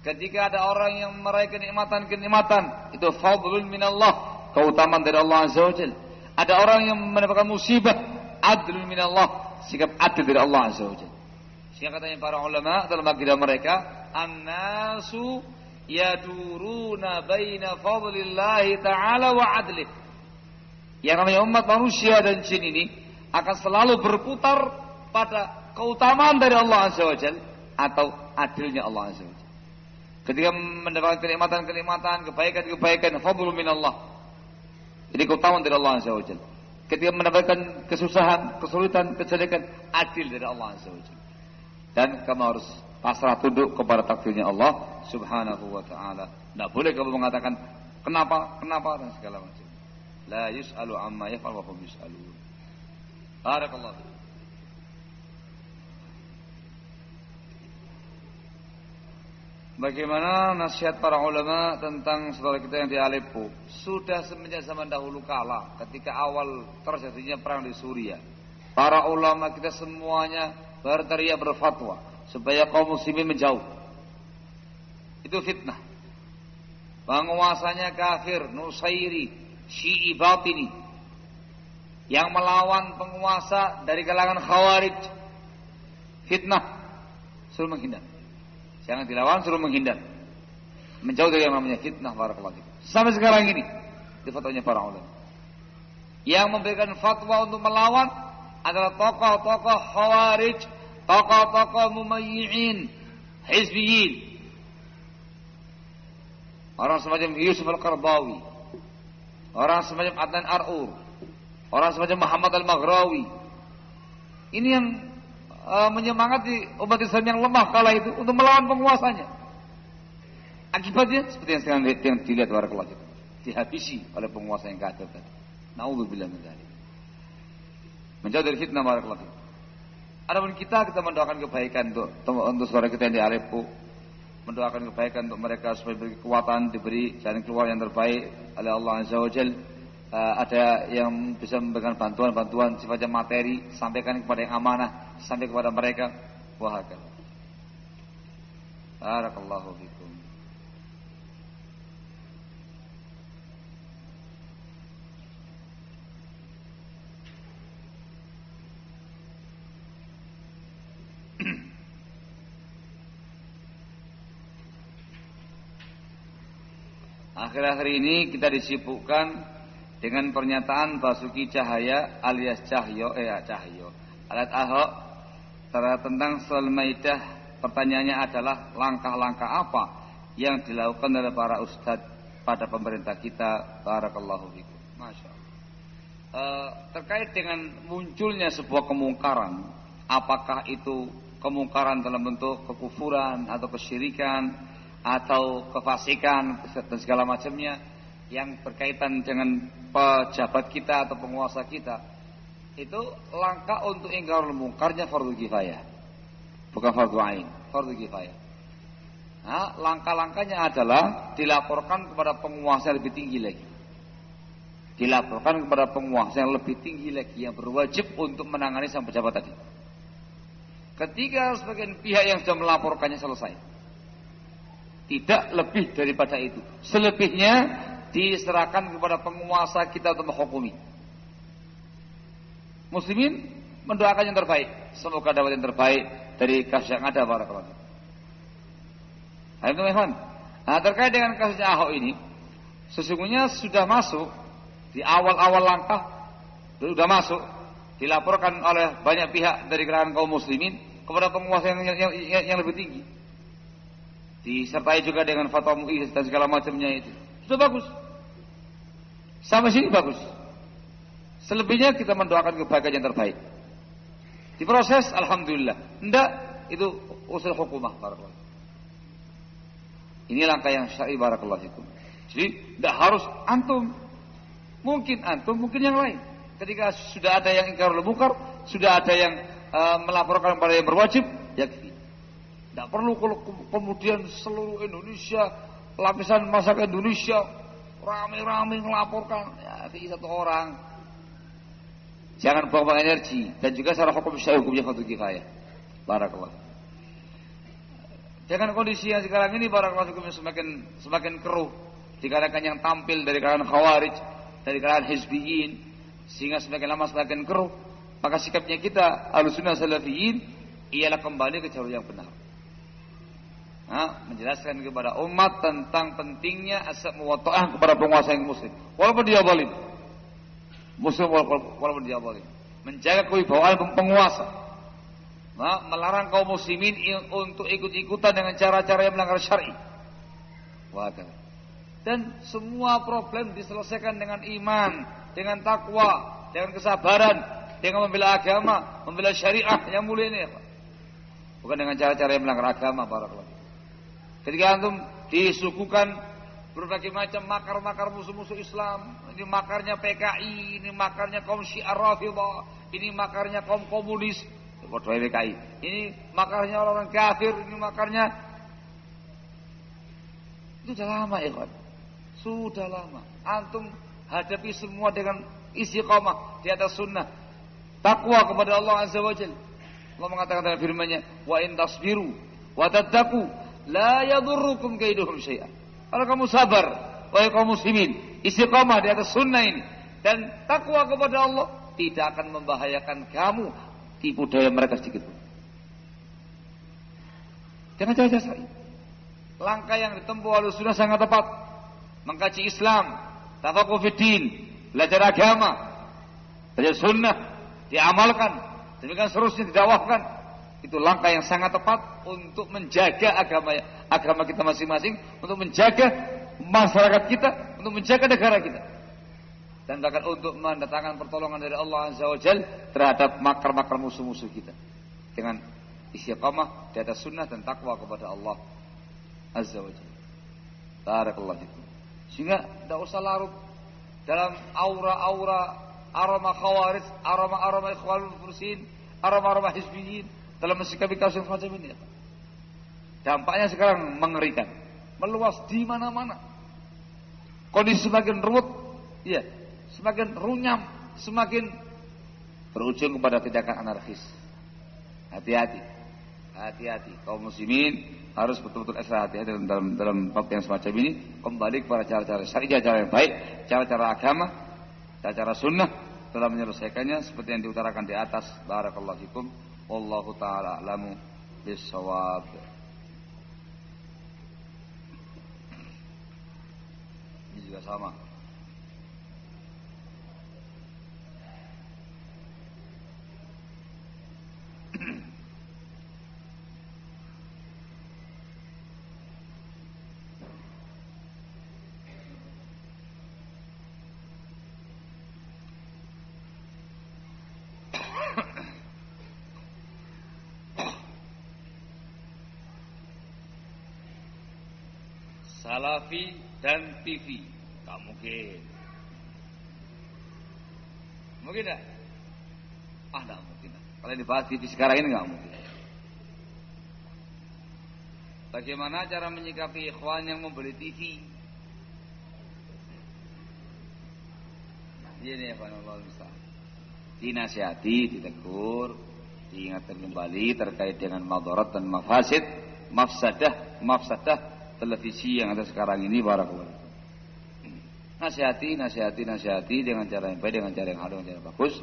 Ketika ada orang yang meraih kenikmatan-kenikmatan, itu fadlun minallah, keutamaan dari Allah Azza wa Ada orang yang mendapatkan musibah, adlu minallah, sikap adil dari Allah Azza wa. Yang katanya para ulama dalam akidah mereka, an-nasu yaduruna baina fadlillahi ta'ala wa adlih. Yang namanya umat manusia dan jin ini akan selalu berputar pada keutamaan dari Allah Azza wa atau adilnya Allah Azza wa. Ketika mendapatkan kenikmatan-kenikmatan, kebaikan-kebaikan, fadlu min Allah. Ini keutamaan dari Allah Azza wa. Ketika mendapatkan kesusahan, kesulitan, kejelekan, adil dari Allah Azza wa dan kamu harus pasrah tunduk kepada takdirnya Allah Subhanahu wa taala. Tidak boleh kamu mengatakan kenapa, kenapa dan segala macam. La yus'alu amma yaf'al wa hum yus'alun. Barakallahu Bagaimana nasihat para ulama tentang saudara kita yang di Aleppo? Sudah semenjak zaman dahulu kala, ketika awal terjadinya perang di Suriah, para ulama kita semuanya berteriak berfatwa supaya kaum muslimin menjauh. Itu fitnah. Penguasanya kafir, Nusairi, Syi'i batini yang melawan penguasa dari kalangan Khawarij. Fitnah. Suruh menghindar. Jangan dilawan, suruh menghindar. Menjauh dari yang namanya fitnah barakallahu Sampai sekarang ini di fatwanya para ulama. Yang memberikan fatwa untuk melawan adalah tokoh-tokoh khawarij, tokoh-tokoh mumayyi'in, hizbiyin. Orang semacam Yusuf Al-Qardawi, orang semacam Adnan Ar'ur, orang semacam Muhammad Al-Maghrawi. Ini yang uh, menyemangati umat Islam yang lemah kala itu untuk melawan penguasanya. Akibatnya seperti yang sekarang yang dilihat warahmatullahi dihabisi oleh penguasa yang kafir tadi. Nauzubillah min dzalik. Menjauh dari fitnah warahmatullahi Adapun kita kita mendoakan kebaikan untuk untuk saudara kita yang di Aleppo, mendoakan kebaikan untuk mereka supaya diberi kekuatan, diberi jalan keluar yang terbaik oleh Allah Azza wa Jalla uh, ada yang bisa memberikan bantuan-bantuan sifatnya materi sampaikan kepada yang amanah sampai kepada mereka. Wahakala barakallahu fikum. Akhir-akhir ini kita disibukkan dengan pernyataan Basuki Cahaya alias Cahyo eh Cahyo alat Ahok tentang Surah Maidah pertanyaannya adalah langkah-langkah apa yang dilakukan oleh para ustadz pada pemerintah kita? Barakallahu fikum. Masya Allah. E, terkait dengan munculnya sebuah kemungkaran apakah itu kemungkaran dalam bentuk kekufuran atau kesyirikan atau kefasikan dan segala macamnya yang berkaitan dengan pejabat kita atau penguasa kita itu langkah untuk ingkar mungkarnya fardu kifayah. Bukan fardu ain fardu kifayah. Nah, langkah-langkahnya adalah dilaporkan kepada penguasa yang lebih tinggi lagi. Dilaporkan kepada penguasa yang lebih tinggi lagi yang berwajib untuk menangani sang pejabat tadi. Ketika sebagian pihak yang sudah melaporkannya selesai. Tidak lebih daripada itu. Selebihnya diserahkan kepada penguasa kita untuk menghukumi. Muslimin mendoakan yang terbaik. Semoga dapat yang terbaik dari kasus yang ada para kawan. Nah terkait dengan kasusnya Ahok ini, sesungguhnya sudah masuk di awal-awal langkah sudah masuk dilaporkan oleh banyak pihak dari kalangan kaum muslimin kepada penguasa yang, yang, yang, yang lebih tinggi. Disertai juga dengan fatwa MUI dan segala macamnya itu. Sudah bagus. Sampai sini bagus. Selebihnya kita mendoakan kebaikan yang terbaik. Diproses, alhamdulillah. Tidak, itu usul hukumah. Barakallah. Ini langkah yang syar'i barakallah itu. Jadi tidak harus antum. Mungkin antum, mungkin yang lain. Ketika sudah ada yang ingkar lebukar, sudah ada yang uh, melaporkan kepada yang berwajib, yakfi. Tidak perlu kalau kemudian seluruh Indonesia, lapisan masyarakat Indonesia rame-rame melaporkan. Ya satu orang. Jangan buang-buang energi. Dan juga secara hukum syar'i hukumnya fardu kifayah. Barakallah. Dengan kondisi yang sekarang ini barakallah hukumnya semakin semakin keruh. Dikarenakan yang tampil dari kalangan khawarij dari kalangan hizbiyin sehingga semakin lama semakin keruh. Maka sikapnya kita alusunah salafiyin ialah kembali ke jalur yang benar ha, menjelaskan kepada umat tentang pentingnya asal muwatta'ah kepada penguasa yang muslim. Walaupun dia zalim. Muslim walaupun dia zalim. Menjaga kewibawaan penguasa. Ha, melarang kaum muslimin untuk ikut-ikutan dengan cara-cara yang melanggar syar'i. Dan semua problem diselesaikan dengan iman dengan takwa dengan kesabaran dengan membela agama membela syariah yang mulia ini bukan dengan cara-cara yang melanggar agama para ulama Ketika antum disuguhkan berbagai macam makar-makar musuh-musuh Islam, ini makarnya PKI, ini makarnya kaum Syiar ini makarnya kaum komunis, PKI. Ini makarnya orang-orang kafir, ini makarnya Itu sudah lama ya kawan. Sudah lama. Antum hadapi semua dengan istiqomah di atas sunnah. Takwa kepada Allah Azza wa Jalla. Allah mengatakan dalam firman-Nya, "Wa in tasbiru wa tattaqu la yadurrukum kaiduhum syai'an." Kalau kamu sabar, wahai kaum muslimin, istiqomah di atas sunnah ini dan takwa kepada Allah tidak akan membahayakan kamu tipu daya mereka sedikit pun. Jangan jasa Langkah yang ditempuh oleh sunnah sangat tepat. Mengkaji Islam, tafakuh fiddin, belajar agama, belajar sunnah, diamalkan, demikian seterusnya didakwahkan. Itu langkah yang sangat tepat untuk menjaga agama agama kita masing-masing, untuk menjaga masyarakat kita, untuk menjaga negara kita. Dan bahkan untuk mendatangkan pertolongan dari Allah Azza wa Jal terhadap makar-makar musuh-musuh kita. Dengan istiqamah di atas sunnah dan takwa kepada Allah Azza wa Jalla. Barakallahu fikum. Sehingga tidak usah larut dalam aura-aura aroma khawarij, aroma-aroma ikhwanul fursin, aroma-aroma hizbiyin dalam mensikapi kasus semacam ini. Dampaknya sekarang mengerikan, meluas di mana-mana. Kondisi semakin ruwet, ya, semakin runyam, semakin berujung kepada tindakan anarkis. Hati-hati, hati-hati. Kaum muslimin harus betul-betul ekstra hati-hati dalam, dalam dalam bab yang semacam ini kembali kepada cara-cara syariah cara yang baik cara-cara agama cara-cara sunnah dalam menyelesaikannya seperti yang diutarakan di atas barakallahu fikum wallahu taala alamu bisawab ini juga sama Salafi dan TV. Tak mungkin. Mungkin tak? Ah, tak mungkin. Kalau dibahas TV sekarang ini nggak mungkin. Bagaimana cara menyikapi ikhwan yang membeli TV? Ini ya Allah bisa. Dinasihati, ditegur, diingatkan kembali terkait dengan madarat dan mafasid, mafsadah, mafsadah televisi yang ada sekarang ini barakallahu Nasihati, nasihati, nasihati dengan cara yang baik, dengan cara yang halus, dengan cara yang bagus.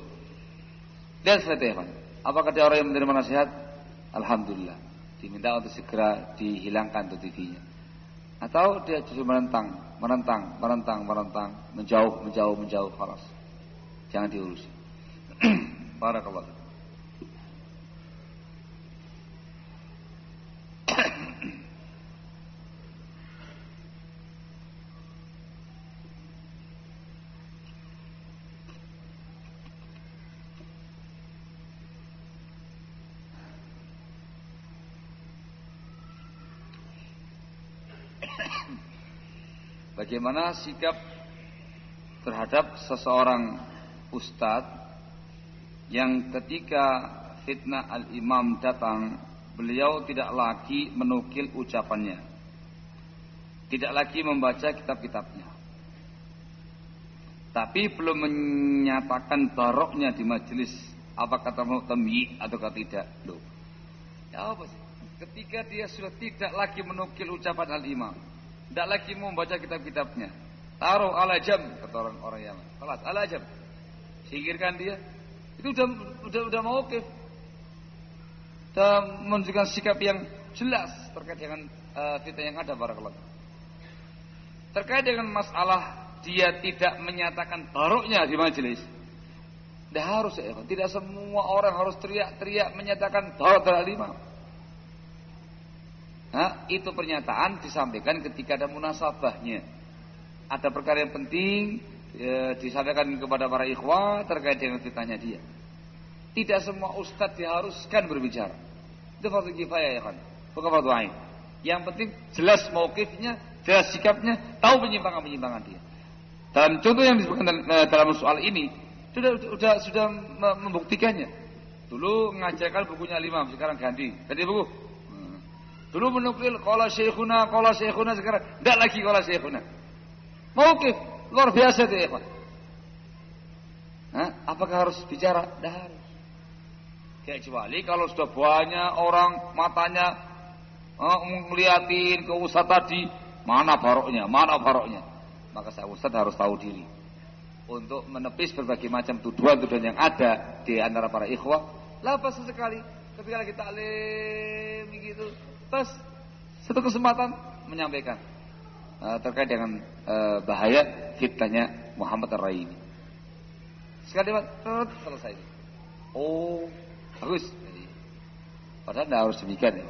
Dan setelah Apakah dia orang yang menerima nasihat? Alhamdulillah. Diminta untuk segera dihilangkan tuh TV-nya. Atau dia justru menentang, menentang, menentang, menentang, menjauh, menjauh, menjauh, falas. Jangan diurusi. Barakallahu Bagaimana sikap terhadap seseorang ustadz yang ketika fitnah al-imam datang, beliau tidak lagi menukil ucapannya. Tidak lagi membaca kitab-kitabnya. Tapi belum menyatakan baroknya di majelis apa kata mau temyi atau tidak. Loh. Ya apa sih? Ketika dia sudah tidak lagi menukil ucapan al-imam, tidak lagi mau membaca kitab-kitabnya. Taruh ala jam kata orang-orang Yaman. Kelas ala jam. Singkirkan dia. Itu udah udah udah mau oke. Dan menunjukkan sikap yang jelas terkait dengan uh, fitnah yang ada barakallahu. Terkait dengan masalah dia tidak menyatakan baroknya di majelis. Tidak harus ya, tidak semua orang harus teriak-teriak menyatakan barok terhadap imam. Nah, itu pernyataan disampaikan ketika ada munasabahnya. Ada perkara yang penting ya, disampaikan kepada para ikhwah terkait dengan fitnahnya dia. Tidak semua ustadz diharuskan berbicara. Itu fardu kifayah ya kan. Bukan fardu ain. Yang penting jelas mauqifnya, jelas sikapnya, tahu penyimpangan-penyimpangan dia. Dan contoh yang disebutkan eh, dalam soal ini sudah sudah sudah membuktikannya. Dulu mengajarkan bukunya lima, sekarang ganti. Ganti buku Dulu menukil kola syekhuna, kola syekhuna sekarang tidak lagi kola syekhuna. Mauqif luar biasa itu ya? Apakah harus bicara? Tidak harus. Kecuali kalau sudah banyak orang matanya uh, ngeliatin ke ustaz tadi, mana baroknya, mana baroknya. Maka saya ustaz harus tahu diri. Untuk menepis berbagai macam tuduhan-tuduhan yang ada di antara para ikhwah. Lapas sesekali ketika lagi taklim gitu. Pas satu kesempatan menyampaikan uh, terkait dengan uh, bahaya fitnahnya Muhammad Ar-Rai ini. Sekali selesai. Oh, Bagus. Padahal tidak harus demikian ya.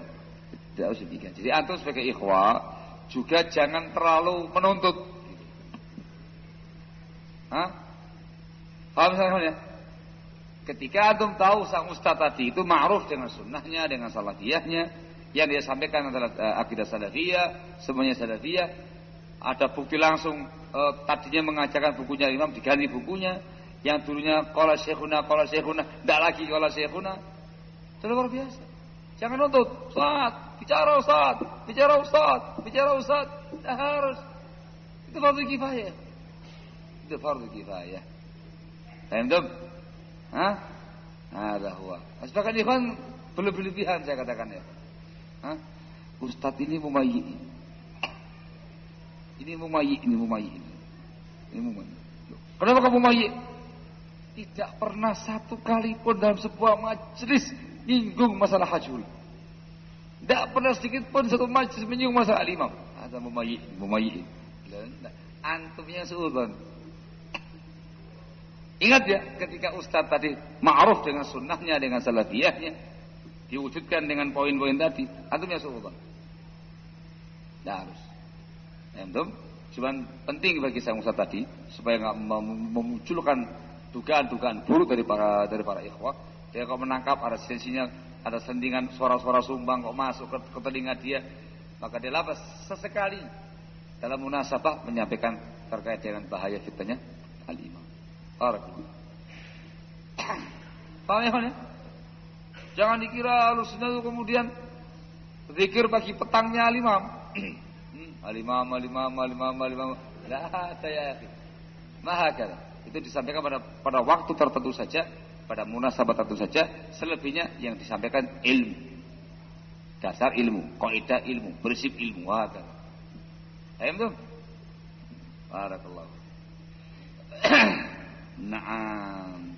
Tidak harus demikian. Jadi antum sebagai ikhwah juga jangan terlalu menuntut. Hah? Paham saya Ketika antum tahu sang ustaz tadi itu ma'ruf dengan sunnahnya, dengan salafiyahnya, yang dia sampaikan adalah uh, akidah salafiyah, semuanya salafiyah, ada bukti langsung uh, tadinya mengajarkan bukunya imam diganti bukunya, yang dulunya kola syekhuna, kola syekhuna, tidak lagi kola syekhuna. Itu luar biasa. Jangan nuntut. Ustaz, bicara Ustaz, bicara Ustaz, bicara Ustaz. Tidak harus. Itu fardu kifayah. Itu fardu kifayah. Paham Hah? Ada huwa. Sebagian ikhwan berlebihan saya katakan ya. Hah? Ustaz ini mumayyi. Ini mumayyi, ini mumayyi. Ini mumayyi. Kenapa kamu mumayyi? tidak pernah satu kali pun dalam sebuah majelis nyinggung masalah hajul. Tidak pernah sedikit pun satu majelis menyinggung masalah imam. Ada mumayyi, mumayyi. Antumnya seudon. Ingat ya, ketika Ustaz tadi ma'ruf dengan sunnahnya, dengan salafiyahnya, diwujudkan dengan poin-poin tadi, antumnya seudon. Tidak harus. Antum, cuman penting bagi sang Ustaz tadi supaya nggak memunculkan dugaan-dugaan buruk dari para dari para ikhwah. Dia kok menangkap ada sinyal, ada sendingan suara-suara sumbang kok masuk ke, ke telinga dia, maka dia lapas sesekali dalam munasabah menyampaikan terkait dengan bahaya fitnahnya al-imam. Paham ya, ya? Jangan dikira alusnya itu kemudian zikir bagi petangnya al-imam. Al-imam, al-imam, al-imam, al-imam. La ada ya, Maha kata itu disampaikan pada pada waktu tertentu saja, pada munasabah tertentu saja, selebihnya yang disampaikan ilmu. Dasar ilmu, kaidah ilmu, prinsip ilmu. Ada. Ayo tuh. Barakallahu. Naam.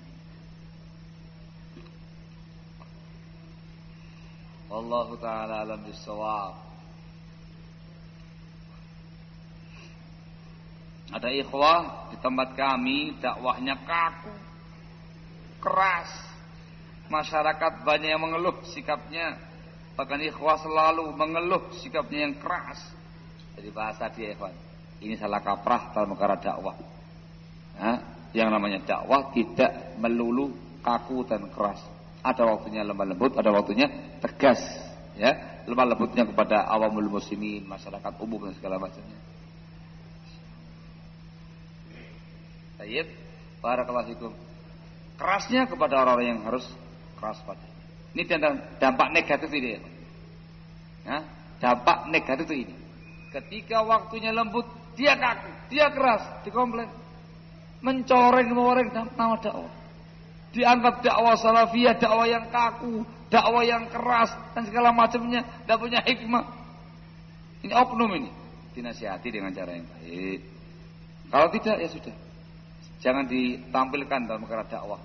Wallahu taala alam bisawab. Ada ikhwah di tempat kami dakwahnya kaku, keras. Masyarakat banyak yang mengeluh sikapnya. Bahkan ikhwah selalu mengeluh sikapnya yang keras. Jadi bahasa dia ikhwan. Ini salah kaprah dalam perkara dakwah. Nah, yang namanya dakwah tidak melulu kaku dan keras. Ada waktunya lemah lembut, ada waktunya tegas. Ya, lemah lembutnya kepada awamul muslimin, masyarakat umum dan segala macamnya. Tayyib. Barakallahu fikum. Kerasnya kepada orang-orang yang harus keras pada. Ini dampak negatif ini ya. Nah, dampak negatif itu ini. Ketika waktunya lembut, dia kaku, dia keras, dikomplain. Mencoreng-mencoreng nama dakwah. Dianggap dakwah salafiyah, dakwah yang kaku, dakwah yang keras dan segala macamnya, tidak punya hikmah. Ini oknum ini. Dinasihati dengan cara yang baik. Kalau tidak ya sudah. Jangan ditampilkan dalam perkara dakwah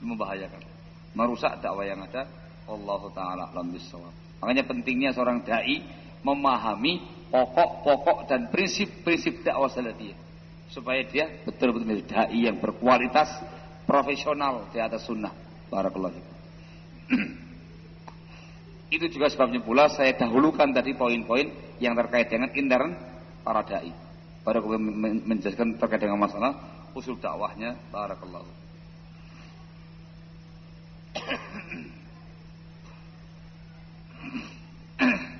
membahayakan, merusak dakwah yang ada. Allah taala alam bisawab. Makanya pentingnya seorang dai memahami pokok-pokok dan prinsip-prinsip dakwah salafiyah supaya dia betul-betul menjadi dai yang berkualitas profesional di atas sunnah. Barakallahu Itu juga sebabnya pula saya dahulukan tadi poin-poin yang terkait dengan indaran para dai. Baru kemudian menjelaskan terkait dengan masalah usul dakwahnya. Barakallahu.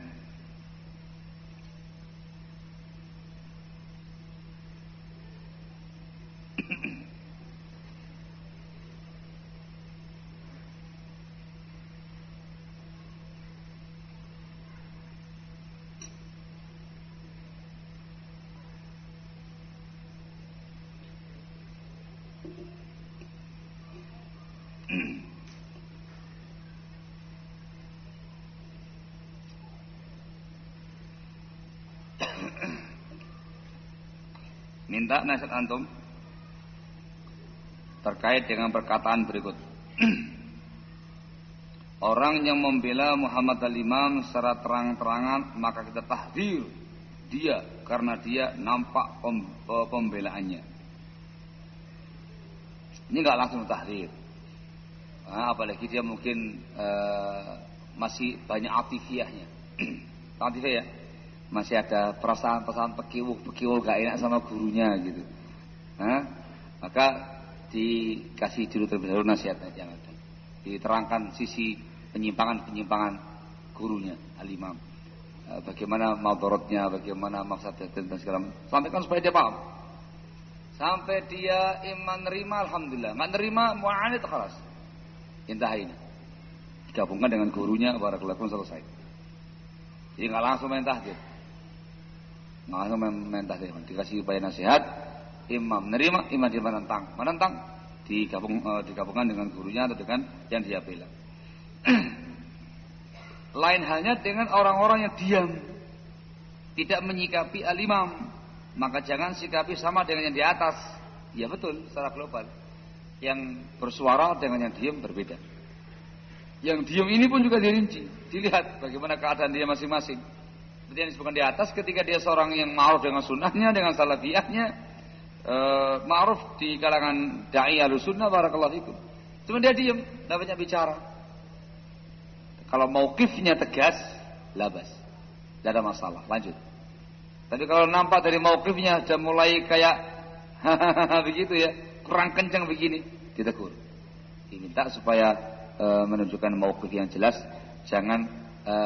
Minta nasihat antum terkait dengan perkataan berikut. Orang yang membela Muhammad al-Imam secara terang-terangan maka kita tahdir dia karena dia nampak pem, pembelaannya. Ini nggak langsung tahdir. Nah, apalagi dia mungkin uh, masih banyak atifiyahnya. Atifiyah ya? Masih ada perasaan-perasaan pekiwul-pekiwul gak enak sama gurunya gitu. Nah, maka dikasih dulu terlebih dahulu nasihatnya yang ada. Diterangkan sisi penyimpangan-penyimpangan gurunya al-imam. Eh, bagaimana madorotnya, bagaimana maksud dan segala macam. Sampaikan supaya dia paham. Sampai dia iman nerima, alhamdulillah. Nggak nerima, mu'anid. Intah ini. Digabungkan dengan gurunya, barakallahu selesai. Jadi nggak langsung main tahdir. Main tahdir. Dikasih upaya nasihat, imam nerima, imam dia menentang. Menentang, digabung, uh, digabungkan dengan gurunya atau dengan yang dia bela. Lain halnya dengan orang-orang yang diam. Tidak menyikapi al-imam. Maka jangan sikapi sama dengan yang di atas. Ya betul, secara global. Yang bersuara dengan yang diam berbeda. Yang diam ini pun juga dirinci. Dilihat bagaimana keadaan dia masing-masing. Seperti yang disebutkan di atas, ketika dia seorang yang ma'ruf dengan sunnahnya, dengan salafiyahnya, e, ma'ruf di kalangan da'i al-sunnah, barakallahu fikum. Cuma dia diam, tidak banyak bicara. Kalau mauqifnya tegas, labas. Tidak ada masalah. Lanjut. Tapi kalau nampak dari mauqifnya sudah mulai kayak begitu ya, kurang kencang begini, ditegur. Diminta supaya e, menunjukkan mauqif yang jelas, jangan e,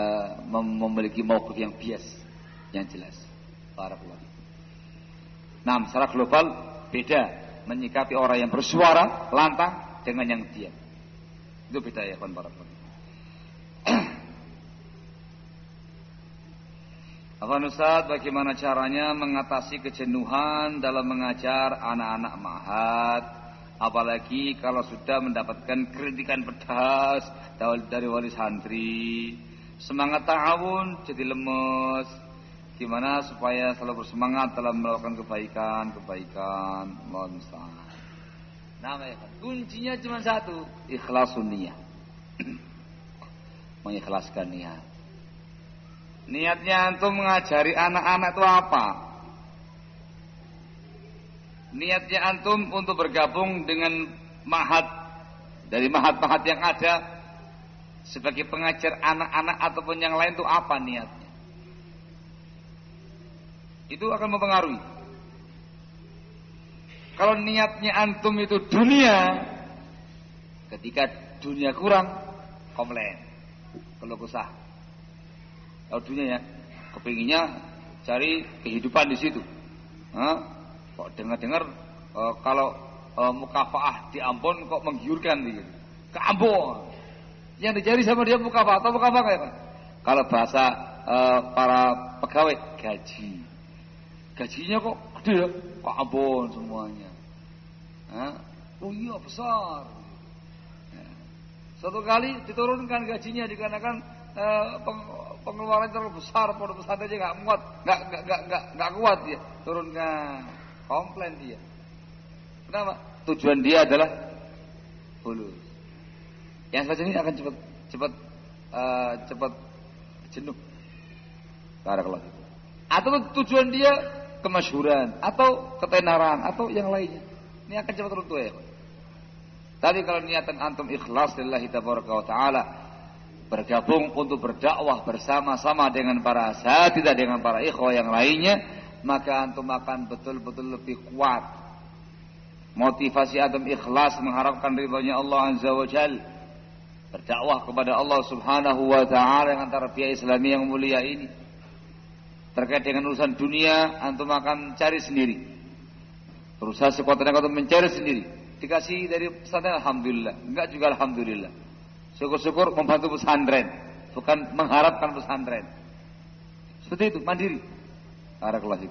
mem memiliki mauqif yang bias, yang jelas. Barakallahu. Nah, secara global beda menyikapi orang yang bersuara lantang dengan yang diam. Itu beda ya, kawan barakallahu. Afan Ustaz, bagaimana caranya mengatasi kejenuhan dalam mengajar anak-anak mahat? Apalagi kalau sudah mendapatkan kritikan pedas dari wali santri. Semangat ta'awun jadi lemes. Gimana supaya selalu bersemangat dalam melakukan kebaikan-kebaikan. Mohon Nah, ya, kuncinya cuma satu, ikhlasun niat. Mengikhlaskan niat. Niatnya antum mengajari anak-anak itu apa? Niatnya antum untuk bergabung dengan mahat dari mahat-mahat yang ada sebagai pengajar anak-anak ataupun yang lain itu apa niatnya? Itu akan mempengaruhi. Kalau niatnya antum itu dunia, ketika dunia kurang, komplain, kalau kesah. Kalau dunia ya, kepinginnya cari kehidupan di situ. Hah? Kok dengar-dengar e, kalau e, mukafaah di Ambon kok menggiurkan gitu. Ke Ambon. Yang dicari sama dia mukafaah atau mukafaah kayak apa? Kalau bahasa e, para pegawai gaji. Gajinya kok gede ya? Kok Ambon semuanya. Hah? Oh iya besar. Ya. Satu kali diturunkan gajinya dikarenakan uh, pengeluaran terlalu besar, pondok pesantren aja nggak muat, nggak nggak nggak nggak nggak kuat dia, turunkan, komplain dia. Kenapa? Tujuan dia adalah fulus. Yang saja ini akan cepat cepat uh, cepat jenuh. Barakallah. Atau tujuan dia kemasyhuran atau ketenaran atau yang lainnya. Ini akan cepat runtuh ya. Tapi kalau niatan antum ikhlas lillahi tabaraka wa taala bergabung untuk berdakwah bersama-sama dengan para asatidah dengan para ikhwah yang lainnya maka antum akan betul-betul lebih kuat motivasi antum ikhlas mengharapkan ridhonya Allah azza wa jal berdakwah kepada Allah subhanahu wa ta'ala dengan tarbiyah islami yang mulia ini terkait dengan urusan dunia antum akan cari sendiri berusaha sekuat tenaga untuk mencari sendiri dikasih dari pesantren alhamdulillah enggak juga alhamdulillah Syukur-syukur membantu pesantren, bukan mengharapkan pesantren. Seperti itu, mandiri. Barakallahu.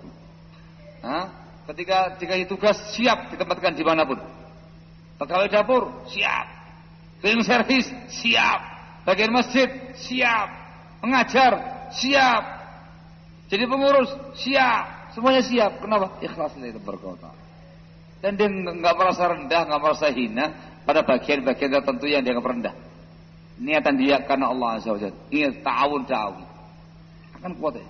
Nah, ketika dikasih tugas siap ditempatkan di mana pun. Pegawai dapur, siap. Cleaning service, siap. Bagian masjid, siap. Mengajar, siap. Jadi pengurus, siap. Semuanya siap. Kenapa? Ikhlas itu berkota. Dan dia nggak merasa rendah, nggak merasa hina pada bagian-bagian tertentu yang dia rendah. Niatan dia karena Allah Azza wa Jalla. Ingat ta'awun ta'awun. Akan kuat ya.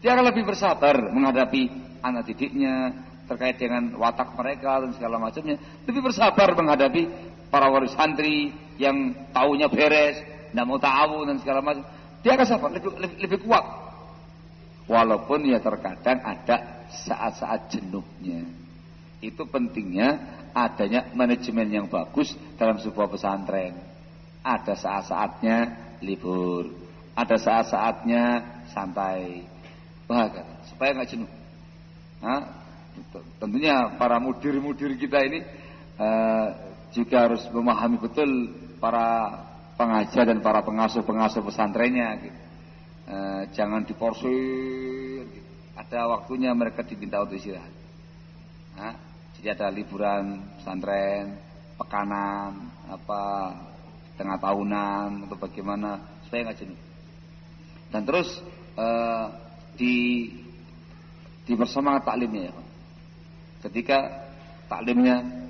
Dia akan lebih bersabar menghadapi anak didiknya terkait dengan watak mereka dan segala macamnya. Lebih bersabar menghadapi para waris santri yang taunya beres, tidak mau ta'awun dan segala macam. Dia akan sabar, lebih, lebih, lebih kuat. Walaupun ya terkadang ada saat-saat jenuhnya. Itu pentingnya adanya manajemen yang bagus dalam sebuah pesantren. Ada saat-saatnya libur, ada saat-saatnya santai, bahagia supaya nggak jenuh. Nah, tentunya para mudir-mudir kita ini uh, juga harus memahami betul para pengajar dan para pengasuh-pengasuh pesantrennya. Gitu. Uh, jangan diporsir. Gitu. Ada waktunya mereka diminta untuk istirahat. Nah, jadi ada liburan pesantren, pekanan, apa tengah tahunan atau bagaimana supaya nggak jenuh. Dan terus uh, di di bersemangat taklimnya ya. Ketika taklimnya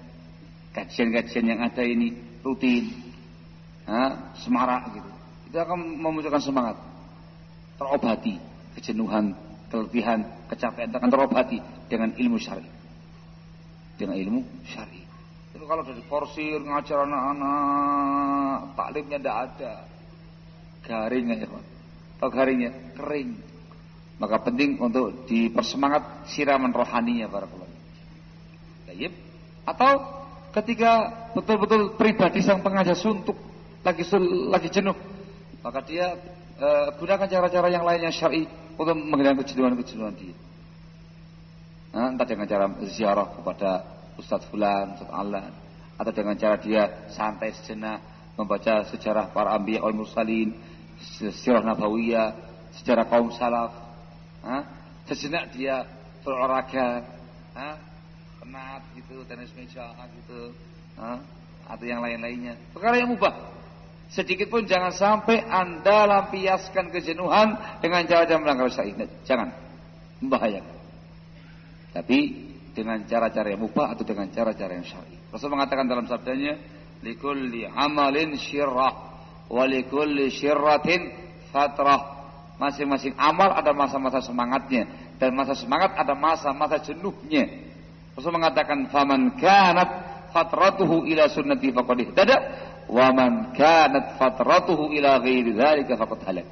kajian-kajian yang ada ini rutin, ha, semarak gitu, itu akan memunculkan semangat, terobati kejenuhan, keletihan, kecapean akan terobati dengan ilmu syar'i, dengan ilmu syar'i. Itu kalau dari forsir ngajar anak-anak, taklimnya tidak ada, garing aja Pak. Garingnya? Kering maka penting untuk dipersemangat siraman rohaninya para. Baik. Atau ketika betul-betul pribadi sang pengajar suntuk lagi lagi jenuh, maka dia e, gunakan cara-cara yang lain yang syar'i untuk menghilangkan kejenuhan-kejenuhan dia. Nah, entah dengan cara ziarah kepada Ustadz Fulan, Ustadz Allah, atau dengan cara dia santai sejenak membaca sejarah para ambiya wal mursalin, sejarah nabawiyah, sejarah kaum salaf, Hah? Sejenak dia berolahraga, Hah? Penat gitu, tenis meja gitu, Hah? atau yang lain-lainnya. Perkara yang mubah. Sedikit pun jangan sampai anda lampiaskan kejenuhan dengan cara-cara melanggar syariat. Jangan, membahayakan. Tapi dengan cara-cara yang mubah atau dengan cara-cara yang syar'i. Rasul mengatakan dalam sabdanya, "Likulli amalin syirrah wa likulli syirratin fatrah." Masing-masing amal ada masa-masa semangatnya dan masa semangat ada masa-masa jenuhnya. Rasul mengatakan faman kanat fatratuhu ila sunnati faqad ihtada wa man kanat fatratuhu ila ghairi dzalika faqad halak.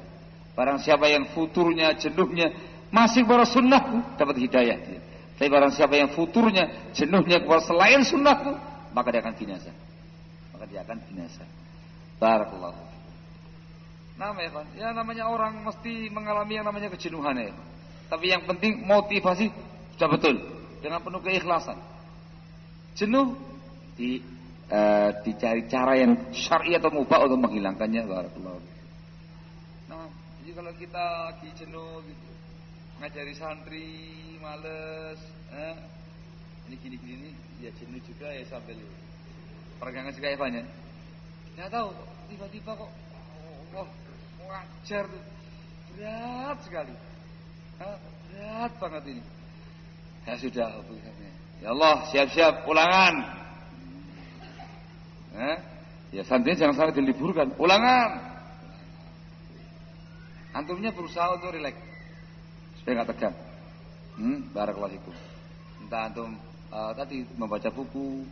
Barang siapa yang futurnya jenuhnya masih kepada sunnahku dapat hidayah dia. Tapi barang siapa yang futurnya jenuhnya kepada selain sunnahku maka dia akan binasa. Maka dia akan binasa. Barakallahu Nama ya kan? Ya namanya orang mesti mengalami yang namanya kejenuhan ya. Tapi yang penting motivasi sudah betul dengan penuh keikhlasan. Jenuh di uh, dicari cara yang syar'i atau mubah untuk menghilangkannya barakallahu. Nah, jadi kalau kita lagi jenuh gitu, ngajari santri males, eh, ini gini-gini ya jenuh juga ya sambil peregangan juga ya banyak. Tidak tahu, tiba-tiba kok, oh wajar tuh. Berat sekali. Berat banget ini. Ya sudah, ya Allah siap-siap ulangan. Eh? Ya santai jangan sampai diliburkan. Ulangan. Antumnya berusaha untuk rileks supaya nggak tegang. Hmm, barakallahu Entah antum uh, tadi membaca buku,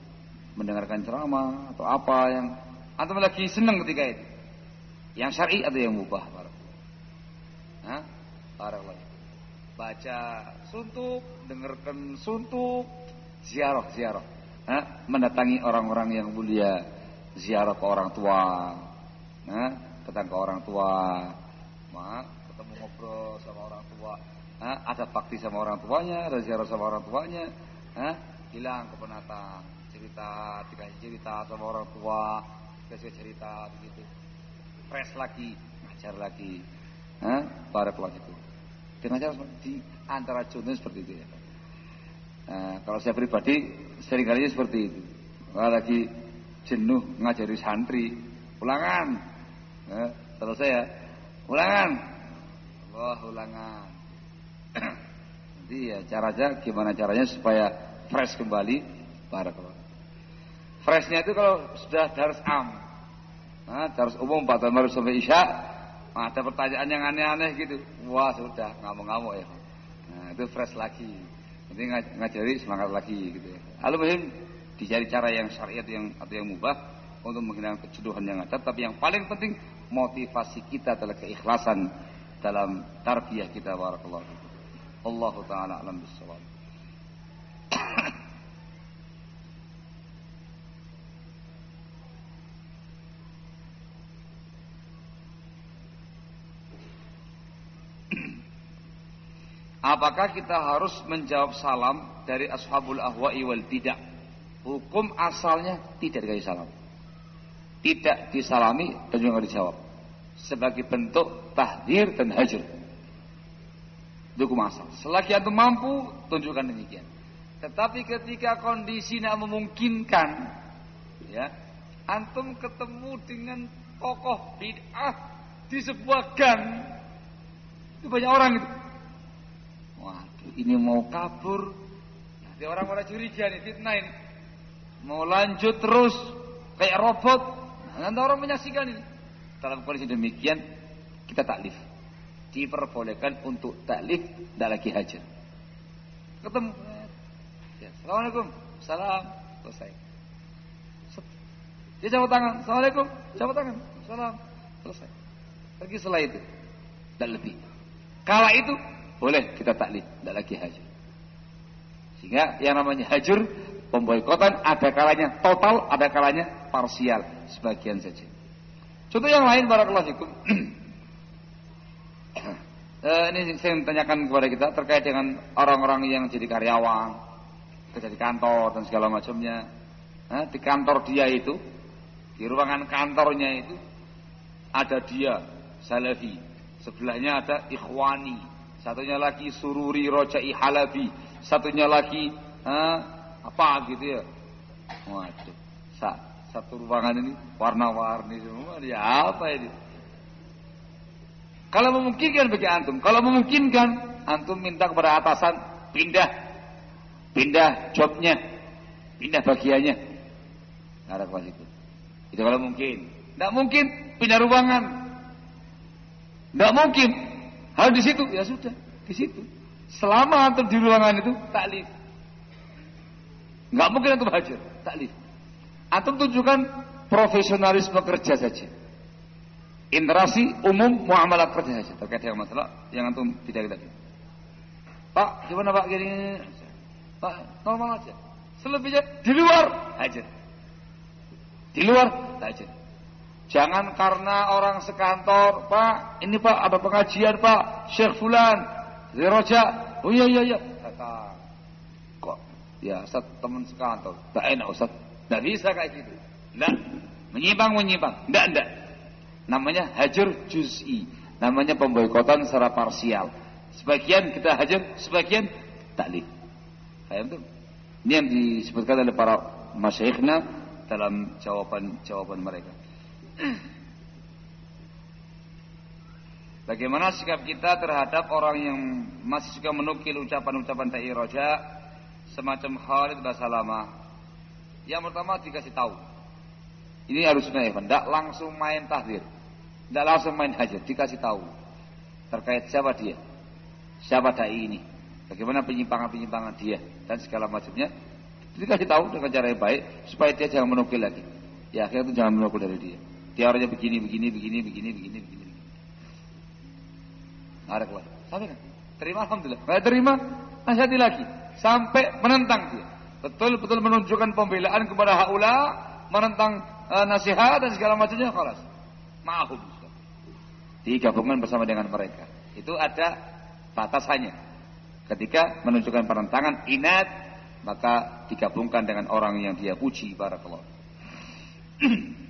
mendengarkan ceramah atau apa yang antum lagi senang ketika itu. Yang syar'i atau yang mubah? Hah? Barakallahu. Baca suntuk, dengarkan suntuk, ziarah, ziarah. Hah? Mendatangi orang-orang yang mulia, ziarah ke orang tua. Hah? Datang ke orang tua. Ma, ketemu ngobrol sama orang tua. Hah? Ada bakti sama orang tuanya, ada ziarah sama orang tuanya. Hah? Hilang kepenatan, cerita, dikasih cerita sama orang tua, dikasih cerita begitu fresh lagi, ngajar lagi. Hah? Barakallah itu. Cara di antara jodoh seperti itu ya. Nah, kalau saya pribadi sering kali seperti itu. lagi jenuh ngajari santri, ulangan. Eh, selesai ya. Ulangan. Allah ulangan. Jadi ya caranya gimana caranya supaya fresh kembali barakallah. Freshnya itu kalau sudah daras am. Nah, daras umum Pak baru sampai Isya, ada pertanyaan yang aneh-aneh gitu. Wah, sudah ngamuk-ngamuk ya. Nah, itu fresh lagi. Nanti ngajari semangat lagi gitu ya. Lalu dicari cara yang syariat yang atau yang mubah untuk menghilangkan kejenuhan yang ada. Tapi yang paling penting motivasi kita adalah keikhlasan dalam tarbiyah kita barakallahu Allah taala alam bisawab. Apakah kita harus menjawab salam dari ashabul ahwa'i wal tidak? Hukum asalnya tidak dikasih salam. Tidak disalami dan juga dijawab. Sebagai bentuk tahdir dan hajar. Hukum asal. Selagi antum mampu, tunjukkan demikian. Tetapi ketika kondisi tidak memungkinkan, ya, antum ketemu dengan tokoh bid'ah di sebuah gang, itu banyak orang itu Waduh, ini mau kabur. Nanti orang-orang curiga nih, fitnahin. Mau lanjut terus kayak robot. Nah, nanti orang menyaksikan ini. Dalam kondisi demikian, kita taklif. Diperbolehkan untuk taklif, tidak lagi hajar. Ketemu. Ya, Assalamualaikum. Salam. Selesai. Dia jawab tangan. Assalamualaikum. Jawab tangan. Salam. Selesai. Pergi setelah itu. Dan lebih. Kala itu boleh kita taklif, tidak lagi hajur. Sehingga yang namanya hajur, pemboikotan ada kalanya total, ada kalanya parsial, sebagian saja. Contoh yang lain barakallahu fikum. eh, ini saya tanyakan kepada kita terkait dengan orang-orang yang jadi karyawan, kerja di kantor dan segala macamnya. Nah, di kantor dia itu, di ruangan kantornya itu ada dia, salafi. Sebelahnya ada ikhwani, satunya lagi sururi rojai halabi, satunya lagi ha, apa gitu ya. Waduh, Sa, satu ruangan ini warna-warni semua, ya apa ini? Kalau memungkinkan bagi antum, kalau memungkinkan antum minta kepada atasan pindah, pindah jobnya, pindah bagiannya. Ada kelas itu. Itu kalau mungkin. Tidak mungkin pindah ruangan. Tidak mungkin Hal di situ, ya sudah, di situ. Selama antum di ruangan itu taklif. Enggak mungkin antum hajar, taklif. Antum tunjukkan profesionalisme kerja saja. Interaksi umum muamalah kerja saja terkait dengan masalah yang antum tidak kita. Pak, gimana Pak gini? Pak, normal aja. Selebihnya di luar aja. Di luar aja. Jangan karena orang sekantor, Pak, ini Pak ada pengajian Pak, Syekh Fulan, Roja. Oh iya iya iya. Kata, kok ya Ustaz teman sekantor, tak enak Ustaz. Tidak bisa kayak gitu. Tidak, menyimpang menyimpang. Tidak tidak. Namanya hajar juz'i. Namanya pemboikotan secara parsial. Sebagian kita hajar, sebagian taklif. Paham tuh? Ini yang disebutkan oleh para masyayikhna dalam jawaban-jawaban mereka. Bagaimana sikap kita terhadap orang yang masih suka menukil ucapan-ucapan ta'i roja semacam Khalid Basalamah? Yang pertama dikasih tahu. Ini harus ya, tidak langsung main tahdir, tidak langsung main hajat, dikasih tahu terkait siapa dia, siapa dai ini, bagaimana penyimpangan-penyimpangan dia dan segala macamnya. Dikasih tahu dengan cara yang baik supaya dia jangan menukil lagi. Ya akhirnya itu jangan menukil dari dia. Dia orangnya begini, begini, begini, begini, begini, begini. Ada keluar. Sampai kan? Terima alhamdulillah. Nggak terima, nasihati lagi sampai menentang dia. Betul-betul menunjukkan pembelaan kepada haula, menentang uh, nasihat dan segala macamnya kelas. Ma'hum. Digabungkan bersama dengan mereka. Itu ada batasannya. Ketika menunjukkan penentangan inat, maka digabungkan dengan orang yang dia puji barakallah.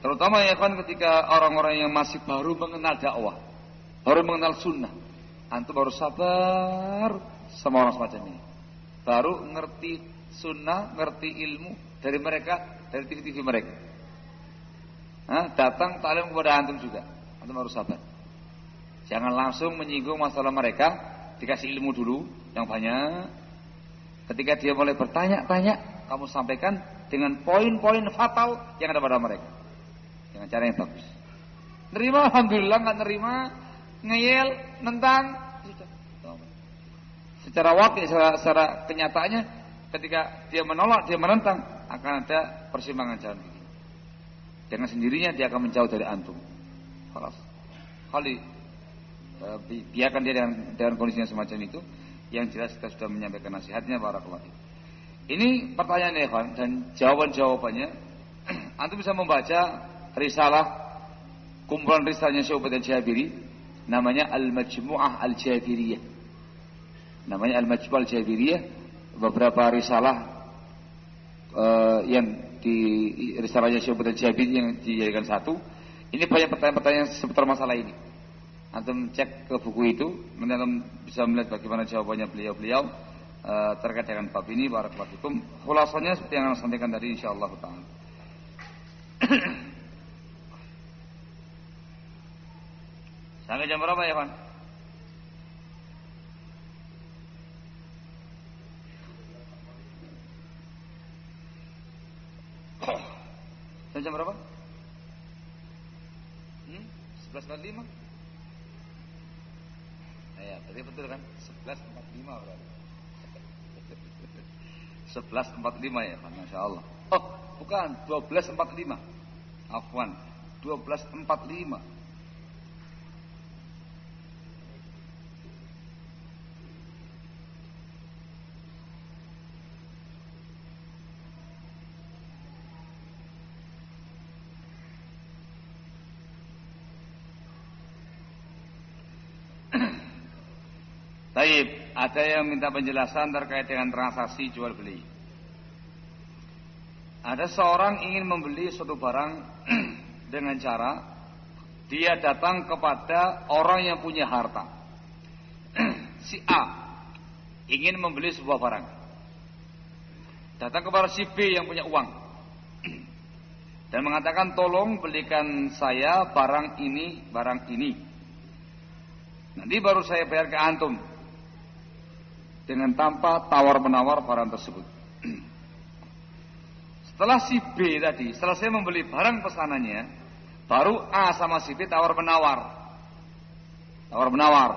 Terutama ya kan ketika orang-orang yang masih baru mengenal dakwah, baru mengenal sunnah, antum baru sabar sama orang semacam ini. baru ngerti sunnah, ngerti ilmu dari mereka, dari TV-TV mereka. Nah, datang talim kepada antum juga. Antum harus sabar. Jangan langsung menyinggung masalah mereka, dikasih ilmu dulu yang banyak. Ketika dia mulai bertanya-tanya, kamu sampaikan dengan poin-poin fatal yang ada pada mereka. Dengan cara yang bagus. Nerima, alhamdulillah nggak nerima, ngeyel, nentang, Secara wakil, secara, secara kenyataannya, ketika dia menolak, dia menentang, akan ada persimpangan jalan begini. Dengan sendirinya dia akan menjauh dari antum. Kalau kali eh, biarkan dia dengan, dengan kondisinya semacam itu. Yang jelas kita sudah menyampaikan nasihatnya para keluarga. Ini pertanyaan Evan dan jawaban-jawabannya antum bisa membaca risalah kumpulan risalahnya Syubat Al-Jabiri namanya Al-Majmu'ah Al-Jabiriyah. Namanya Al-Majmu'ah Al-Jabiriyah beberapa risalah uh, yang di risalahnya Syubat Al-Jabiri yang dijadikan satu. Ini banyak pertanyaan-pertanyaan seputar masalah ini. Antum cek ke buku itu, antum bisa melihat bagaimana jawabannya beliau-beliau uh, terkait dengan bab ini. Barakallahu fikum. Khulasanya seperti yang saya sampaikan tadi insyaallah taala. Sampai jam berapa ya, Pak? Sampai jam berapa? Hmm? 11.45? Ya, berarti betul kan? 11.45 berarti. 11.45 ya, Masya Allah. Oh, bukan, 12.45. Afwan, 12.45. ada yang minta penjelasan terkait dengan transaksi jual beli. Ada seorang ingin membeli suatu barang dengan cara dia datang kepada orang yang punya harta. si A ingin membeli sebuah barang. Datang kepada si B yang punya uang. Dan mengatakan tolong belikan saya barang ini, barang ini. Nanti baru saya bayar ke antum dengan tanpa tawar-menawar barang tersebut. Setelah si B tadi selesai membeli barang pesanannya, baru A sama si B tawar-menawar. Tawar-menawar.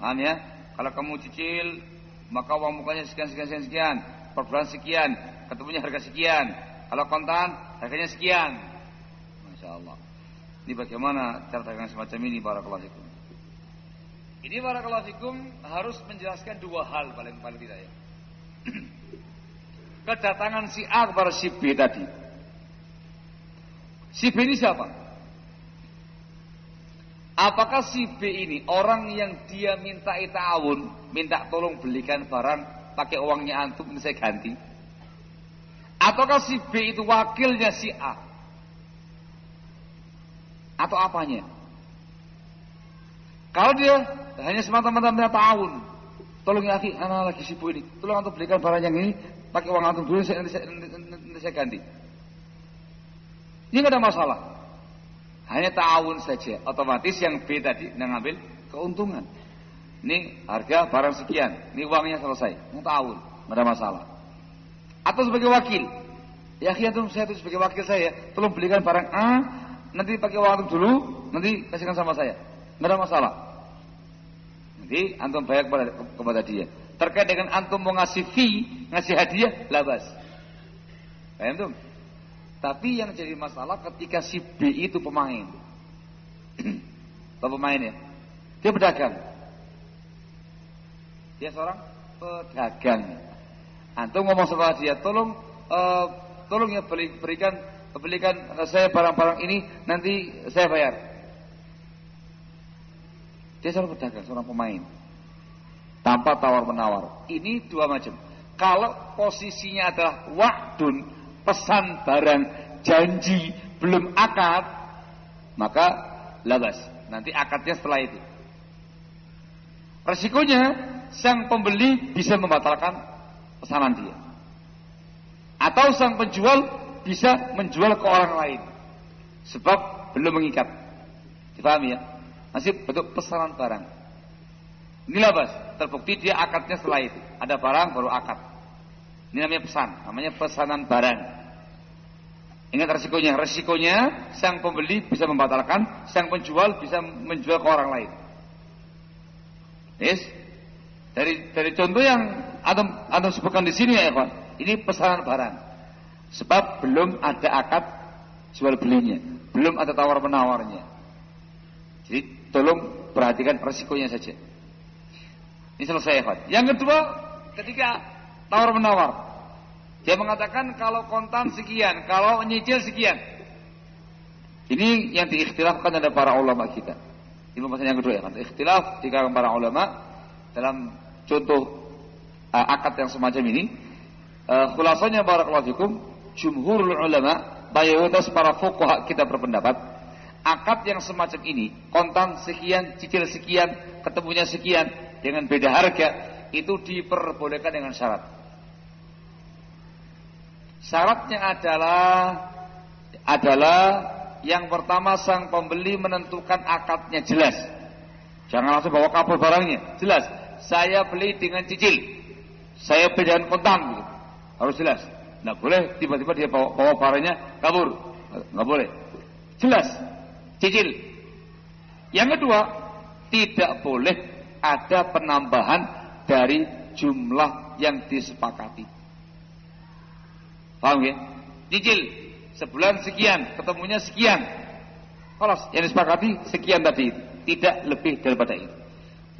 Nah, ya, kalau kamu cicil, maka uang mukanya sekian, sekian, sekian, sekian. Per bulan sekian, ketemunya harga sekian. Kalau kontan, harganya sekian. Masya Allah. Ini bagaimana cara dagang semacam ini para kelasikum. Ini para fikum harus menjelaskan dua hal paling paling tidak ya. Kedatangan si A kepada si B tadi. Si B ini siapa? Apakah si B ini orang yang dia minta ita'awun, minta tolong belikan barang pakai uangnya antum ini saya ganti? Ataukah si B itu wakilnya si A? Atau apanya? Kalau dia hanya semata-mata minta tahun, tolong ya akhi, anak lagi sibuk ini, tolong antum belikan barang yang ini, pakai uang antum dulu, saya, nanti saya ganti. Ini nggak ada masalah. Hanya tahun saja, otomatis yang B tadi ngambil keuntungan. Ini harga barang sekian, ini uangnya selesai, ini tahun, nggak ada masalah. Atau sebagai wakil, ya akhi saya itu sebagai wakil saya, tolong belikan barang A, nanti pakai uang antum dulu, nanti kasihkan sama saya. Tidak ada masalah. Jadi antum bayar kepada, kepada dia. Terkait dengan antum mau ngasih fee, ngasih hadiah, labas. Paham tuh? Tapi yang jadi masalah ketika si B itu pemain. Atau pemain ya. Dia pedagang. Dia seorang pedagang. Antum ngomong sama dia, tolong uh, tolong ya beli, berikan belikan saya barang-barang ini nanti saya bayar. Dia seorang pedagang, seorang pemain. Tanpa tawar-menawar. Ini dua macam. Kalau posisinya adalah wakdun, pesan barang, janji, belum akad, maka labas. Nanti akadnya setelah itu. Resikonya, sang pembeli bisa membatalkan pesanan dia. Atau sang penjual bisa menjual ke orang lain. Sebab belum mengikat. Dipahami ya? Masih bentuk pesanan barang. Inilah bas, terbukti dia akadnya setelah itu. Ada barang baru akad. Ini namanya pesan, namanya pesanan barang. Ingat resikonya, resikonya sang pembeli bisa membatalkan, sang penjual bisa menjual ke orang lain. Yes. Dari dari contoh yang atau atau sebutkan di sini ya, Pak. Ini pesanan barang. Sebab belum ada akad jual belinya, belum ada tawar menawarnya. Jadi tolong perhatikan resikonya saja. Ini selesai ya, Yang kedua, ketika tawar menawar, dia mengatakan kalau kontan sekian, kalau nyicil sekian. Ini yang diikhtilafkan oleh para ulama kita. Ini pembahasan yang kedua ya kan. Ikhtilaf di para ulama dalam contoh uh, akad yang semacam ini. Uh, khulasanya barakallahu fikum jumhurul ulama, mayoritas para fuqaha kita berpendapat, akad yang semacam ini, kontan sekian, cicil sekian, ketemunya sekian, dengan beda harga, itu diperbolehkan dengan syarat. Syaratnya adalah adalah yang pertama sang pembeli menentukan akadnya jelas. Jangan langsung bawa kabel barangnya, jelas. Saya beli dengan cicil, saya beli dengan kontan, gitu. harus jelas. Nggak boleh tiba-tiba dia bawa, bawa barangnya kabur. Nggak boleh. Jelas. Cicil. Yang kedua, tidak boleh ada penambahan dari jumlah yang disepakati. Paham ya? Cicil. Sebulan sekian, ketemunya sekian. Kalau yang disepakati sekian tadi. Tidak lebih daripada itu.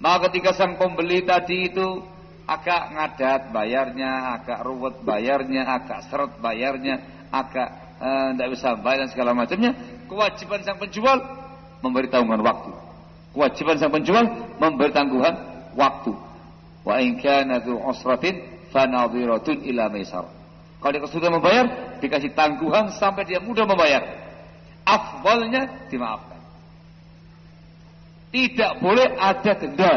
Maka ketika sang pembeli tadi itu agak ngadat bayarnya, agak ruwet bayarnya, agak seret bayarnya, agak tidak eh, bisa bayar dan segala macamnya, kewajiban sang penjual memberi tanggungan waktu. Kewajiban sang penjual memberi tanggungan waktu. Wa in kana usratin fanadhiratun ila maisar. Kalau dia sudah membayar, dikasih tangguhan sampai dia mudah membayar. Afdalnya dimaafkan. Tidak boleh ada denda.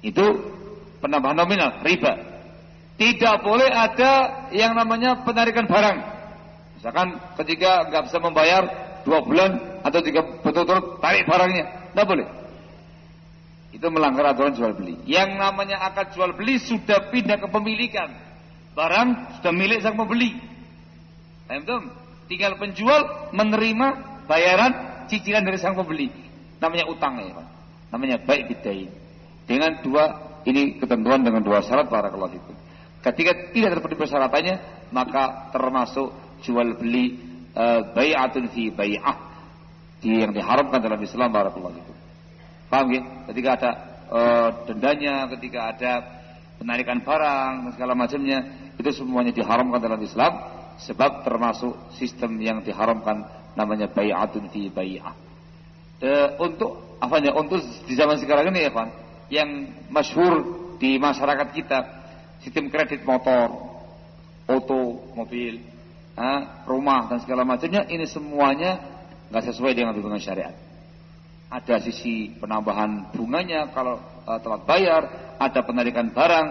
Itu penambahan nominal, riba. Tidak boleh ada yang namanya penarikan barang. Misalkan ketika nggak bisa membayar dua bulan atau tiga betul-betul tarik barangnya, nggak boleh. Itu melanggar aturan jual beli. Yang namanya akad jual beli sudah pindah kepemilikan. Barang sudah milik sang pembeli. Paham Tinggal penjual menerima bayaran cicilan dari sang pembeli. Namanya utang ya, Pak. Namanya baik bidain. Dengan dua ini ketentuan dengan dua syarat para itu. Ketika tidak terpenuhi persyaratannya, maka termasuk jual beli e, bay'atun fi bay'ah di yang diharamkan dalam Islam barakallahu itu. Paham ya? Ketika ada e, dendanya, ketika ada penarikan barang dan segala macamnya, itu semuanya diharamkan dalam Islam sebab termasuk sistem yang diharamkan namanya bay'atun fi bay'ah. E, untuk apa ya? Untuk di zaman sekarang ini ya, Pak, yang masyhur di masyarakat kita sistem kredit motor, auto, mobil, rumah dan segala macamnya ini semuanya nggak sesuai dengan hubungan syariat. Ada sisi penambahan bunganya kalau uh, telat bayar, ada penarikan barang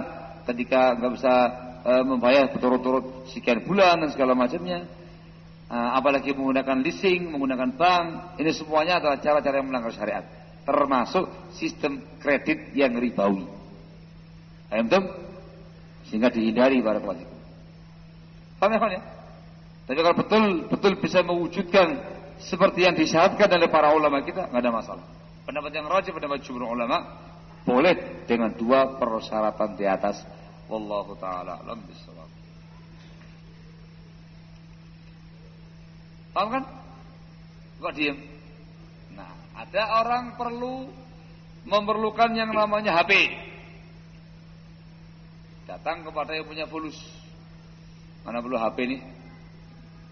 ketika nggak bisa uh, membayar berturut-turut sekian bulan dan segala macamnya. Uh, apalagi menggunakan leasing, menggunakan bank, ini semuanya adalah cara-cara yang melanggar syariat termasuk sistem kredit yang ribawi. Tuh? Sehingga dihindari para pelaku. Paham ya, ya? Tapi kalau betul betul bisa mewujudkan seperti yang disyaratkan oleh para ulama kita, nggak ada masalah. Pendapat yang rajin, pendapat jumhur ulama, boleh dengan dua persyaratan di atas. Wallahu taala alam bisawab. Paham kan? Kok diem? Ada orang perlu memerlukan yang namanya HP. Datang kepada yang punya fulus. Mana perlu HP ini?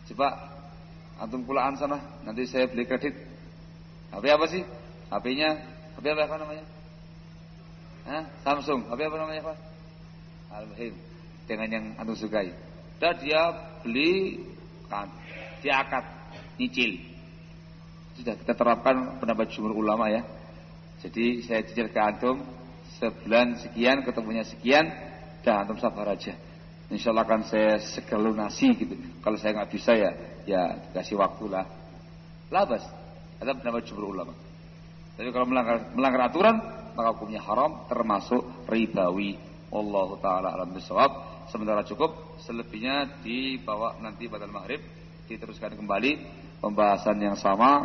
Coba antum pulaan sana, nanti saya beli kredit. HP apa sih? HP-nya HP apa namanya? Hah? Samsung. HP apa namanya, Pak? Al-Muhim. Dengan yang antum sukai. Dan dia beli kan, dia akad, nyicil sudah kita terapkan pendapat jumhur ulama ya. Jadi saya cicil ke antum sebulan sekian ketemunya sekian Dah antum sabar aja. Insya Allah akan saya segera lunasi gitu. Kalau saya nggak bisa ya, ya kasih waktu lah. Labas. Ada pendapat jumhur ulama. Tapi kalau melanggar, melanggar aturan, maka hukumnya haram termasuk ribawi. Allah taala alam bisawab. Sementara cukup, selebihnya dibawa nanti pada maghrib diteruskan kembali pembahasan yang sama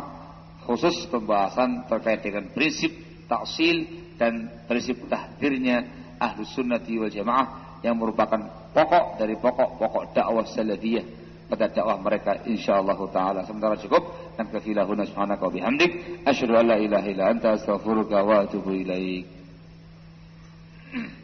khusus pembahasan terkait dengan prinsip taksil dan prinsip tahdirnya ahlu sunnati wal jamaah yang merupakan pokok dari pokok-pokok dakwah salafiyah. Pada dakwah mereka insyaallah taala. Sementara cukup. Dan kafilahuna subhanaka wa bihamdik. Asyhadu an la ilaha illa anta astaghfiruka wa atubu ilaik